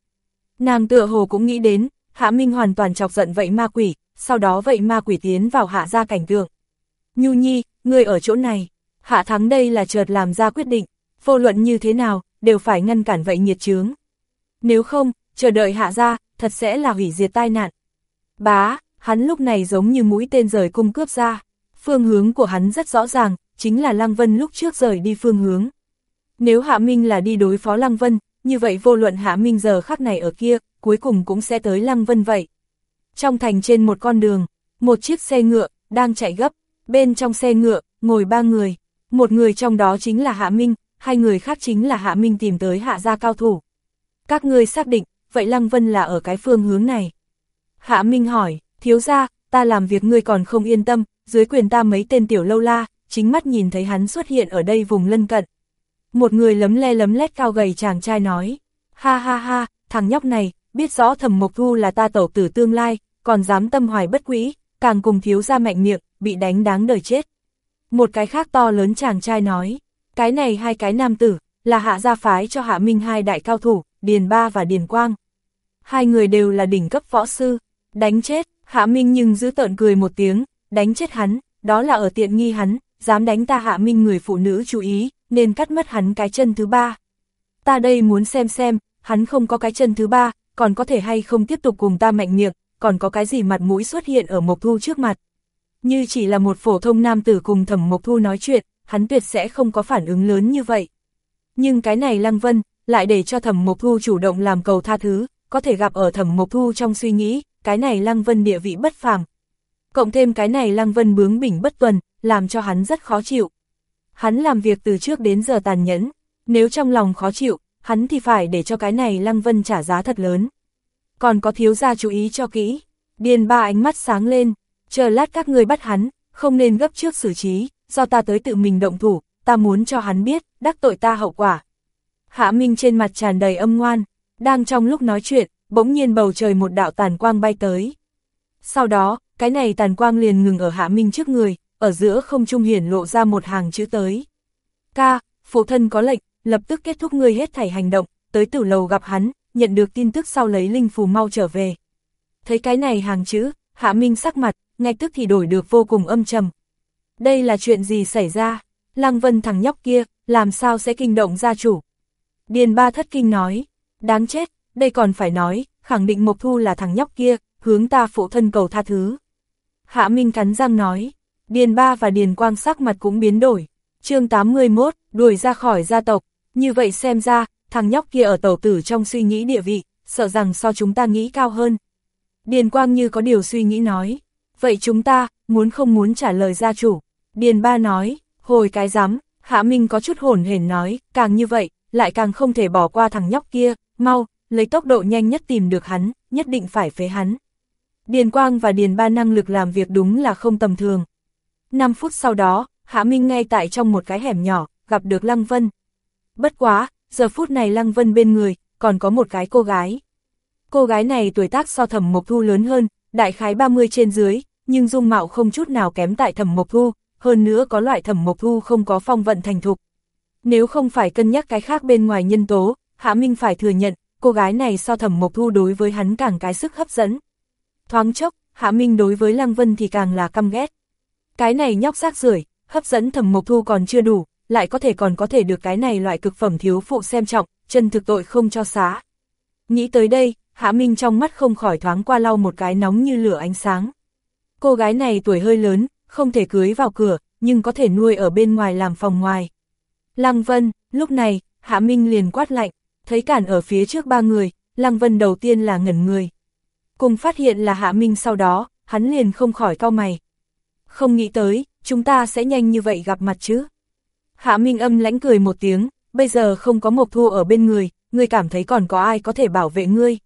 Nàng tựa hồ cũng nghĩ đến, Hạ Minh hoàn toàn chọc giận vậy ma quỷ, sau đó vậy ma quỷ tiến vào Hạ gia cảnh tượng. Nhu Nhi, người ở chỗ này, Hạ Thắng đây là chợt làm ra quyết định, vô luận như thế nào, đều phải ngăn cản vậy nhiệt chướng. Nếu không, chờ đợi Hạ gia, thật sẽ là hủy diệt tai nạn. Bá, hắn lúc này giống như mũi tên rời cung cướp ra, phương hướng của hắn rất rõ ràng, chính là Lăng Vân lúc trước rời đi phương hướng. Nếu Hạ Minh là đi đối phó Lăng Vân, như vậy vô luận Hạ Minh giờ khắc này ở kia, cuối cùng cũng sẽ tới Lăng Vân vậy. Trong thành trên một con đường, một chiếc xe ngựa, đang chạy gấp, bên trong xe ngựa, ngồi ba người, một người trong đó chính là Hạ Minh, hai người khác chính là Hạ Minh tìm tới Hạ gia cao thủ. Các ngươi xác định, vậy Lăng Vân là ở cái phương hướng này. Hạ Minh hỏi, thiếu gia, ta làm việc ngươi còn không yên tâm, dưới quyền ta mấy tên tiểu lâu la, chính mắt nhìn thấy hắn xuất hiện ở đây vùng lân cận. Một người lấm le lấm lét cao gầy chàng trai nói, ha ha ha, thằng nhóc này, biết rõ thẩm mộc thu là ta tẩu tử tương lai, còn dám tâm hoài bất quỹ, càng cùng thiếu ra mạnh miệng, bị đánh đáng đời chết. Một cái khác to lớn chàng trai nói, cái này hai cái nam tử, là hạ gia phái cho hạ minh hai đại cao thủ, Điền Ba và Điền Quang. Hai người đều là đỉnh cấp võ sư, đánh chết, hạ minh nhưng giữ tợn cười một tiếng, đánh chết hắn, đó là ở tiện nghi hắn, dám đánh ta hạ minh người phụ nữ chú ý, nên cắt mất hắn cái chân thứ ba. Ta đây muốn xem xem, hắn không có cái chân thứ ba, còn có thể hay không tiếp tục cùng ta mạnh miệng, còn có cái gì mặt mũi xuất hiện ở Mộc Thu trước mặt. Như chỉ là một phổ thông nam tử cùng thẩm Mộc Thu nói chuyện, hắn tuyệt sẽ không có phản ứng lớn như vậy. Nhưng cái này Lăng Vân, lại để cho thẩm Mộc Thu chủ động làm cầu tha thứ, có thể gặp ở thẩm Mộc Thu trong suy nghĩ, cái này Lăng Vân địa vị bất phàm. Cộng thêm cái này Lăng Vân bướng bỉnh bất tuần, làm cho hắn rất khó chịu. Hắn làm việc từ trước đến giờ tàn nhẫn, nếu trong lòng khó chịu, hắn thì phải để cho cái này Lăng Vân trả giá thật lớn. Còn có thiếu gia chú ý cho kỹ, điền ba ánh mắt sáng lên, chờ lát các người bắt hắn, không nên gấp trước xử trí, do ta tới tự mình động thủ, ta muốn cho hắn biết, đắc tội ta hậu quả. Hạ Minh trên mặt tràn đầy âm ngoan, đang trong lúc nói chuyện, bỗng nhiên bầu trời một đạo tàn quang bay tới. Sau đó, cái này tàn quang liền ngừng ở Hạ Minh trước người, ở giữa không trung hiển lộ ra một hàng chữ tới. Ca, phụ thân có lệnh, lập tức kết thúc ngươi hết thảy hành động, tới tử lầu gặp hắn, nhận được tin tức sau lấy linh phù mau trở về. Thấy cái này hàng chữ, Hạ Minh sắc mặt, ngay tức thì đổi được vô cùng âm trầm. Đây là chuyện gì xảy ra? Lăng Vân thằng nhóc kia, làm sao sẽ kinh động gia chủ? Điền ba thất kinh nói, đáng chết, đây còn phải nói, khẳng định Mộc Thu là thằng nhóc kia, hướng ta phụ thân cầu tha thứ. Hạ Minh cắn răng nói, Điền ba và Điền quang sắc mặt cũng biến đổi. chương 81, đuổi ra khỏi gia tộc, như vậy xem ra, thằng nhóc kia ở tàu tử trong suy nghĩ địa vị, sợ rằng so chúng ta nghĩ cao hơn. Điền Quang như có điều suy nghĩ nói. Vậy chúng ta, muốn không muốn trả lời gia chủ. Điền Ba nói, hồi cái dám, Hạ Minh có chút hồn hển nói, càng như vậy, lại càng không thể bỏ qua thằng nhóc kia, mau, lấy tốc độ nhanh nhất tìm được hắn, nhất định phải phế hắn. Điền Quang và Điền Ba năng lực làm việc đúng là không tầm thường. 5 phút sau đó, Hạ Minh ngay tại trong một cái hẻm nhỏ, gặp được Lăng Vân. Bất quá, giờ phút này Lăng Vân bên người, còn có một cái cô gái. Cô gái này tuổi tác so thẩm Mộc Thu lớn hơn, đại khái 30 trên dưới, nhưng dung mạo không chút nào kém tại thẩm Mộc Thu, hơn nữa có loại thẩm Mộc Thu không có phong vận thành thục. Nếu không phải cân nhắc cái khác bên ngoài nhân tố, Hạ Minh phải thừa nhận, cô gái này so thẩm Mộc Thu đối với hắn càng cái sức hấp dẫn. Thoáng chốc, Hạ Minh đối với Lăng Vân thì càng là căm ghét. Cái này nhóc rác rưởi hấp dẫn thẩm Mộc Thu còn chưa đủ, lại có thể còn có thể được cái này loại cực phẩm thiếu phụ xem trọng, chân thực tội không cho xá. Nghĩ tới đây, Hạ Minh trong mắt không khỏi thoáng qua lau một cái nóng như lửa ánh sáng. Cô gái này tuổi hơi lớn, không thể cưới vào cửa, nhưng có thể nuôi ở bên ngoài làm phòng ngoài. Lăng Vân, lúc này, Hạ Minh liền quát lạnh, thấy cản ở phía trước ba người, Lăng Vân đầu tiên là ngẩn người. Cùng phát hiện là Hạ Minh sau đó, hắn liền không khỏi cau mày. Không nghĩ tới, chúng ta sẽ nhanh như vậy gặp mặt chứ. Hạ Minh âm lãnh cười một tiếng, bây giờ không có Mộc Thu ở bên người, ngươi cảm thấy còn có ai có thể bảo vệ ngươi.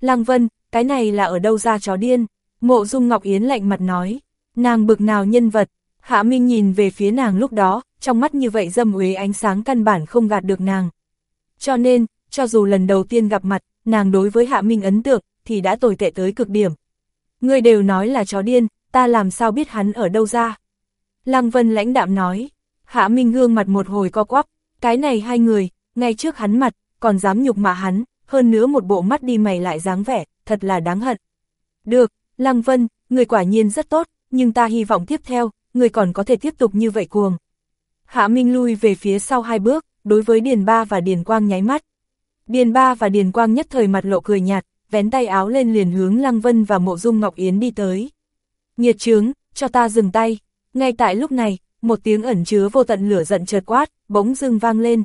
Lăng Vân, cái này là ở đâu ra chó điên? Mộ Dung Ngọc Yến lạnh mặt nói, nàng bực nào nhân vật, Hạ Minh nhìn về phía nàng lúc đó, trong mắt như vậy dâm uế ánh sáng căn bản không gạt được nàng. Cho nên, cho dù lần đầu tiên gặp mặt, nàng đối với Hạ Minh ấn tượng, thì đã tồi tệ tới cực điểm. Người đều nói là chó điên, ta làm sao biết hắn ở đâu ra? Lăng Vân lãnh đạm nói, Hạ Minh gương mặt một hồi co quắp, cái này hai người, ngay trước hắn mặt, còn dám nhục mạ hắn, hơn nữa một bộ mắt đi mày lại dáng vẻ, thật là đáng hận. Được, Lăng Vân, người quả nhiên rất tốt, nhưng ta hy vọng tiếp theo, người còn có thể tiếp tục như vậy cuồng. Hạ Minh lui về phía sau hai bước, đối với Điền Ba và Điền Quang nháy mắt. Điền Ba và Điền Quang nhất thời mặt lộ cười nhạt, vén tay áo lên liền hướng Lăng Vân và Mộ Dung Ngọc Yến đi tới. Nhiệt trướng, cho ta dừng tay. Ngay tại lúc này, một tiếng ẩn chứa vô tận lửa giận chợt quát, bỗng dưng vang lên.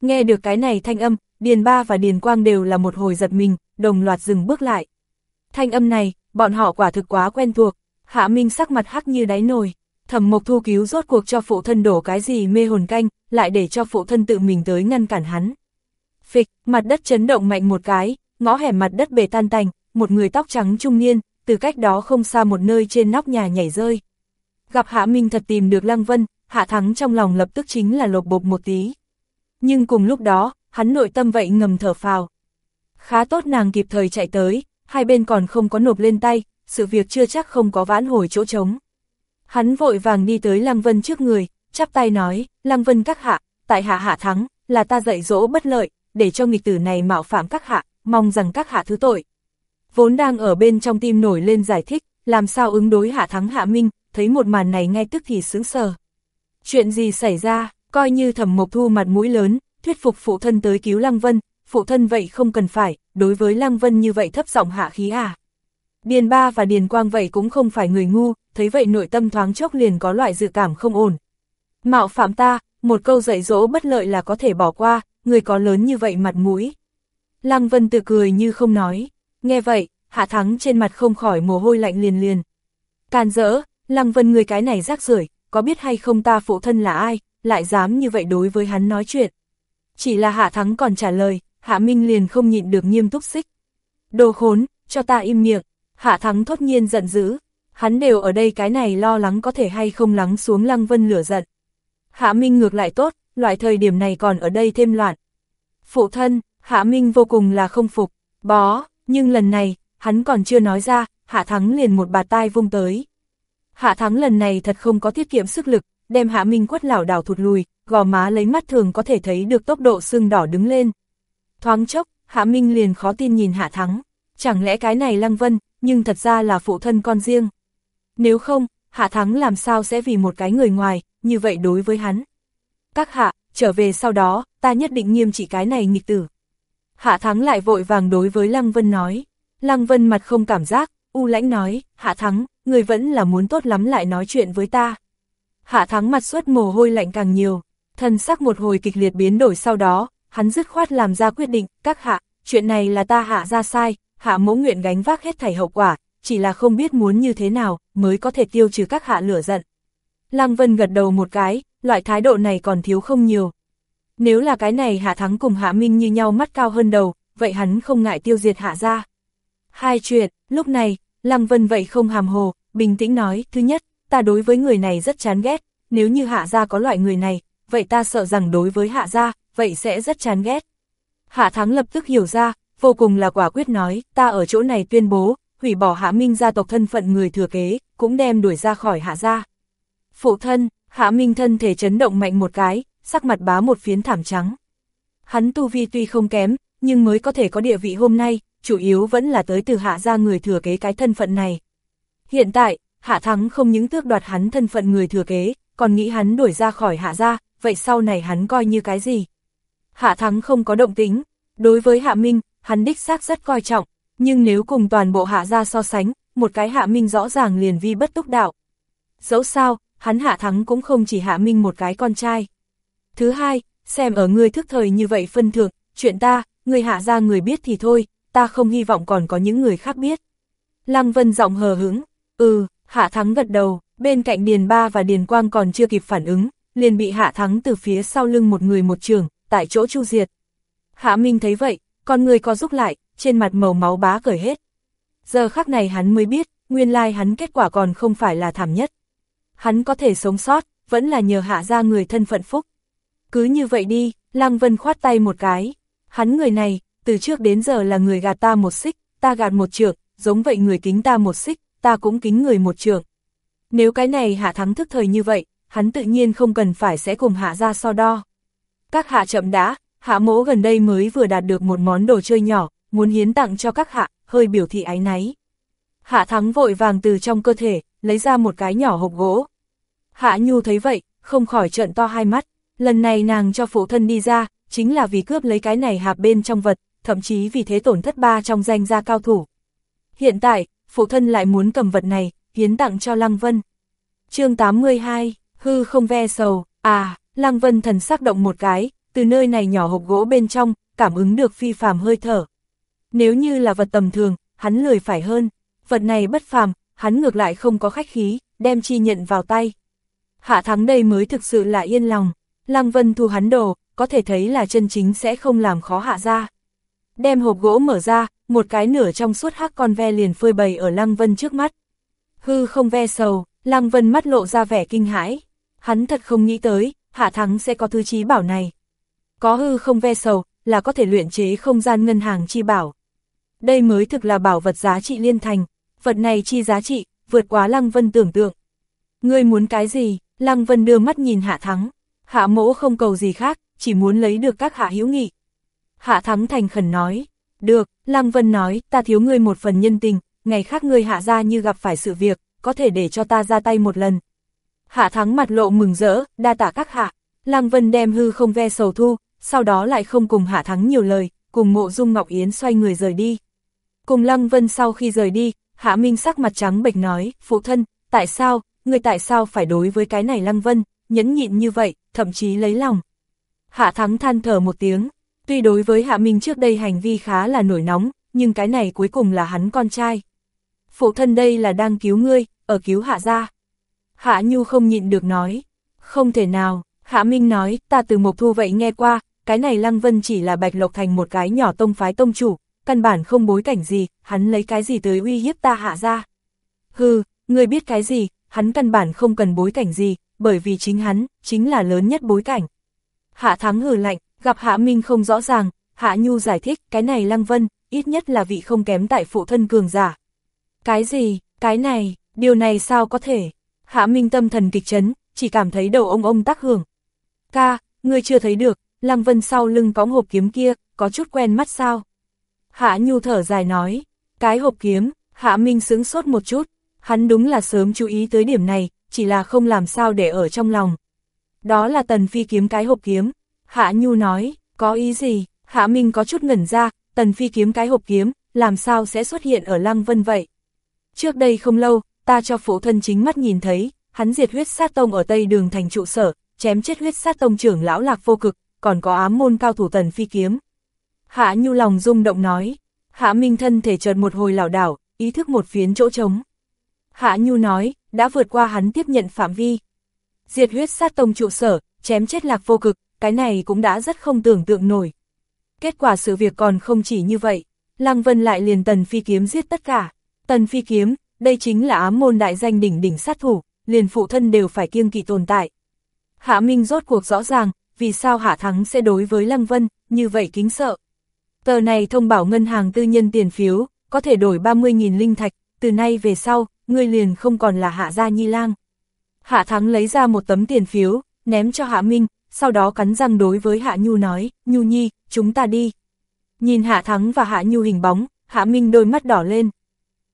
Nghe được cái này thanh âm, Điền Ba và Điền Quang đều là một hồi giật mình, đồng loạt dừng bước lại. Thanh âm này, bọn họ quả thực quá quen thuộc, Hạ Minh sắc mặt hắc như đáy nồi. Thẩm Mộc Thu cứu rốt cuộc cho phụ thân đổ cái gì mê hồn canh, lại để cho phụ thân tự mình tới ngăn cản hắn. Phịch, mặt đất chấn động mạnh một cái, ngõ hẻm mặt đất bể tan tành, một người tóc trắng trung niên, từ cách đó không xa một nơi trên nóc nhà nhảy rơi. Gặp Hạ Minh thật tìm được Lăng Vân, Hạ Thắng trong lòng lập tức chính là lột bột một tí. Nhưng cùng lúc đó, hắn nội tâm vậy ngầm thở phào. Khá tốt nàng kịp thời chạy tới, hai bên còn không có nộp lên tay, sự việc chưa chắc không có vãn hồi chỗ trống. Hắn vội vàng đi tới Lăng Vân trước người, chắp tay nói, Lăng Vân các hạ, tại hạ hạ thắng, là ta dạy dỗ bất lợi, để cho nghịch tử này mạo phạm các hạ, mong rằng các hạ thứ tội. Vốn đang ở bên trong tim nổi lên giải thích, làm sao ứng đối hạ thắng hạ minh, thấy một màn này ngay tức thì sướng sờ. Chuyện gì xảy ra, coi như thẩm mộc thu mặt mũi lớn, thuyết phục phụ thân tới cứu Lăng Vân, phụ thân vậy không cần phải, đối với Lăng Vân như vậy thấp giọng hạ khí à. Điền Ba và Điền Quang vậy cũng không phải người ngu, thấy vậy nội tâm thoáng chốc liền có loại dự cảm không ổn. Mạo phạm ta, một câu dạy dỗ bất lợi là có thể bỏ qua, người có lớn như vậy mặt mũi. Lăng Vân tự cười như không nói, nghe vậy, Hạ Thắng trên mặt không khỏi mồ hôi lạnh liền liền. Càn rỡ, Lăng Vân người cái này rác rưởi có biết hay không ta phụ thân là ai, lại dám như vậy đối với hắn nói chuyện. Chỉ là Hạ Thắng còn trả lời, Hạ Minh liền không nhịn được nghiêm túc xích. Đồ khốn, cho ta im miệng, Hạ Thắng thốt nhiên giận dữ, hắn đều ở đây cái này lo lắng có thể hay không lắng xuống Lăng Vân lửa giận. Hạ Minh ngược lại tốt, loại thời điểm này còn ở đây thêm loạn. Phụ thân, Hạ Minh vô cùng là không phục, bó, nhưng lần này, hắn còn chưa nói ra, Hạ Thắng liền một bà tai vung tới. Hạ Thắng lần này thật không có tiết kiệm sức lực, đem Hạ Minh quất lảo đảo thụt lùi, gò má lấy mắt thường có thể thấy được tốc độ sưng đỏ đứng lên. Thoáng chốc, Hạ Minh liền khó tin nhìn Hạ Thắng, chẳng lẽ cái này Lăng Vân, nhưng thật ra là phụ thân con riêng. Nếu không, Hạ Thắng làm sao sẽ vì một cái người ngoài, như vậy đối với hắn. Các hạ, trở về sau đó, ta nhất định nghiêm trị cái này nghịch tử. Hạ Thắng lại vội vàng đối với Lăng Vân nói. Lăng Vân mặt không cảm giác, u lãnh nói, Hạ Thắng, người vẫn là muốn tốt lắm lại nói chuyện với ta. Hạ Thắng mặt suốt mồ hôi lạnh càng nhiều, thân sắc một hồi kịch liệt biến đổi sau đó, hắn dứt khoát làm ra quyết định, các hạ, chuyện này là ta hạ ra sai, hạ mẫu nguyện gánh vác hết thảy hậu quả, chỉ là không biết muốn như thế nào, mới có thể tiêu trừ các hạ lửa giận. Lăng Vân gật đầu một cái, loại thái độ này còn thiếu không nhiều. Nếu là cái này hạ thắng cùng hạ minh như nhau mắt cao hơn đầu, vậy hắn không ngại tiêu diệt hạ ra. Hai chuyện, lúc này, Lăng Vân vậy không hàm hồ, bình tĩnh nói, thứ nhất, ta đối với người này rất chán ghét, nếu như hạ gia có loại người này, vậy ta sợ rằng đối với hạ gia, vậy sẽ rất chán ghét. Hạ thắng lập tức hiểu ra, vô cùng là quả quyết nói, ta ở chỗ này tuyên bố, hủy bỏ hạ minh gia tộc thân phận người thừa kế, cũng đem đuổi ra khỏi hạ gia. Phụ thân, hạ minh thân thể chấn động mạnh một cái, sắc mặt bá một phiến thảm trắng. Hắn tu vi tuy không kém, nhưng mới có thể có địa vị hôm nay, chủ yếu vẫn là tới từ hạ gia người thừa kế cái thân phận này. Hiện tại, hạ thắng không những tước đoạt hắn thân phận người thừa kế, còn nghĩ hắn đuổi ra khỏi hạ gia, vậy sau này hắn coi như cái gì? Hạ thắng không có động tính, đối với hạ minh, hắn đích xác rất coi trọng, nhưng nếu cùng toàn bộ hạ gia so sánh, một cái hạ minh rõ ràng liền vi bất túc đạo. Dẫu sao, hắn hạ thắng cũng không chỉ hạ minh một cái con trai. Thứ hai, xem ở ngươi thức thời như vậy phân thượng, chuyện ta, người hạ ra người biết thì thôi, ta không hy vọng còn có những người khác biết. Lăng Vân giọng hờ hứng, ừ, hạ thắng gật đầu, bên cạnh Điền Ba và Điền Quang còn chưa kịp phản ứng, liền bị hạ thắng từ phía sau lưng một người một trường, tại chỗ chu diệt. Hạ Minh thấy vậy, con người có rút lại, trên mặt màu máu bá cởi hết. Giờ khắc này hắn mới biết, nguyên lai hắn kết quả còn không phải là thảm nhất. Hắn có thể sống sót, vẫn là nhờ hạ ra người thân phận phúc. Cứ như vậy đi, Lăng Vân khoát tay một cái. Hắn người này, từ trước đến giờ là người gạt ta một xích, ta gạt một trượt, giống vậy người kính ta một xích, ta cũng kính người một trường. Nếu cái này hạ thắng thức thời như vậy, hắn tự nhiên không cần phải sẽ cùng hạ ra so đo. Các hạ chậm đã, hạ mỗ gần đây mới vừa đạt được một món đồ chơi nhỏ, muốn hiến tặng cho các hạ, hơi biểu thị ái náy. Hạ thắng vội vàng từ trong cơ thể, lấy ra một cái nhỏ hộp gỗ. Hạ nhu thấy vậy, không khỏi trợn to hai mắt, lần này nàng cho phụ thân đi ra, chính là vì cướp lấy cái này hạp bên trong vật, thậm chí vì thế tổn thất ba trong danh gia cao thủ. Hiện tại, phụ thân lại muốn cầm vật này, hiến tặng cho Lăng Vân. chương 82, hư không ve sầu, à, Lăng Vân thần sắc động một cái, từ nơi này nhỏ hộp gỗ bên trong, cảm ứng được phi phàm hơi thở. Nếu như là vật tầm thường, hắn lười phải hơn, vật này bất phàm, hắn ngược lại không có khách khí, đem chi nhận vào tay. Hạ thắng đây mới thực sự là yên lòng, Lăng Vân thu hắn đồ, có thể thấy là chân chính sẽ không làm khó hạ ra. Đem hộp gỗ mở ra, một cái nửa trong suốt hắc con ve liền phơi bày ở Lăng Vân trước mắt. Hư không ve sầu, Lăng Vân mắt lộ ra vẻ kinh hãi. Hắn thật không nghĩ tới, Hạ Thắng sẽ có thư trí bảo này. Có hư không ve sầu, là có thể luyện chế không gian ngân hàng chi bảo. Đây mới thực là bảo vật giá trị liên thành, vật này chi giá trị, vượt quá Lăng Vân tưởng tượng. Ngươi muốn cái gì? Lăng Vân đưa mắt nhìn Hạ Thắng. Hạ mỗ không cầu gì khác, chỉ muốn lấy được các hạ hữu nghị. Hạ Thắng thành khẩn nói, được, Lăng Vân nói, ta thiếu ngươi một phần nhân tình, ngày khác ngươi hạ ra như gặp phải sự việc, có thể để cho ta ra tay một lần. Hạ Thắng mặt lộ mừng rỡ, đa tạ các hạ, Lăng Vân đem hư không ve sầu thu, sau đó lại không cùng Hạ Thắng nhiều lời, cùng mộ dung Ngọc Yến xoay người rời đi. Cùng Lăng Vân sau khi rời đi, Hạ Minh sắc mặt trắng bệch nói, phụ thân, tại sao, người tại sao phải đối với cái này Lăng Vân, nhẫn nhịn như vậy, thậm chí lấy lòng. Hạ Thắng than thở một tiếng, tuy đối với Hạ Minh trước đây hành vi khá là nổi nóng, nhưng cái này cuối cùng là hắn con trai. Phụ thân đây là đang cứu ngươi, ở cứu Hạ gia. Hạ Nhu không nhịn được nói, không thể nào, Hạ Minh nói, ta từ Mộc Thu vậy nghe qua, cái này Lăng Vân chỉ là Bạch Lộc Thành một cái nhỏ tông phái tông chủ, căn bản không bối cảnh gì, hắn lấy cái gì tới uy hiếp ta hạ ra. Hừ, ngươi biết cái gì, hắn căn bản không cần bối cảnh gì, bởi vì chính hắn, chính là lớn nhất bối cảnh. Hạ thắng hừ lạnh, gặp Hạ Minh không rõ ràng, Hạ Nhu giải thích, cái này Lăng Vân, ít nhất là vị không kém tại phụ thân cường giả. Cái gì, cái này, điều này sao có thể? Hạ Minh tâm thần kịch chấn, chỉ cảm thấy đầu ông ông tác hưởng. Ca, ngươi chưa thấy được, Lăng Vân sau lưng có hộp kiếm kia, có chút quen mắt sao? Hạ Nhu thở dài nói, cái hộp kiếm, Hạ Minh sững sốt một chút, hắn đúng là sớm chú ý tới điểm này, chỉ là không làm sao để ở trong lòng. Đó là tần phi kiếm cái hộp kiếm, Hạ Nhu nói, có ý gì, Hạ Minh có chút ngẩn ra, tần phi kiếm cái hộp kiếm, làm sao sẽ xuất hiện ở Lăng Vân vậy? Trước đây không lâu, ta cho phụ thân chính mắt nhìn thấy, hắn diệt huyết sát tông ở Tây Đường thành trụ sở, chém chết huyết sát tông trưởng lão lạc vô cực, còn có ám môn cao thủ tần phi kiếm. Hạ Nhu lòng rung động nói, Hạ Minh thân thể chợt một hồi lảo đảo, ý thức một phiến chỗ trống. Hạ Nhu nói, đã vượt qua hắn tiếp nhận phạm vi. Diệt huyết sát tông trụ sở, chém chết lạc vô cực, cái này cũng đã rất không tưởng tượng nổi. Kết quả sự việc còn không chỉ như vậy, Lăng Vân lại liền tần phi kiếm giết tất cả. Tần phi kiếm, đây chính là ám môn đại danh đỉnh đỉnh sát thủ, liền phụ thân đều phải kiêng kỵ tồn tại. Hạ Minh rốt cuộc rõ ràng, vì sao Hạ Thắng sẽ đối với Lăng Vân, như vậy kính sợ. Tờ này thông báo ngân hàng tư nhân tiền phiếu, có thể đổi 30.000 linh thạch, từ nay về sau, ngươi liền không còn là Hạ Gia Nhi Lang. Hạ Thắng lấy ra một tấm tiền phiếu, ném cho Hạ Minh, sau đó cắn răng đối với Hạ Nhu nói, Nhu Nhi, chúng ta đi. Nhìn Hạ Thắng và Hạ Nhu hình bóng, Hạ Minh đôi mắt đỏ lên.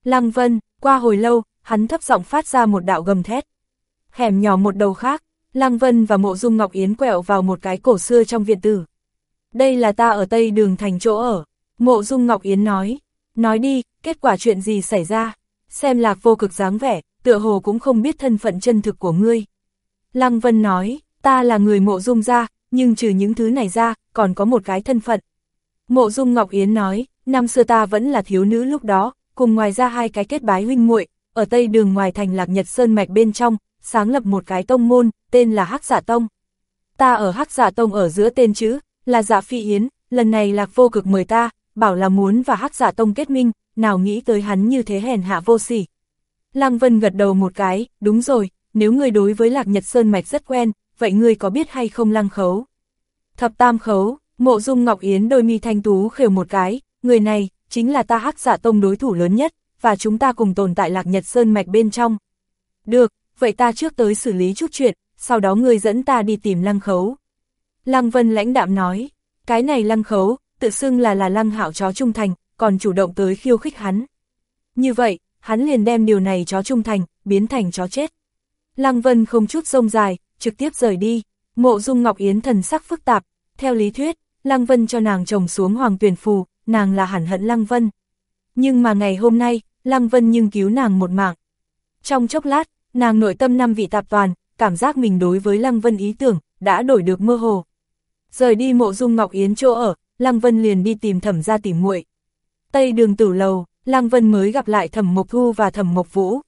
Lăng Vân, qua hồi lâu, hắn thấp giọng phát ra một đạo gầm thét. Hẻm nhỏ một đầu khác, Lăng Vân và Mộ Dung Ngọc Yến quẹo vào một cái cổ xưa trong viện tử. Đây là ta ở Tây Đường thành chỗ ở, Mộ Dung Ngọc Yến nói. Nói đi, kết quả chuyện gì xảy ra? Xem lạc vô cực dáng vẻ, tựa hồ cũng không biết thân phận chân thực của ngươi. Lăng Vân nói, ta là người Mộ Dung ra, nhưng trừ những thứ này ra, còn có một cái thân phận. Mộ Dung Ngọc Yến nói, năm xưa ta vẫn là thiếu nữ lúc đó, cùng ngoài ra hai cái kết bái huynh muội ở tây đường ngoài thành Lạc Nhật Sơn Mạch bên trong, sáng lập một cái tông môn, tên là Hắc Giả Tông. Ta ở Hắc Giả Tông ở giữa tên chữ, là Dạ Phi Yến, lần này Lạc Vô Cực mời ta, bảo là muốn và Hắc Giả Tông kết minh, nào nghĩ tới hắn như thế hèn hạ vô sỉ. Lăng Vân gật đầu một cái, đúng rồi, nếu người đối với Lạc Nhật Sơn Mạch rất quen, vậy ngươi có biết hay không Lăng Khấu? Thập Tam Khấu, Mộ Dung Ngọc Yến đôi mi thanh tú khều một cái, người này, chính là ta hắc giả tông đối thủ lớn nhất, và chúng ta cùng tồn tại lạc nhật sơn mạch bên trong. Được, vậy ta trước tới xử lý chút chuyện, sau đó ngươi dẫn ta đi tìm lăng khấu. Lăng Vân lãnh đạm nói, cái này lăng khấu, tự xưng là là lăng hạo chó trung thành, còn chủ động tới khiêu khích hắn. Như vậy, hắn liền đem điều này chó trung thành, biến thành chó chết. Lăng Vân không chút rông dài, trực tiếp rời đi, mộ dung Ngọc Yến thần sắc phức tạp, theo lý thuyết, Lăng Vân cho nàng chồng xuống hoàng tuyển phù, nàng là hẳn hận Lăng Vân. Nhưng mà ngày hôm nay, Lăng Vân nhưng cứu nàng một mạng. Trong chốc lát, nàng nội tâm năm vị tạp toàn, cảm giác mình đối với Lăng Vân ý tưởng, đã đổi được mơ hồ. Rời đi mộ dung Ngọc Yến chỗ ở, Lăng Vân liền đi tìm thẩm ra tìm muội. Tây đường tử lầu, Lăng Vân mới gặp lại thẩm Mộc Thu và thẩm Mộc Vũ.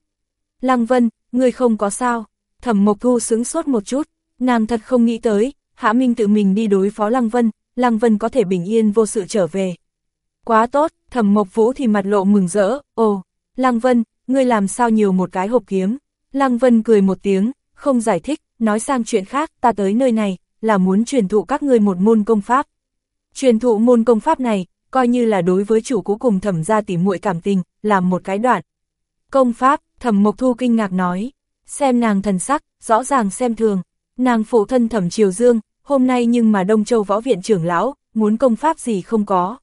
Lăng Vân, người không có sao. Thẩm Mộc Thu sướng sốt một chút, nàng thật không nghĩ tới, Hạ Minh tự mình đi đối phó Lăng Vân, Lăng Vân có thể bình yên vô sự trở về. Quá tốt, thẩm mộc vũ thì mặt lộ mừng rỡ, ồ, Lăng Vân, ngươi làm sao nhiều một cái hộp kiếm. Lăng Vân cười một tiếng, không giải thích, nói sang chuyện khác, ta tới nơi này, là muốn truyền thụ các ngươi một môn công pháp. Truyền thụ môn công pháp này, coi như là đối với chủ cũ cùng thẩm gia tỉ muội cảm tình, làm một cái đoạn. Công pháp, thẩm mộc thu kinh ngạc nói, xem nàng thần sắc, rõ ràng xem thường, nàng phụ thân thẩm triều dương, hôm nay nhưng mà Đông Châu Võ Viện trưởng lão, muốn công pháp gì không có.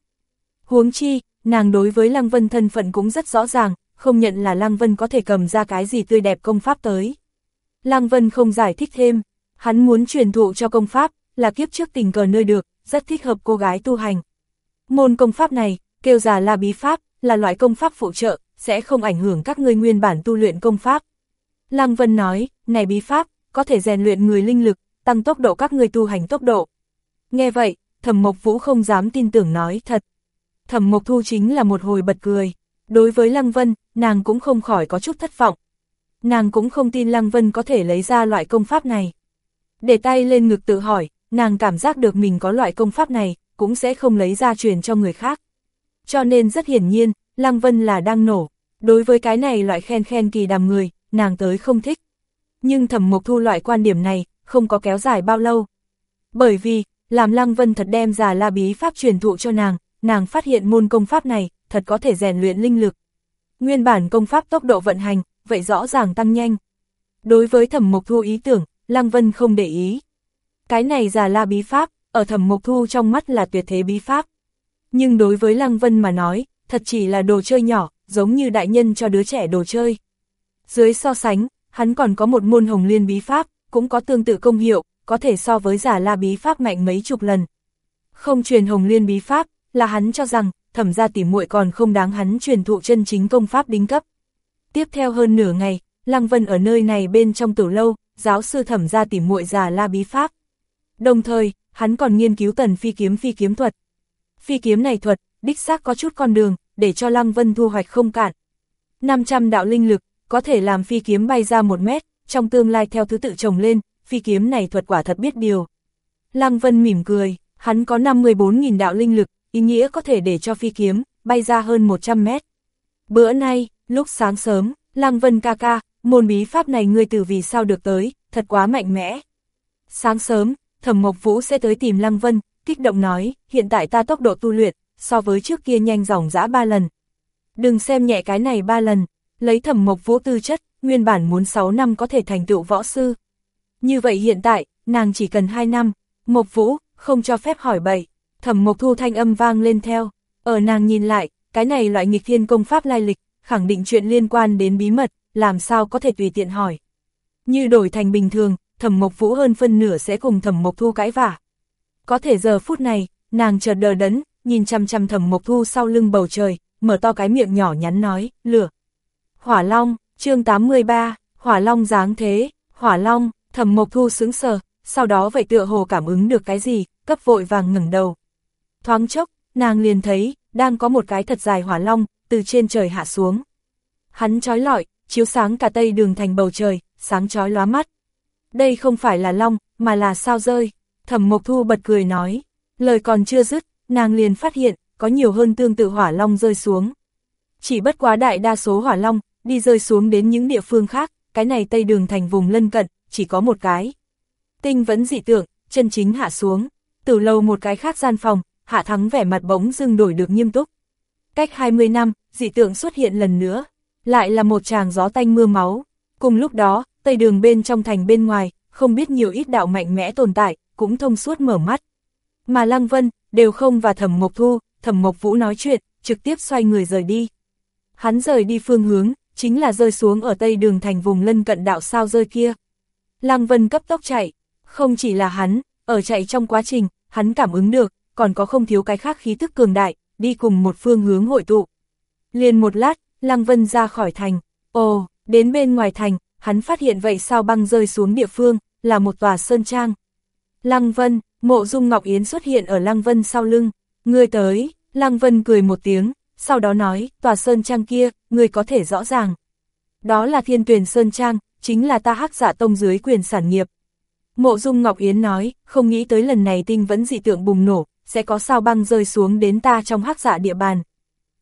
Huống chi, nàng đối với Lăng Vân thân phận cũng rất rõ ràng, không nhận là Lăng Vân có thể cầm ra cái gì tươi đẹp công pháp tới. Lăng Vân không giải thích thêm, hắn muốn truyền thụ cho công pháp, là kiếp trước tình cờ nơi được, rất thích hợp cô gái tu hành. Môn công pháp này, kêu già là bí pháp, là loại công pháp phụ trợ, sẽ không ảnh hưởng các ngươi nguyên bản tu luyện công pháp. Lăng Vân nói, này bí pháp, có thể rèn luyện người linh lực, tăng tốc độ các người tu hành tốc độ. Nghe vậy, thẩm mộc vũ không dám tin tưởng nói thật. Thẩm mộc thu chính là một hồi bật cười. Đối với Lăng Vân, nàng cũng không khỏi có chút thất vọng. Nàng cũng không tin Lăng Vân có thể lấy ra loại công pháp này. Để tay lên ngực tự hỏi, nàng cảm giác được mình có loại công pháp này, cũng sẽ không lấy ra truyền cho người khác. Cho nên rất hiển nhiên, Lăng Vân là đang nổ. Đối với cái này loại khen khen kỳ đàm người, nàng tới không thích. Nhưng thẩm mục thu loại quan điểm này, không có kéo dài bao lâu. Bởi vì, làm Lăng Vân thật đem già la bí pháp truyền thụ cho nàng, nàng phát hiện môn công pháp này, thật có thể rèn luyện linh lực. Nguyên bản công pháp tốc độ vận hành, vậy rõ ràng tăng nhanh. Đối với thẩm mục thu ý tưởng, Lăng Vân không để ý. Cái này già la bí pháp, ở thẩm mục thu trong mắt là tuyệt thế bí pháp. Nhưng đối với Lăng Vân mà nói, thật chỉ là đồ chơi nhỏ, giống như đại nhân cho đứa trẻ đồ chơi. Dưới so sánh, hắn còn có một môn hồng liên bí pháp, cũng có tương tự công hiệu, có thể so với giả la bí pháp mạnh mấy chục lần. Không truyền hồng liên bí pháp, là hắn cho rằng, thẩm gia tỉ muội còn không đáng hắn truyền thụ chân chính công pháp đính cấp. Tiếp theo hơn nửa ngày, Lăng Vân ở nơi này bên trong tử lâu, giáo sư thẩm gia tỉ muội giả la bí pháp. Đồng thời, hắn còn nghiên cứu tần phi kiếm phi kiếm thuật. Phi kiếm này thuật, đích xác có chút con đường, để cho Lăng Vân thu hoạch không cạn. 500 đạo linh lực, có thể làm phi kiếm bay ra một mét, trong tương lai theo thứ tự trồng lên, phi kiếm này thuật quả thật biết điều. Lăng Vân mỉm cười, hắn có 54.000 đạo linh lực, ý nghĩa có thể để cho phi kiếm, bay ra hơn 100 mét. Bữa nay, lúc sáng sớm, Lăng Vân ca ca, môn bí pháp này ngươi từ vì sao được tới, thật quá mạnh mẽ. Sáng sớm, Thẩm Mộc Vũ sẽ tới tìm Lăng Vân, kích động nói, hiện tại ta tốc độ tu luyện, so với trước kia nhanh dòng dã ba lần. Đừng xem nhẹ cái này ba lần, lấy Thẩm Mộc Vũ tư chất, nguyên bản muốn 6 năm có thể thành tựu võ sư. Như vậy hiện tại, nàng chỉ cần 2 năm, Mộc Vũ, không cho phép hỏi bậy, Thẩm Mộc Thu thanh âm vang lên theo, ở nàng nhìn lại, cái này loại nghịch thiên công pháp lai lịch, khẳng định chuyện liên quan đến bí mật, làm sao có thể tùy tiện hỏi. Như đổi thành bình thường, thẩm mộc vũ hơn phân nửa sẽ cùng thẩm mộc thu cãi vả. Có thể giờ phút này, nàng chợt đờ đẫn, nhìn chăm chăm thẩm mộc thu sau lưng bầu trời, mở to cái miệng nhỏ nhắn nói, lửa. Hỏa Long, chương 83, Hỏa Long dáng thế, Hỏa Long, thẩm mộc thu sướng sờ, sau đó vậy tựa hồ cảm ứng được cái gì, cấp vội vàng ngẩng đầu. Thoáng chốc, nàng liền thấy, đang có một cái thật dài hỏa long, từ trên trời hạ xuống. Hắn trói lọi, chiếu sáng cả tây đường thành bầu trời, sáng chói lóa mắt. Đây không phải là long, mà là sao rơi. Thẩm Mộc Thu bật cười nói. Lời còn chưa dứt, nàng liền phát hiện, có nhiều hơn tương tự hỏa long rơi xuống. Chỉ bất quá đại đa số hỏa long, đi rơi xuống đến những địa phương khác, cái này tây đường thành vùng lân cận, chỉ có một cái. Tinh vẫn dị tượng, chân chính hạ xuống. Từ lâu một cái khác gian phòng, hạ thắng vẻ mặt bỗng dưng đổi được nghiêm túc. Cách 20 năm, dị tượng xuất hiện lần nữa, lại là một chàng gió tanh mưa máu. Cùng lúc đó, tây đường bên trong thành bên ngoài, không biết nhiều ít đạo mạnh mẽ tồn tại, cũng thông suốt mở mắt. Mà Lăng Vân, đều không và Thẩm Mộc Thu, Thẩm Mộc Vũ nói chuyện, trực tiếp xoay người rời đi. Hắn rời đi phương hướng, chính là rơi xuống ở tây đường thành vùng lân cận đạo sao rơi kia. Lăng Vân cấp tốc chạy, không chỉ là hắn, ở chạy trong quá trình, hắn cảm ứng được, còn có không thiếu cái khác khí thức cường đại, đi cùng một phương hướng hội tụ. Liền một lát, Lăng Vân ra khỏi thành, ồ, đến bên ngoài thành, hắn phát hiện vậy sao băng rơi xuống địa phương, là một tòa sơn trang. Lăng Vân, mộ dung Ngọc Yến xuất hiện ở Lăng Vân sau lưng, người tới, Lăng Vân cười một tiếng, sau đó nói, tòa sơn trang kia, người có thể rõ ràng. Đó là thiên tuyển sơn trang, chính là ta hắc giả dạ tông dưới quyền sản nghiệp. Mộ dung Ngọc Yến nói, không nghĩ tới lần này tinh vẫn dị tượng bùng nổ, sẽ có sao băng rơi xuống đến ta trong hắc giả dạ địa bàn.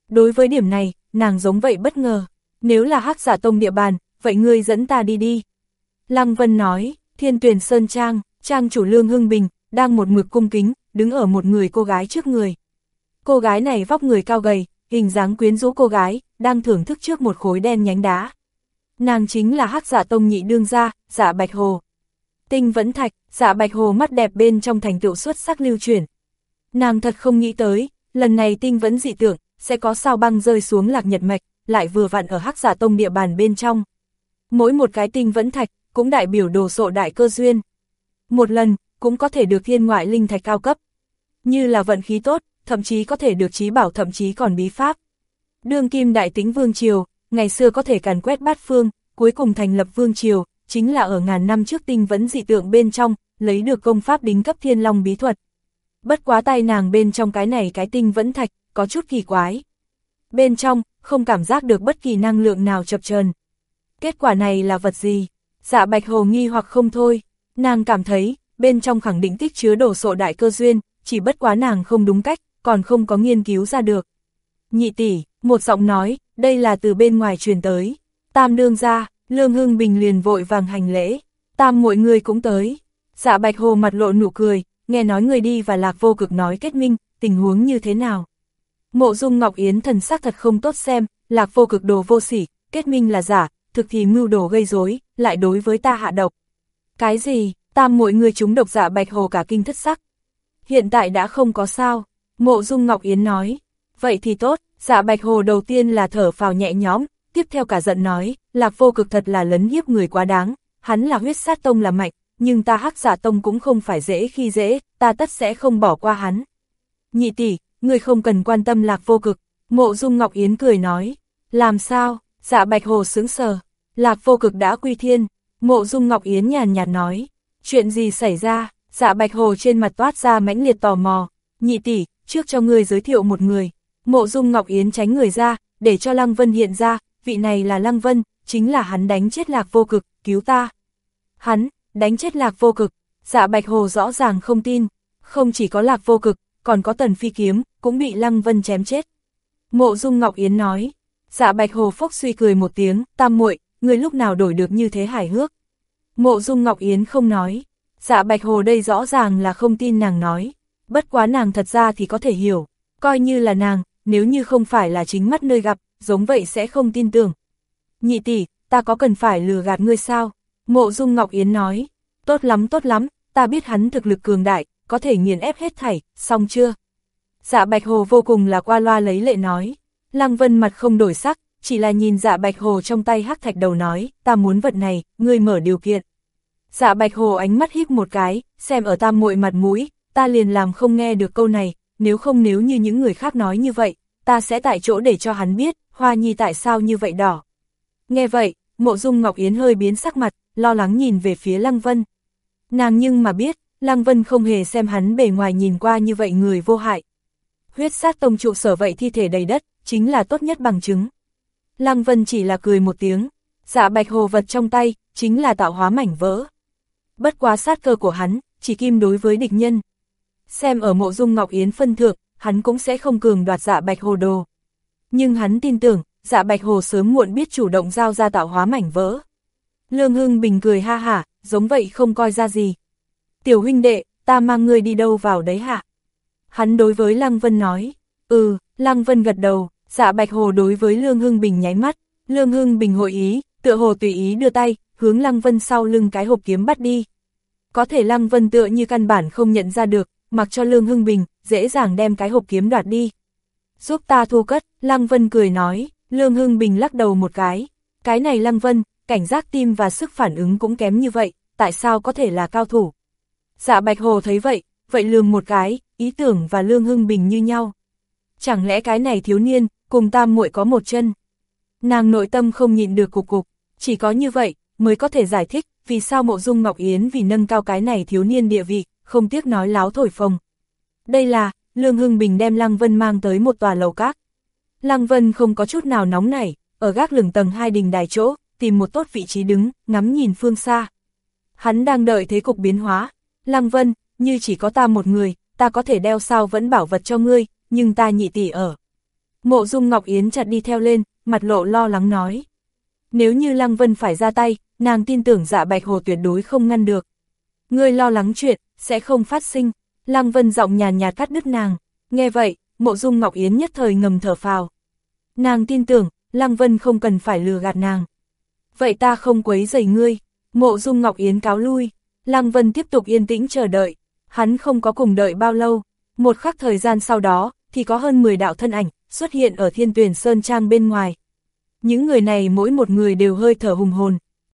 Đối với điểm này, nàng giống vậy bất ngờ, nếu là hắc giả tông địa bàn, vậy ngươi dẫn ta đi đi. Lăng Vân nói, thiên tuyển Sơn Trang, Trang chủ Lương Hưng Bình, đang một mực cung kính, đứng ở một người cô gái trước người. Cô gái này vóc người cao gầy, hình dáng quyến rũ cô gái, đang thưởng thức trước một khối đen nhánh đá. Nàng chính là hắc giả tông nhị đương gia, giả Bạch Hồ. Tinh vẫn thạch, giả Bạch Hồ mắt đẹp bên trong thành tựu xuất sắc lưu chuyển. Nàng thật không nghĩ tới, lần này tinh vẫn dị tưởng, sẽ có sao băng rơi xuống lạc nhật mạch, lại vừa vặn ở hắc giả tông địa bàn bên trong. Mỗi một cái tinh vẫn thạch, cũng đại biểu đồ sộ đại cơ duyên. Một lần, cũng có thể được thiên ngoại linh thạch cao cấp. Như là vận khí tốt, thậm chí có thể được trí bảo thậm chí còn bí pháp. Đương kim đại tính vương triều, ngày xưa có thể càn quét bát phương, cuối cùng thành lập vương triều, chính là ở ngàn năm trước tinh vẫn dị tượng bên trong, lấy được công pháp đính cấp thiên long bí thuật. Bất quá tay nàng bên trong cái này cái tinh vẫn thạch, có chút kỳ quái. Bên trong, không cảm giác được bất kỳ năng lượng nào chập trần. Kết quả này là vật gì? Dạ bạch hồ nghi hoặc không thôi, nàng cảm thấy, bên trong khẳng định tích chứa đồ sộ đại cơ duyên, chỉ bất quá nàng không đúng cách, còn không có nghiên cứu ra được. Nhị tỷ, một giọng nói, đây là từ bên ngoài truyền tới. Tam nương ra, Lương Hưng Bình liền vội vàng hành lễ. Tam mọi người cũng tới. Dạ bạch hồ mặt lộ nụ cười, nghe nói người đi và lạc vô cực nói kết minh, tình huống như thế nào. Mộ dung Ngọc Yến thần sắc thật không tốt xem, lạc vô cực đồ vô sỉ, kết minh là giả, thực thì mưu đồ gây rối, lại đối với ta hạ độc. Cái gì, tam mỗi người chúng độc dạ bạch hồ cả kinh thất sắc. Hiện tại đã không có sao, mộ dung Ngọc Yến nói. Vậy thì tốt, Dạ bạch hồ đầu tiên là thở phào nhẹ nhõm, tiếp theo cả giận nói, lạc vô cực thật là lấn hiếp người quá đáng, hắn là huyết sát tông là mạnh, nhưng ta hắc giả tông cũng không phải dễ khi dễ, ta tất sẽ không bỏ qua hắn. Nhị tỷ, người không cần quan tâm lạc vô cực, mộ dung Ngọc Yến cười nói, làm sao, dạ bạch hồ sướng sờ, lạc vô cực đã quy thiên, mộ dung Ngọc Yến nhàn nhạt nói, chuyện gì xảy ra, dạ bạch hồ trên mặt toát ra mãnh liệt tò mò, nhị tỷ, trước cho ngươi giới thiệu một người. Mộ Dung Ngọc Yến tránh người ra, để cho Lăng Vân hiện ra, vị này là Lăng Vân, chính là hắn đánh chết lạc vô cực, cứu ta. Hắn, đánh chết lạc vô cực, dạ Bạch Hồ rõ ràng không tin, không chỉ có lạc vô cực, còn có tần phi kiếm, cũng bị Lăng Vân chém chết. Mộ Dung Ngọc Yến nói, dạ Bạch Hồ phốc suy cười một tiếng, tam muội người lúc nào đổi được như thế hài hước. Mộ Dung Ngọc Yến không nói, dạ Bạch Hồ đây rõ ràng là không tin nàng nói, bất quá nàng thật ra thì có thể hiểu, coi như là nàng, nếu như không phải là chính mắt nơi gặp, giống vậy sẽ không tin tưởng. Nhị tỷ, ta có cần phải lừa gạt ngươi sao? Mộ Dung Ngọc Yến nói, tốt lắm tốt lắm, ta biết hắn thực lực cường đại, có thể nghiền ép hết thảy, xong chưa? Dạ Bạch Hồ vô cùng là qua loa lấy lệ nói, Lăng Vân mặt không đổi sắc, chỉ là nhìn dạ Bạch Hồ trong tay hắc thạch đầu nói, ta muốn vật này, ngươi mở điều kiện. Dạ Bạch Hồ ánh mắt híp một cái, xem ở tam muội mặt mũi, ta liền làm không nghe được câu này, nếu không nếu như những người khác nói như vậy, ta sẽ tại chỗ để cho hắn biết, Hoa Nhi tại sao như vậy đỏ. Nghe vậy, mộ dung Ngọc Yến hơi biến sắc mặt, lo lắng nhìn về phía Lăng Vân. Nàng nhưng mà biết, Lăng Vân không hề xem hắn bề ngoài nhìn qua như vậy người vô hại. Huyết sát tông trụ sở vậy thi thể đầy đất, chính là tốt nhất bằng chứng. Lăng Vân chỉ là cười một tiếng, dạ bạch hồ vật trong tay, chính là tạo hóa mảnh vỡ. Bất quá sát cơ của hắn, chỉ kim đối với địch nhân. Xem ở mộ dung Ngọc Yến phân thượng, hắn cũng sẽ không cường đoạt dạ bạch hồ đồ. Nhưng hắn tin tưởng, dạ bạch hồ sớm muộn biết chủ động giao ra tạo hóa mảnh vỡ. Lương Hưng Bình cười ha hả, giống vậy không coi ra gì. Tiểu huynh đệ, ta mang người đi đâu vào đấy hả? Hắn đối với Lăng Vân nói, ừ, Lăng Vân gật đầu, dạ bạch hồ đối với Lương Hưng Bình nháy mắt, Lương Hưng Bình hội ý, tựa hồ tùy ý đưa tay, hướng Lăng Vân sau lưng cái hộp kiếm bắt đi. Có thể Lăng Vân tựa như căn bản không nhận ra được, mặc cho Lương Hưng Bình, dễ dàng đem cái hộp kiếm đoạt đi. Giúp ta thu cất, Lăng Vân cười nói, Lương Hưng Bình lắc đầu một cái. Cái này Lăng Vân, cảnh giác tim và sức phản ứng cũng kém như vậy, tại sao có thể là cao thủ? Dạ Bạch Hồ thấy vậy, vậy lường một cái, ý tưởng và Lương Hưng Bình như nhau. Chẳng lẽ cái này thiếu niên, cùng tam muội có một chân? Nàng nội tâm không nhịn được cục cục, chỉ có như vậy, mới có thể giải thích, vì sao mộ dung Ngọc Yến vì nâng cao cái này thiếu niên địa vị, không tiếc nói láo thổi phồng. Đây là, Lương Hưng Bình đem Lăng Vân mang tới một tòa lầu các. Lăng Vân không có chút nào nóng nảy, ở gác lửng tầng hai đình đài chỗ, tìm một tốt vị trí đứng, ngắm nhìn phương xa. Hắn đang đợi thế cục biến hóa. Lăng Vân, như chỉ có ta một người, ta có thể đeo sao vẫn bảo vật cho ngươi, nhưng ta nhị tỷ ở. Mộ dung Ngọc Yến chặt đi theo lên, mặt lộ lo lắng nói. Nếu như Lăng Vân phải ra tay, nàng tin tưởng dạ bạch hồ tuyệt đối không ngăn được. Ngươi lo lắng chuyện, sẽ không phát sinh. Lăng Vân giọng nhàn nhạt cắt đứt nàng. Nghe vậy, mộ dung Ngọc Yến nhất thời ngầm thở phào. Nàng tin tưởng, Lăng Vân không cần phải lừa gạt nàng. Vậy ta không quấy rầy ngươi. Mộ dung Ngọc Yến cáo lui. Lăng Vân tiếp tục yên tĩnh chờ đợi. Hắn không có cùng đợi bao lâu. Một khắc thời gian sau đó, thì có hơn 10 đạo thân ảnh, xuất hiện ở thiên tuyển Sơn Trang bên ngoài. Những người này mỗi một người đều hơi thở hùng hồn,